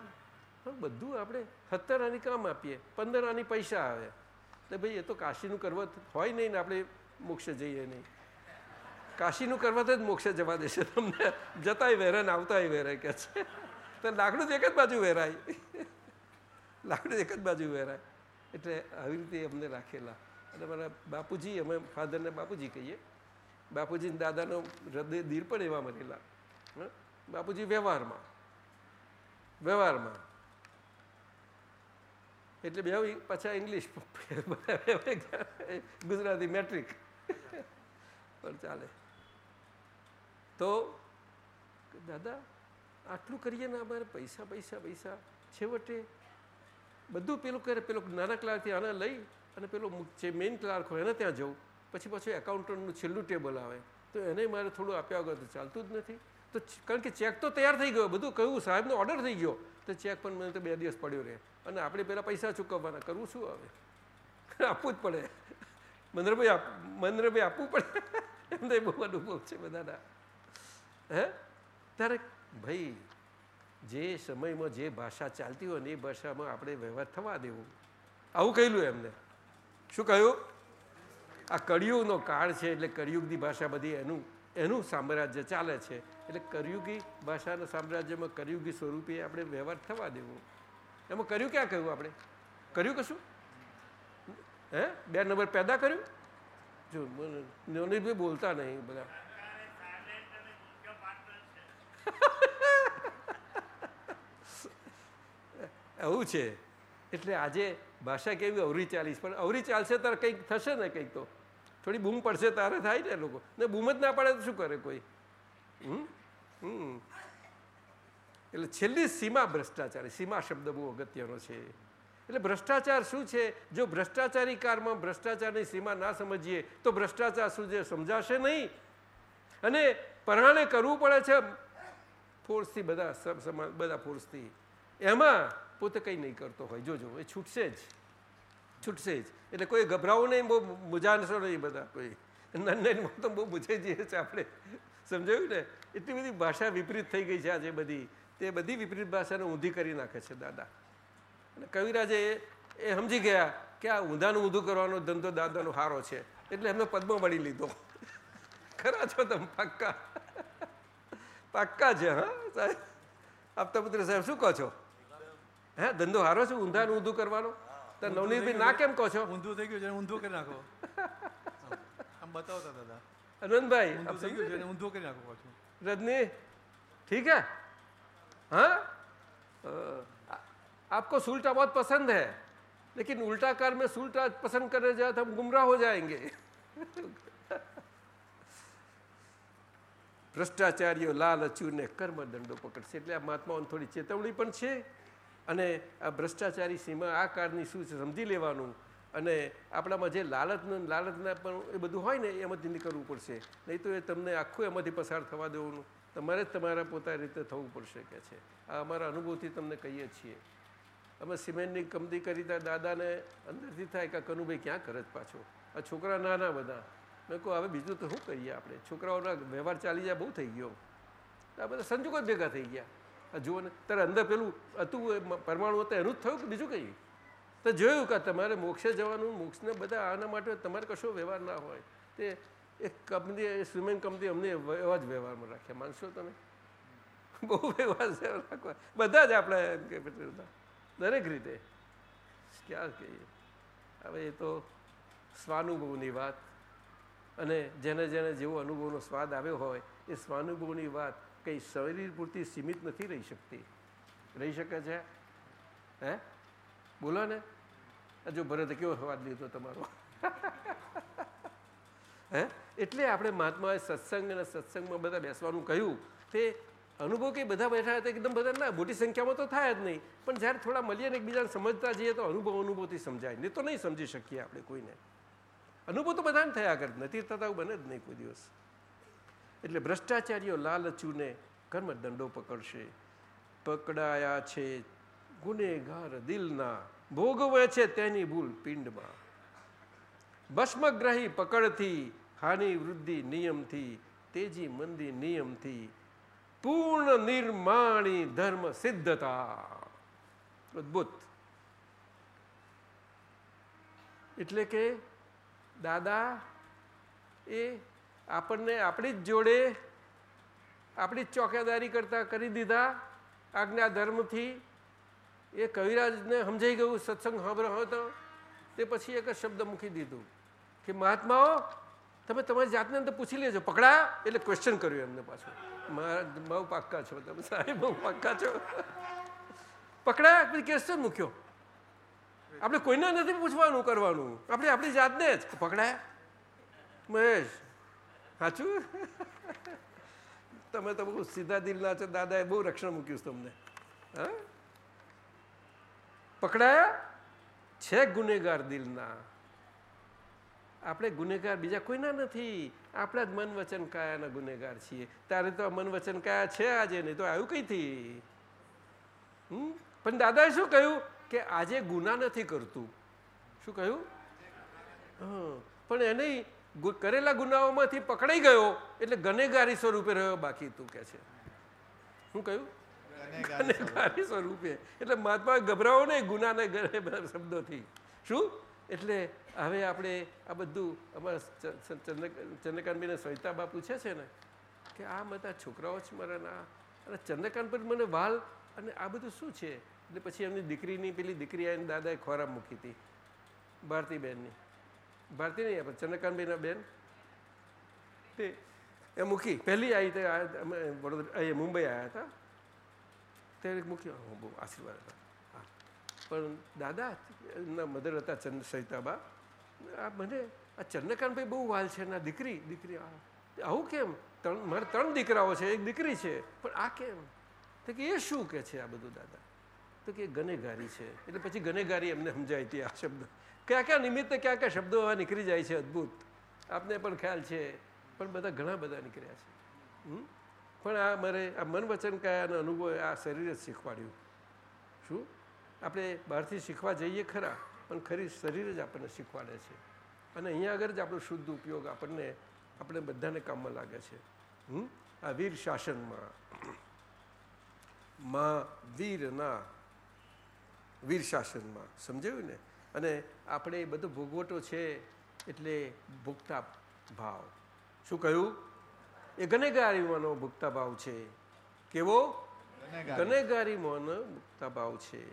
બધું આપણે સત્તર આની કામ આપીએ? પંદર આની પૈસા આવે. એટલે ભાઈ, એ તો કાશીનું કરવત હોય નહીં ને આપણે મોક્ષે જઈએ નહીં. કાશીનું કરવા તો જ મોક્ષે જવા દેશે. તમને જતાય વેરાય ને આવતાય વેરાય કે છે. તો લાકડું તો એક જ બાજુ વેરાય. લાકડું એક જ બાજુ વેરાય. એટલે આવી રીતે અમને રાખેલા. અને મારા બાપુજી, અમે ફાધરને બાપુજી કહીએ. બાપુજી દાદાનો હૃદય દીર પણ એવા મરેલા? બાપુજી વ્યવહારમાં. વ્યવહારમાં. એટલે બે પાછા ઇંગ્લિશ ગુજરાતી મેટ્રિક પણ ચાલે. તો, દાદા, આટલું કરીએ ને અમારે પૈસા પૈસા પૈસા. છેવટે બધું પેલું કરે, પેલો નાના ક્લાર્કથી આને લઈ અને પેલો જે મેઇન ક્લાર્ક હોય એને ત્યાં જવું. પછી પાછું એકાઉન્ટન્ટનું છેલ્લું ટેબલ આવે. તો એને મારે થોડું આપ્યા વગર તો ચાલતું જ નથી. તો કારણ કે ચેક તો તૈયાર થઈ ગયો. બધું કહ્યું, સાહેબનો ઓર્ડર થઈ ગયો. તો ચેક પણ મને તો બે દિવસ પડ્યો રહે. અને આપણે પહેલાં પૈસા ચૂકવવાના, કરવું શું હવે? આપવું જ પડે. મહેન્દ્રભાઈ આપ મહેન્દ્રભાઈ આપવું પડે. એમને બહુ અનુભવ છે બધાના. હે? ત્યારે ભાઈ, જે સમયમાં જે ભાષા ચાલતી હોય ને એ ભાષામાં આપણે વ્યવહાર થવા દેવું. આવું કહેલું એમને. શું કહ્યું? આ કળિયુગનો કાળ છે એટલે કળિયુગની ભાષા બધી એનું એનું સામ્રાજ્ય ચાલે છે. એટલે કળિયુગી ભાષાના સામ્રાજ્યમાં કળિયુગી સ્વરૂપે આપણે વ્યવહાર થવા દેવું. એમાં કર્યું ક્યાં કહ્યું આપણે? કર્યું કશું? હે? બે નંબર પેદા કર્યું? જો નોનીભાઈ બોલતા નહીં બધા. એવું છે. એટલે આજે ભાષા કેવી અવરી ચાલીશ પણ અવરી ચાલશે તારે કંઈક થશે ને કંઈક તો. થોડી બૂમ પડશે તારે થાય ને લોકો. ને બૂમ જ ના પડે તો શું કરે કોઈ? હમ? એટલે છેલ્લી સીમા ભ્રષ્ટાચારી, સીમા શબ્દ બહુ અગત્યનો છે. એટલે ભ્રષ્ટાચાર શું છે? જો ભ્રષ્ટાચારી કારમાં ભ્રષ્ટાચારની સીમા ના સમજીએ, તો ભ્રષ્ટાચાર શું છે? સમજાશે નહીં. અને પરાણે કરવું પડે છે ફોર્સથી બધા સમાન બધા ફોર્સથી. એમાં પોતે કંઈ નહીં કરતો હોય. જોજો, એ છૂટશે જ. છૂટશે જ. એટલે કોઈ ગભરાવું નહીં, બહુ મૂજાશો નહીં બધા કોઈ. નાની તો બહુ મૂજાઈ જઈએ છે આપણે. સમજાયું ને? એટલી બધી ભાષા વિપરીત થઈ ગઈ છે આજે બધી. તે બધી વિપરીત ભાષાને ઊંધી કરી નાખે છે દાદા. અને કવિરાજે એ- સમજી ગયા કે આ ઊંધાનું ઊંધું કરવાનો ધંધો દાદાનો હારો છે. એટલે એમને પદ્મ વળી લીધો. ખરા છો તમે? પાક્કા? પાક્કા છે હા? સાહેબ આપતા પુત્ર સાહેબ શું કહો છો? હે ધંધો હારો છે ઊંધાનું ઊંધું કરવાનો? તો નવનીતભાઈ ના કેમ કહો છો. ઊંધું થઈ ગયું છે ઊંધું કરી નાખો. આમ બતાવતા દાદા. અનંતભાઈ ઊંધું આપ થઈ ગયું છે એને સમજે? ઊંધું કરી નાખો પાછું रजनी ठीक है हाँ अ, आ- आपको सुलटा बहुत पसंद है लेकिन उल्टा कार में सुलटा पसंद करने जाए तो हम गुमराह हो जाएंगे ભ્રષ્ટાચારીઓ લાલચુને કર્મદંડો પકડશે એટલે આ મહાત્માઓને થોડી ચેતવણી પણ છે અને આ ભ્રષ્ટાચારી સીમા આ કાળની શું છે સમજી લેવાનું અને આપણામાં જે લાલચ લાલચના પણ એ બધું હોય ને એમાંથી નીકળવું પડશે. નહીં તો એ તમને આખું એમાંથી પસાર થવા દેવાનું. તમારે જ તમારા પોતાની રીતે થવું પડશે કે છે. આ અમારા અનુભવથી તમને કહીએ છીએ. અમે સિમેન્ટની કમતી કરી ત્યાં દાદાને અંદરથી થાય કે કનુભાઈ ક્યાં કરે પાછો? આ છોકરા નાના બધા. મેં કહું, હવે બીજું તો શું કહીએ આપણે? છોકરાઓના વ્યવહાર ચાલી જાય, બહુ થઈ ગયો. આ બધા સંજોગો જ ભેગા થઈ ગયા. જુઓ ને, તારે અંદર પેલું હતું પરમાણુ હતું, એનું જ થયું કે બીજું કંઈ? તો જોયું કે તમારે મોક્ષે જવાનું, મોક્ષને બધા આના માટે તમારે કશો વ્યવહાર ના હોય. તે એક કંપની સ્વિમિંગ કંપની અમને એવા જ વ્યવહારમાં રાખ્યા. માનશો તમે? બહુ વ્યવહાર રાખવા. બધા જ આપણે દરેક રીતે. ક્યાં કહીએ? હવે એ તો સ્વાનુભવની વાત. અને જેને જેને જેવો અનુભવનો સ્વાદ આવ્યો હોય, એ સ્વાનુભવની વાત કંઈ શરીર પૂરતી સીમિત નથી રહી શકતી. રહી શકે છે? હે? બોલો ને. જો ભરત કેવો સ્વાદ લીધો તમારો? હે? એટલે આપણે મહાત્માએ સત્સંગ અને સત્સંગમાં બધા બેસવાનું કહ્યું. તે અનુભવ કે બધા બેઠા હતા એકદમ બધા, ના, મોટી સંખ્યામાં તો થાય જ નહીં. પણ જ્યારે થોડા મળીએ ને એકબીજાને સમજતા જઈએ તો અનુભવ અનુભવથી સમજાય. નહીં તો નહીં સમજી શકીએ આપણે કોઈને. અનુભવ તો બધાને થયા કર નથી થતા બને જ નહીં કોઈ દિવસ. એટલે ભ્રષ્ટાચારીઓ લાલચુને કર્મદંડો પકડશે. પકડાયા છે ગુનેગાર દિલના ભોગવે છે તેની ભૂલ પિંડમાં. ભસ્મગ્રહી પકડથી હાનિ વૃદ્ધિ નિયમથી, તેજી મંદી નિયમથી, પૂર્ણ નિર્માણી ધર્મ સિદ્ધતા. અદભુત. એટલે કે દાદા, એ આપણને આપણી જ જોડે આપણી જ ચોકેદારી કરતા કરી દીધા આજ્ઞા ધર્મથી એ કવિરાજને સમજાઈ ગયું, સત્સંગ સાંભળ્યો હતો તો પછી એક શબ્દ મૂકી દીધું કે, મહાત્માઓ, તમે તમારી જાતને અંદર પૂછી લેજો. પકડાયા. એટલે ક્વેશ્ચન કર્યું એમને પાછું. મારા બહુ પાક્કા છો તમે, સાહેબ, બહુ પાક્કા છો. પકડાયા, પછી ક્વેશ્ચન મૂક્યો. આપણે કોઈને નથી પૂછવાનું કરવાનું. આપણે આપણી જાતને જ. પકડાયા. મહેશ, સાચું? તમે તો બહુ સીધા દિલના છો, દાદાએ બહુ રક્ષણ મૂક્યું તમને. હા? પકડાયા? છે ગુનેગાર દિલના. આપણે ગુનેગાર બીજા કોઈના નથી. આપણા જ મન વચન કાયાના ગુનેગાર છીએ. તારે તો મન વચન કાયા છે આજે, નહીં તો આવ્યું કઈથી? હમ? પણ દાદાએ શું કહ્યું? કે આજે ગુના નથી કરતું. શું કહ્યું? પણ એને કરેલા ગુનાઓમાંથી પકડાઈ ગયો. એટલે ગનેગારી સ્વરૂપે રહ્યો બાકી તું કે છે. શું કહ્યું? ગનેગારી સ્વરૂપે. એટલે મહાત્મા ગભરાવો નહીં ગુનાને શબ્દોથી. શું? એટલે હવે આપણે આ બધું અમારા ચંદ્રકાંતભાઈને સવિતા બાપુ છે છે ને, કે આ બધા છોકરાઓ છે મારા ના અને ચંદ્રકાંત પર મને વાલ અને આ બધું શું છે? એટલે પછી એમની દીકરીની, પેલી દીકરી આવીને દાદાએ ખોરાક મૂકી હતી, ભારતીબેનની. ભારતી નહીં આપણે ચંદ્રકાંતભાઈના બેન. તે એ મૂકી. પહેલી આવી તે વડોદરા મુંબઈ આવ્યા હતા. ત્યારે મૂક્યો. હું, બહુ આશીર્વાદ હતા. હા. પણ દાદા, એમના મધર હતા ચંદ્ર સહિતાબા આ મને, આ ચંદ્રકાંતભાઈ બહુ વાલ છે ના દીકરી. દીકરી આવું કેમ? ત્રણ, મારે ત્રણ દીકરાઓ છે, એક દીકરી છે. પણ આ કેમ? તો કે એ શું કે છે આ બધું દાદા? તો કે ગનેગારી છે. એટલે પછી ગનેગારી એમને સમજાય હતી આ શબ્દ. કયા કયા નિમિત્તે કયા કયા શબ્દો એવા નીકળી જાય છે અદ્ભુત. આપને પણ ખ્યાલ છે. પણ બધા ઘણા બધા નીકળ્યા છે. હમ? પણ આ મારે, આ મન વચન કયાનો અનુભવ આ શરીરે જ શીખવાડ્યું. શું? આપણે બહારથી શીખવા જઈએ ખરા, પણ ખરી શરીર જ આપણને શીખવાડે છે. અને અહીંયા આગળ જ આપણો શુદ્ધ ઉપયોગ આપણને આપણે બધાને કામમાં લાગે છે. હમ? આ વીર શાસનમાં. મા વીરના વીર શાસનમાં. સમજાયું ને? અને આપણે એ બધો ભોગવટો છે એટલે ભોગતા ભાવ. શું કહ્યું? એ ગનેગારીમાંનો ભૂખતા ભાવ છે. કેવો? ગનેગારીમાંનો ભોગતા ભાવ છે.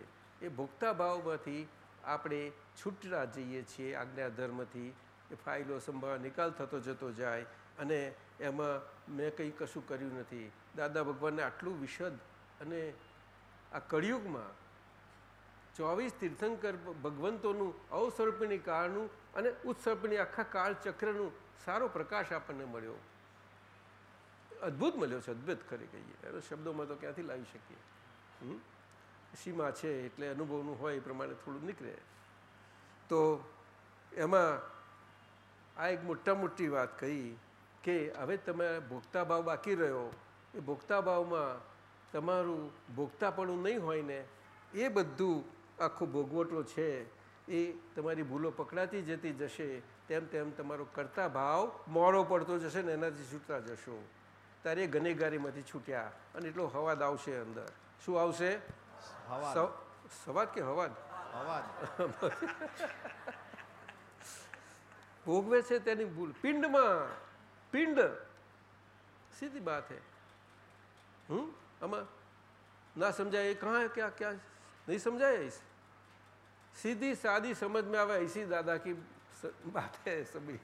એ ભોગતા ભાવમાંથી આપણે છૂટતા જઈએ છીએ આજ્ઞા ધર્મથી એ ફાઇલો સંભાળ નિકાલ થતો જતો જાય અને એમાં મેં કંઈ કશું કર્યું નથી. દાદા ભગવાનને આટલું વિશદ અને આ કળિયુગમાં ચોવીસ તીર્થંકર ભગવંતોનું અવસર્પિણી કાળનું અને ઉત્સર્પિણી આખા કાળ ચક્રનું સારો પ્રકાશ આપણને મળ્યો. અદ્ભુત મળ્યો છે, અદ્ભુત કરી કહીએ એનો શબ્દોમાં તો ક્યાંથી લાવી શકીએ? સીમા છે એટલે અનુભવનું હોય એ પ્રમાણે થોડું નીકળે. તો એમાં આ એક મોટા મોટી વાત કહી કે હવે તમે ભોગતા ભાવ બાકી રહ્યો, એ ભોગતા ભાવમાં તમારું ભોગતાપણું નહીં હોય ને, એ બધું આખો ભોગવટો છે, એ તમારી ભૂલો પકડાતી જતી જશે, તેમ તેમ તમારો કરતા ભાવ મોડો પડતો જશે ને એનાથી છૂટતા જશો. ત્યારે એ ગનેગારીમાંથી છૂટ્યા અને એટલો હવાદ આવશે અંદર શું આવશે સવ- સવાદ કે હવાદ ભોગવે છે તેની ભૂલ પિંડમાં પિંડ સીધી बात है हम्म आमा ना समझाए कहाँ है क्या क्या नहीं समझाया इसे सीधी सादी समझ में आवे ऐसी दादा की स- बात है सभी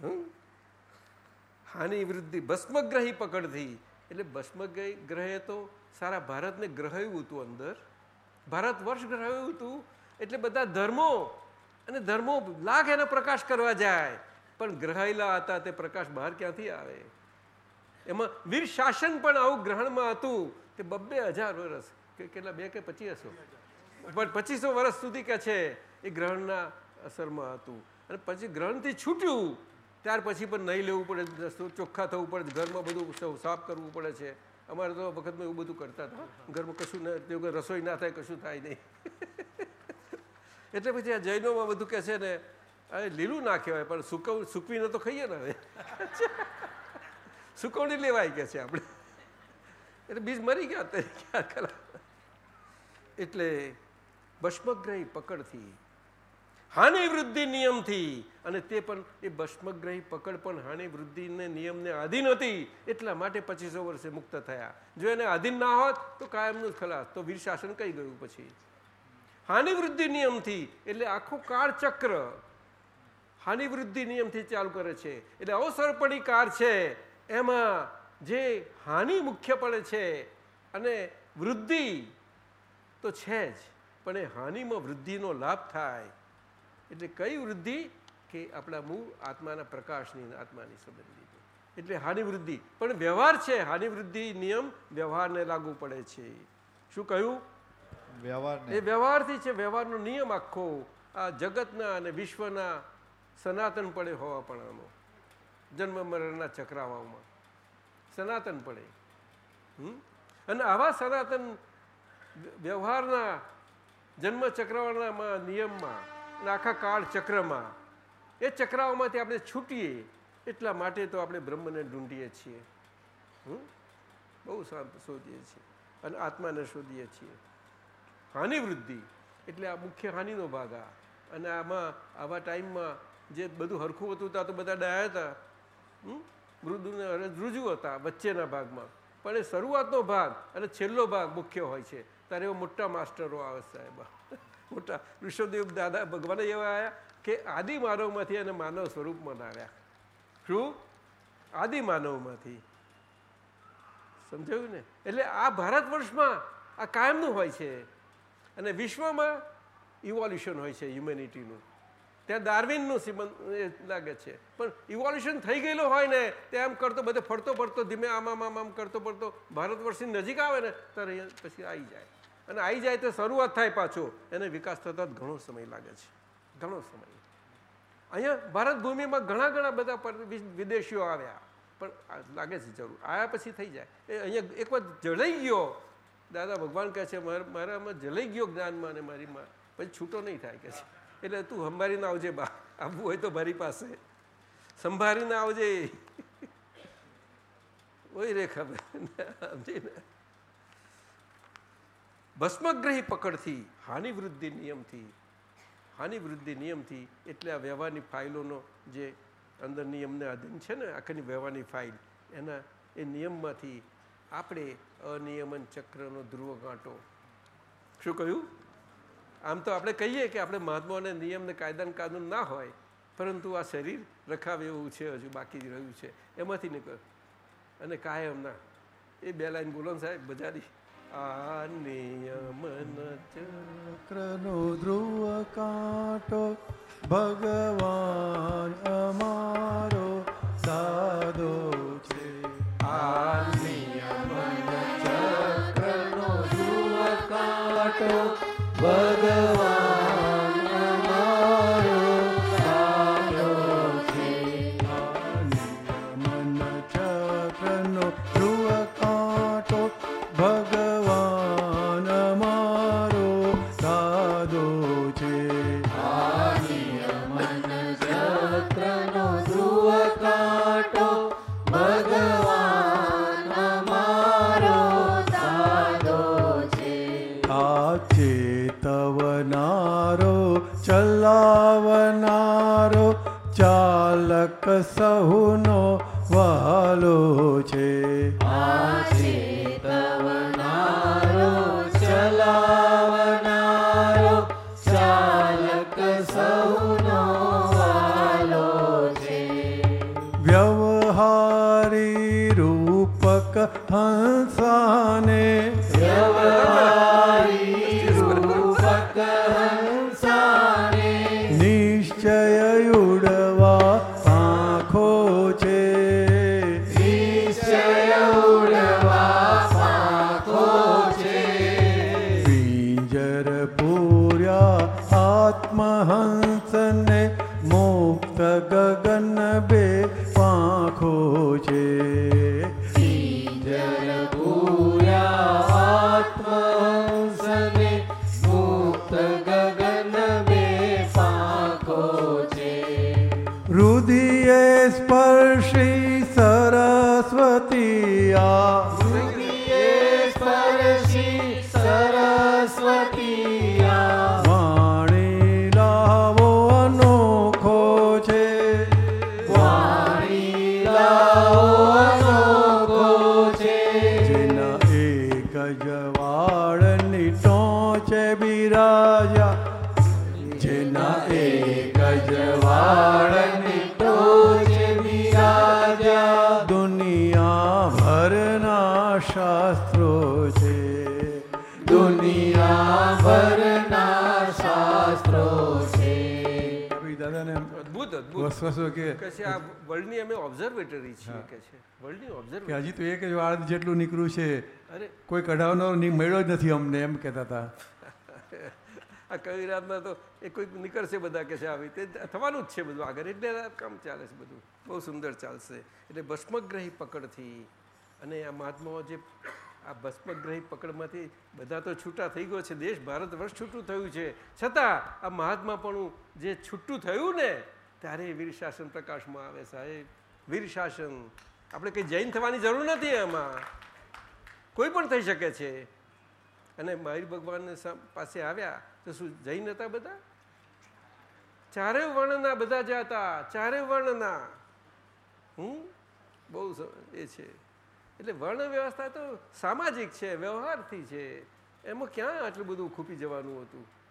હમ? હાનિ વૃદ્ધિ ભસ્મગ્રહી પકડથી. એટલે ભસ્મગ્રહી ગ્રહે તો સારા ભારતને ગ્રહાયું હતું અંદર. ભારત વર્ષ ગ્રહાયું હતું. એટલે બધા ધર્મો અને ધર્મો લાખ એનો પ્રકાશ કરવા જાય. પણ ગ્રહાયેલા હતા તે પ્રકાશ બહાર ક્યાંથી આવે? એમાં વીર શાસન પણ આવું ગ્રહણમાં હતું. તે બબ્બે હજાર વર્ષ કે કેટલા? બે કે પચીસો? પણ પચીસો વર્ષ સુધી કે છે એ ગ્રહણના અસરમાં હતું. અને પછી ગ્રહણથી છૂટ્યું. ત્યાર પછી પણ નહીં લેવું પડે ચોખ્ખા થવું પડે, ઘરમાં બધું સાફ કરવું પડે છે. અમારે તો વખતમાં એવું બધું કરતા હતા. ઘરમાં કશું ના રસોઈ ના થાય, કશું થાય નહીં. એટલે પછી આ જૈનોમાં બધું કહે છે ને, અરે લીલું ના કહેવાય, પણ સુકવ, સૂકવીને તો ખાઈએ ને હવે. સુકવણી લેવાય કે છે આપણે. એટલે બીજ મરી ગયા તે ક્યાં એટલે ભસ્મગ્રહી પકડથી હાનિ વૃદ્ધિ નિયમથી અને તે પણ, એ ભસ્મગ્રહી પકડ પણ હાનિ વૃદ્ધિને નિયમને આધીન હતી, એટલા માટે પચીસો વર્ષે મુક્ત થયા. જો એને આધીન ના હોત, તો કાયમનું જ ખલાસ, તો વીર શાસન કઈ ગયું પછી? હાનિ વૃદ્ધિ નિયમથી એટલે આખું કાળચક્ર હાનિ વૃદ્ધિ નિયમથી ચાલુ કરે છે. એટલે અવસરપણી કાર છે, એમાં જે હાનિ મુખ્ય પડે છે, અને વૃદ્ધિ તો છે જ, પણ એ હાનિમાં વૃદ્ધિનો લાભ થાય. એટલે કઈ વૃદ્ધિ કે આપણા મૂળ આત્માના પ્રકાશની આત્માની સંબંધી એટલે હાનિવૃદ્ધિ પણ વ્યવહાર છે હાનિવૃદ્ધિ નિયમ વ્યવહારને લાગુ પડે છે. શું કહ્યું? વ્યવહાર એ વ્યવહારથી છે વ્યવહારનો નિયમ આખો. આ જગતના અને વિશ્વના સનાતન પડે હોવા પણ આનો જન્મ મરણના ચક્રાવામાં સનાતન પડે? અને આવા સનાતન વ્યવહારના જન્મ ચક્રવાળામાં નિયમમાં આખા કાળ ચક્રમાં. એ ચક્રાઓમાંથી આપણે છૂટીએ, એટલા માટે તો આપણે બ્રહ્મને ઢૂંઢીએ છીએ? બહુ શોધીએ છીએ અને આત્માને શોધીએ છીએ. હાનિવૃદ્ધિ એટલે આ મુખ્ય હાનિનો ભાગ આ. અને આમાં, આવા ટાઈમમાં જે બધું હરખું હતું ત્યાં તો બધા ડાયા હતા. હમ? મૃદુ ને રુજુ હતા વચ્ચેના ભાગમાં. પણ એ શરૂઆતનો ભાગ અને છેલ્લો ભાગ મુખ્ય હોય છે. ત્યારે એવા મોટા માસ્ટરો આવે સાહેબ. મોટા ઋષભદેવ દાદા ભગવાન એવા આવ્યા કે આદિ માનવમાંથી એને માનવ સ્વરૂપમાં લાવ્યા શું? આદિ માનવમાંથી. સમજાયું ને? એટલે આ ભારત વર્ષમાં આ કાયમનું હોય છે. અને વિશ્વમાં ઇવોલ્યુશન હોય છે હ્યુમેનિટીનું ત્યાં ડાર્વિનનું સિમન લાગે છે. પણ ઇવોલ્યુશન થઈ ગયેલું હોય ને, તે આમ કરતો, બધે ફરતો ફરતો, ધીમે આમ આમ આમ આમ કરતો ફરતો, ભારત વર્ષની નજીક આવે ને, ત્યારે પછી આવી જાય. અને આવી જાય તો શરૂઆત થાય પાછો. એને વિકાસ થતાં ઘણો સમય લાગે છે. ઘણો સમય. અહીંયા ભારત ભૂમિમાં ઘણા ઘણા બધા વિદેશીઓ આવ્યા. પણ લાગે છે જરૂર. આવ્યા પછી થઈ જાય. એ અહીંયા એક વાર જળાઈ ગયો. દાદા ભગવાન કહે છે, મારા મારામાં જલાઈ ગયો જ્ઞાનમાં અને મારીમાં પછી છૂટો નહીં થાય કે છે. એટલે તું સંભાળીને આવજે બા. આવવું હોય તો મારી પાસે. સંભાળીને આવજે. ઓય રે ખબર. સમજીને. ભસ્મગ્રહી પકડથી હાનિવૃદ્ધિ નિયમથી હાનિવૃદ્ધિ નિયમથી એટલે આ વ્યવહારની ફાઇલોનો જે અંદર નિયમને આધીન છે ને, આખની વ્યવહારની ફાઇલ, એના, એ નિયમમાંથી આપણે અનિયમન ચક્રનો ધ્રુવ કાંટો. શું કહ્યું? આમ તો આપણે કહીએ કે આપણે મહાત્માને નિયમને કાયદાને કાનૂન ના હોય, પરંતુ આ શરીર રખાવે એવું છે, હજુ બાકી રહ્યું છે. એમાંથી નીકળ. અને કાયમના એ બે લાઈન બોલો સાહેબ, બજારી. આ નિયમન ચક્રનો ધ્રુવ કાંટો ભગવાન અમારો સાધો છે આ નિયમન ચક્રનો ધ્રુવ કાંટો ભગવાન સહુનો વાલો છે. ચેતવનારો ચલાવનારો ચાલક સહુનો વાલો છે. વ્યવહારી રૂપક હંસાને અદ્ભુત છો કે? છે આ વર્લ્ડની અમે ઓબ્ઝર્વેટરી છીએ કે છે. વર્લ્ડની ઓબ્ઝર્વેટરી હજી તો એક જ વાળ જેટલું નીકળ્યું છે. અરે. કોઈ કઢાવનો મળ્યો જ નથી અમને એમ કહેતા હતા. આ કવિરાજમાં તો એ કોઈ નીકળશે બધા કે છે આવી તે થવાનું જ છે બધું આગળ. એટલે કામ ચાલે છે બધું. બહુ સુંદર ચાલશે. એટલે ભસ્મગ્રહી પકડથી અને આ મહાત્માઓ જે આ ભસ્મગ્રહી પકડમાંથી બધા તો છૂટા થઈ ગયો છે. દેશ ભારત વર્ષ છૂટું થયું છે. છતાં આ મહાત્મા પણ જે છૂટું થયું ને ત્યારે વીર શાસન પ્રકાશમાં આવે સાહેબ. વીર શાસન આપણે કંઈ જૈન થવાની જરૂર નથી એમાં કોઈ પણ થઈ શકે છે. અને મહાવીર ભગવાન પાસે આવ્યા, તો શું, જૈન હતા બધા? ચારે વર્ણના બધા જ હતા. ચારે વર્ણના. હમ? બહુ એ છે. એટલે વર્ણ વ્યવસ્થા તો સામાજિક છે, વ્યવહારથી છે. એમાં ક્યાં આટલું બધું ખૂપી જવાનું હતું?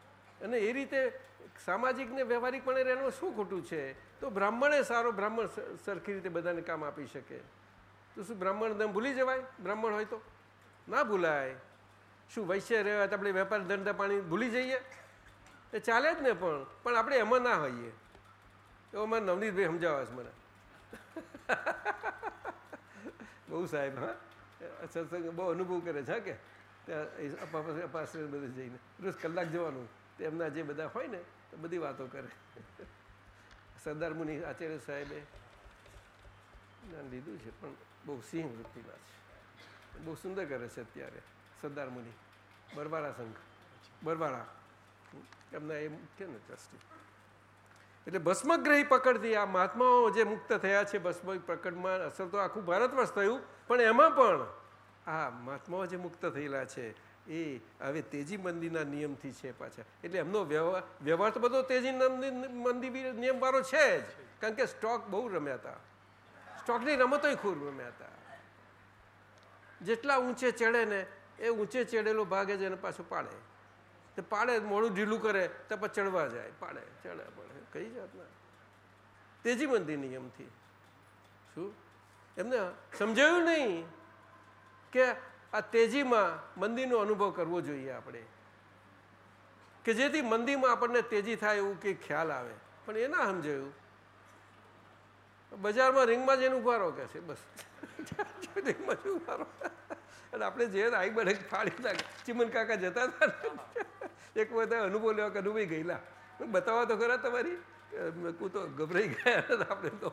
અને એ રીતે સામાજિક ને વ્યવહારિકપણે રહેવાનું શું ખોટું છે? તો બ્રાહ્મણે સારો બ્રાહ્મણ સરખી રીતે બધાને કામ આપી શકે. તો શું બ્રાહ્મણ દમ ભૂલી જવાય? બ્રાહ્મણ હોય તો? ના ભૂલાય. શું વૈશ્ય રહેવાય તો આપણે વેપાર ધંધા પાણી ભૂલી જઈએ? એ ચાલે જ ને પણ. પણ આપણે એમાં ના હોઈએ. એવો મારે નવનીતભાઈ સમજાવે છે મને. બહુ સાહેબ, હા? સત્સંગ બહુ અનુભવ કરે છે કે? ત્યાં અપાસ અપાશ્રય બધે જઈને. રોજ કલાક જવાનું. તે એમના જે બધા હોય ને, તો બધી વાતો કરે. સરદાર મુનિ આચાર્ય સાહેબે જ્ઞાન લીધું છે, પણ બહુ સિંહ વૃત્તિના છે. બહુ સુંદર કરે છે અત્યારે સરદાર મુનિ. બરવાળા સંઘ. બરવાળા. એમના એ મુખ્ય ને ટ્રસ્ટી. એટલે ભસ્મગ્રહી પકડથી આ મહાત્માઓ જે મુક્ત થયા છે ભસ્મ પકડમાં અસર તો આખું ભારત વર્ષ થયું, પણ એમાં પણ આ મહાત્માઓ જે મુક્ત થયેલા છે એ, હવે તેજી મંદિરના નિયમથી છે પાછા. એટલે એમનો વ્યવહાર વ્યવહાર તો બધો તેજી મંદી નિયમવાળો છે જ. કારણ કે સ્ટોક બહુ રમ્યા હતા સ્ટોકની રમતોય ખૂબ રમ્યા હતા જેટલા ઊંચે ચડે ને, એ ઊંચે ચડેલો ભાગે જ એને પાછું પાડે. તે પાડે, મોડું ઢીલું કરે, તો પછી ચડવા જાય. પાડે, ચડે, પડે. કઈ જાતના. તેજી મંદી નિયમથી. શું? એમને સમજાયું નહીં કે આ તેજીમાં મંદીનો અનુભવ કરવો જોઈએ આપણે. કે જેથી મંદીમાં આપણને તેજી થાય એવું કંઈક ખ્યાલ આવે. પણ એ ના સમજાયું. બજારમાં રિંગમાં જઈને ઉભારો કે છે, બસ. રિંગમાં જ ઉભારો અને આપણે જે આઈ બને ફાડી નાખે, ચિમન કાકા જતા હતા એક વખત અનુભવ લેવા કે અનુભવી ગયેલા. બતાવવા તો ખરા તમારી હું તો ગભરાઈ ગયા આપણે તો.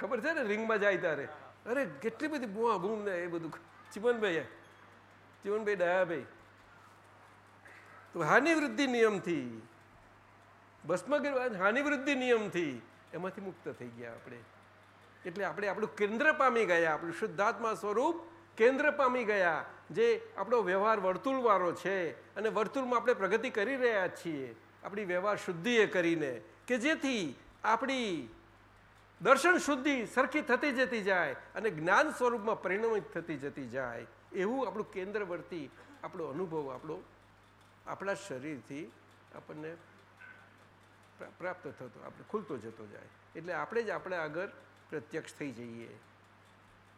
ખબર છે ને, રિંગમાં જાય ત્યારે. અરે, કેટલી બધી બુઆ બૂમ ને એ બધું. ચિમનભાઈ ચિમનભાઈ દયાભાઈ તો હાનિવૃદ્ધિ નિયમથી ભસ્મગીર હાનિવૃદ્ધિ નિયમથી એમાંથી મુક્ત થઈ ગયા આપણે. એટલે આપણે આપણું કેન્દ્ર પામી ગયા, આપણું શુદ્ધાત્મા સ્વરૂપ કેન્દ્ર પામી ગયા, જે આપણો વ્યવહાર વર્તુળવાળો છે અને વર્તુળમાં આપણે પ્રગતિ કરી રહ્યા છીએ. આપણી વ્યવહાર શુદ્ધિએ કરીને કે જેથી આપણી દર્શન શુદ્ધિ સરખી થતી જતી જાય અને જ્ઞાન સ્વરૂપમાં પરિણમિત થતી જતી જાય, એવું આપણું કેન્દ્રવર્તી આપણો અનુભવ, આપણો, આપણા શરીરથી આપણને પ્રાપ્ત થતો, આપણે ખુલતો જતો જાય. એટલે આપણે જ આપણે આગળ પ્રત્યક્ષ થઈ જઈએ.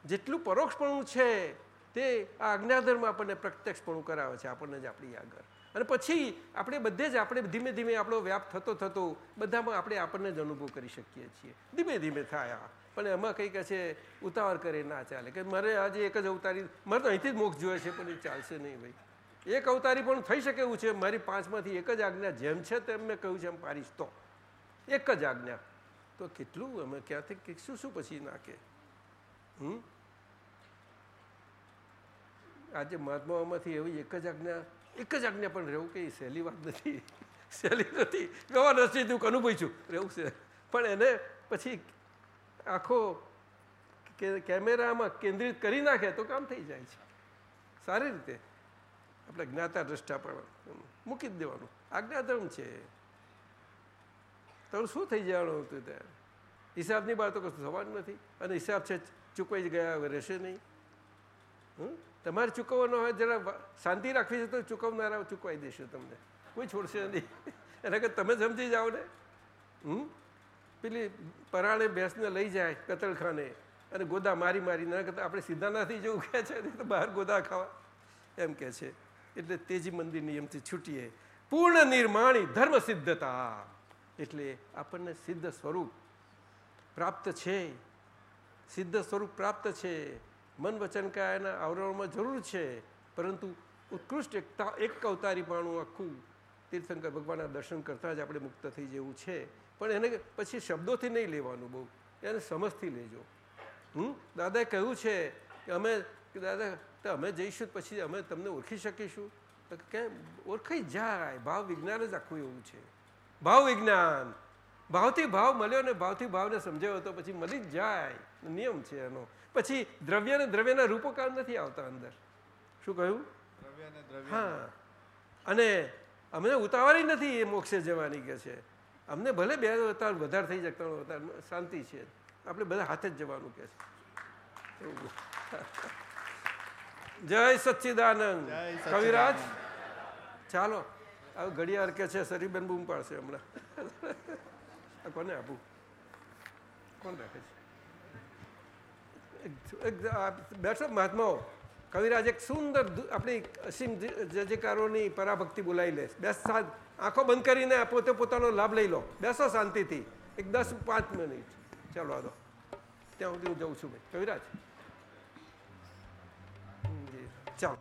જેટલું પરોક્ષપણું છે તે આ આજ્ઞાધર્મ આપણને પ્રત્યક્ષપણું કરાવે છે, આપણને જ આપણી આગળ. અને પછી આપણે બધે જ આપણે ધીમે ધીમે આપણો વ્યાપ થતો થતો બધામાં આપણે આપણને જ અનુભવ કરી શકીએ છીએ. ધીમે ધીમે થાય પણ એમાં કંઈક છે ઉતાવળ કરે, ના ચાલે. કે મારે આજે એક જ અવતારી, મારે તો અહીંથી જ મોક્ષ જોઈએ છે, પણ એ ચાલશે નહીં ભાઈ. એક અવતારી પણ થઈ શકે એવું છે, મારી પાંચમાંથી એક જ આજ્ઞા જેમ છે તેમ મેં કહ્યું છે, એમ પારીશ તો. એક જ આજ્ઞા. તો કેટલું? અમે ક્યાંથી શું શું પછી નાખે? હમ? આજે મહાત્માઓમાંથી એવી એક જ આજ્ઞા એક જ આજ્ઞા પણ રહેવું કંઈ સહેલી વાત નથી. સહેલી નથી. વ્યવહાર નથી હું અનુભવી છું. રહેવું છે. પણ એને પછી આખો કેમેરામાં કેન્દ્રિત કરી નાખે તો કામ થઈ જાય છે. સારી રીતે. આપણે જ્ઞાતા દ્રષ્ટા પણ મૂકી જ દેવાનું. આજ્ઞાધર્મ છે. તો શું થઈ જવાનું હતું ત્યાં હિસાબની બહાર તો કશું થવાનું નથી. અને હિસાબ છે, ચૂકવાઈ ગયા રહેશે નહીં. તમારે ચૂકવવાનો હોય, જરા શાંતિ રાખવી છે તો ચૂકવનારા ચૂકવાઈ દઈશું તમને. કોઈ છોડશે નહીં. એને કે તમે સમજી જાઓ ને. હમ? પેલી પરાણે ભેંસને લઈ જાય કતલખાને અને ગોદા મારી મારી ના કરતા આપણે સીધા નથી જેવું કહે છે તો બહાર ગોદા ખાવા. એમ કહે છે. એટલે તેજી મંદિર નિયમથી છૂટીએ. પૂર્ણ નિર્માણી ધર્મ સિદ્ધતા. એટલે આપણને સિદ્ધ સ્વરૂપ પ્રાપ્ત છે. સિદ્ધ સ્વરૂપ પ્રાપ્ત છે. મન વચન કાયાના આવરણમાં જરૂર છે, પરંતુ ઉત્કૃષ્ટ એકતા એક અવતારીપણું આખું તીર્થંકર ભગવાનના દર્શન કરતાં જ આપણે મુક્ત થઈ જેવું છે. પણ એને પછી શબ્દોથી નહીં લેવાનું બહુ. એને સમજથી લેજો. હમ? દાદાએ કહ્યું છે કે અમે દાદા, તો અમે જઈશું પછી અમે તમને ઓળખી શકીશું. તો કેમ? ઓળખાઈ જાય. ભાવ વિજ્ઞાન જ આખું એવું છે. ભાવ વિજ્ઞાન. ભાવથી ભાવ મળ્યો ને ભાવથી ભાવને સમજાયો તો પછી મળી જ જાય. નિયમ છે એનો. પછી દ્રવ્ય ને દ્રવ્યના રૂપો કામ નથી આવતા અંદર. શું કહ્યું? હા. અને અમને ઉતાવળી નથી એ મોક્ષે જવાની કે છે. અમને ભલે બે અવતાર વધારે થઈ જતા અવતાર શાંતિ છે. આપણે બધા હાથે જ જવાનું કે છે. જય સચ્ચિદાનંદ. કવિરાજ? ચાલો. હવે ઘડિયાળ કે છે સરીબેન બૂમ પાડશે હમણાં. આ કોને આપું કોણ રાખે છે બેઠો મહાત્માઓ કવિરાજ એક સુંદર આપણી અસીમ જ- પરાભક્તિ બોલાવી લે બેસ આંખો બંધ કરીને પોતે પોતાનો લાભ લઈ લો બેસો શાંતિથી એક દસ પાંચ મિનિટ ચાલો આ દો ત્યાં સુધી હું જઉં છું ભાઈ કવિરાજ ચાલો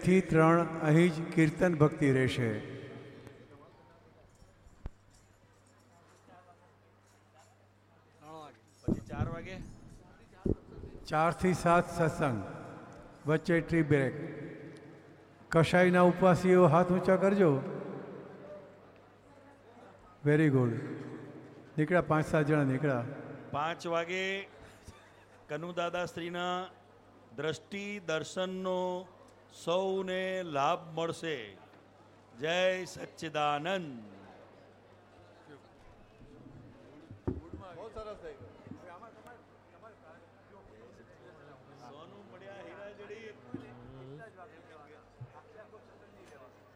બપોરે બેથી ત્રણ અહીં જ કીર્તન ભક્તિ રહેશે. ચારથી સાત સત્સંગ, વચ્ચે ટ્રી બ્રેક કશાઈના ઉપવાસીઓ હાથ ઊંચા કરજો. વેરી ગુડ નીકળ્યા પાંચ સાત જણા નીકળ્યા. પાંચ વાગે કનુ શ્રીના દ્રષ્ટિ દર્શનનો સૌને લાભ મળશે. જય સચ્ચિદાનંદ.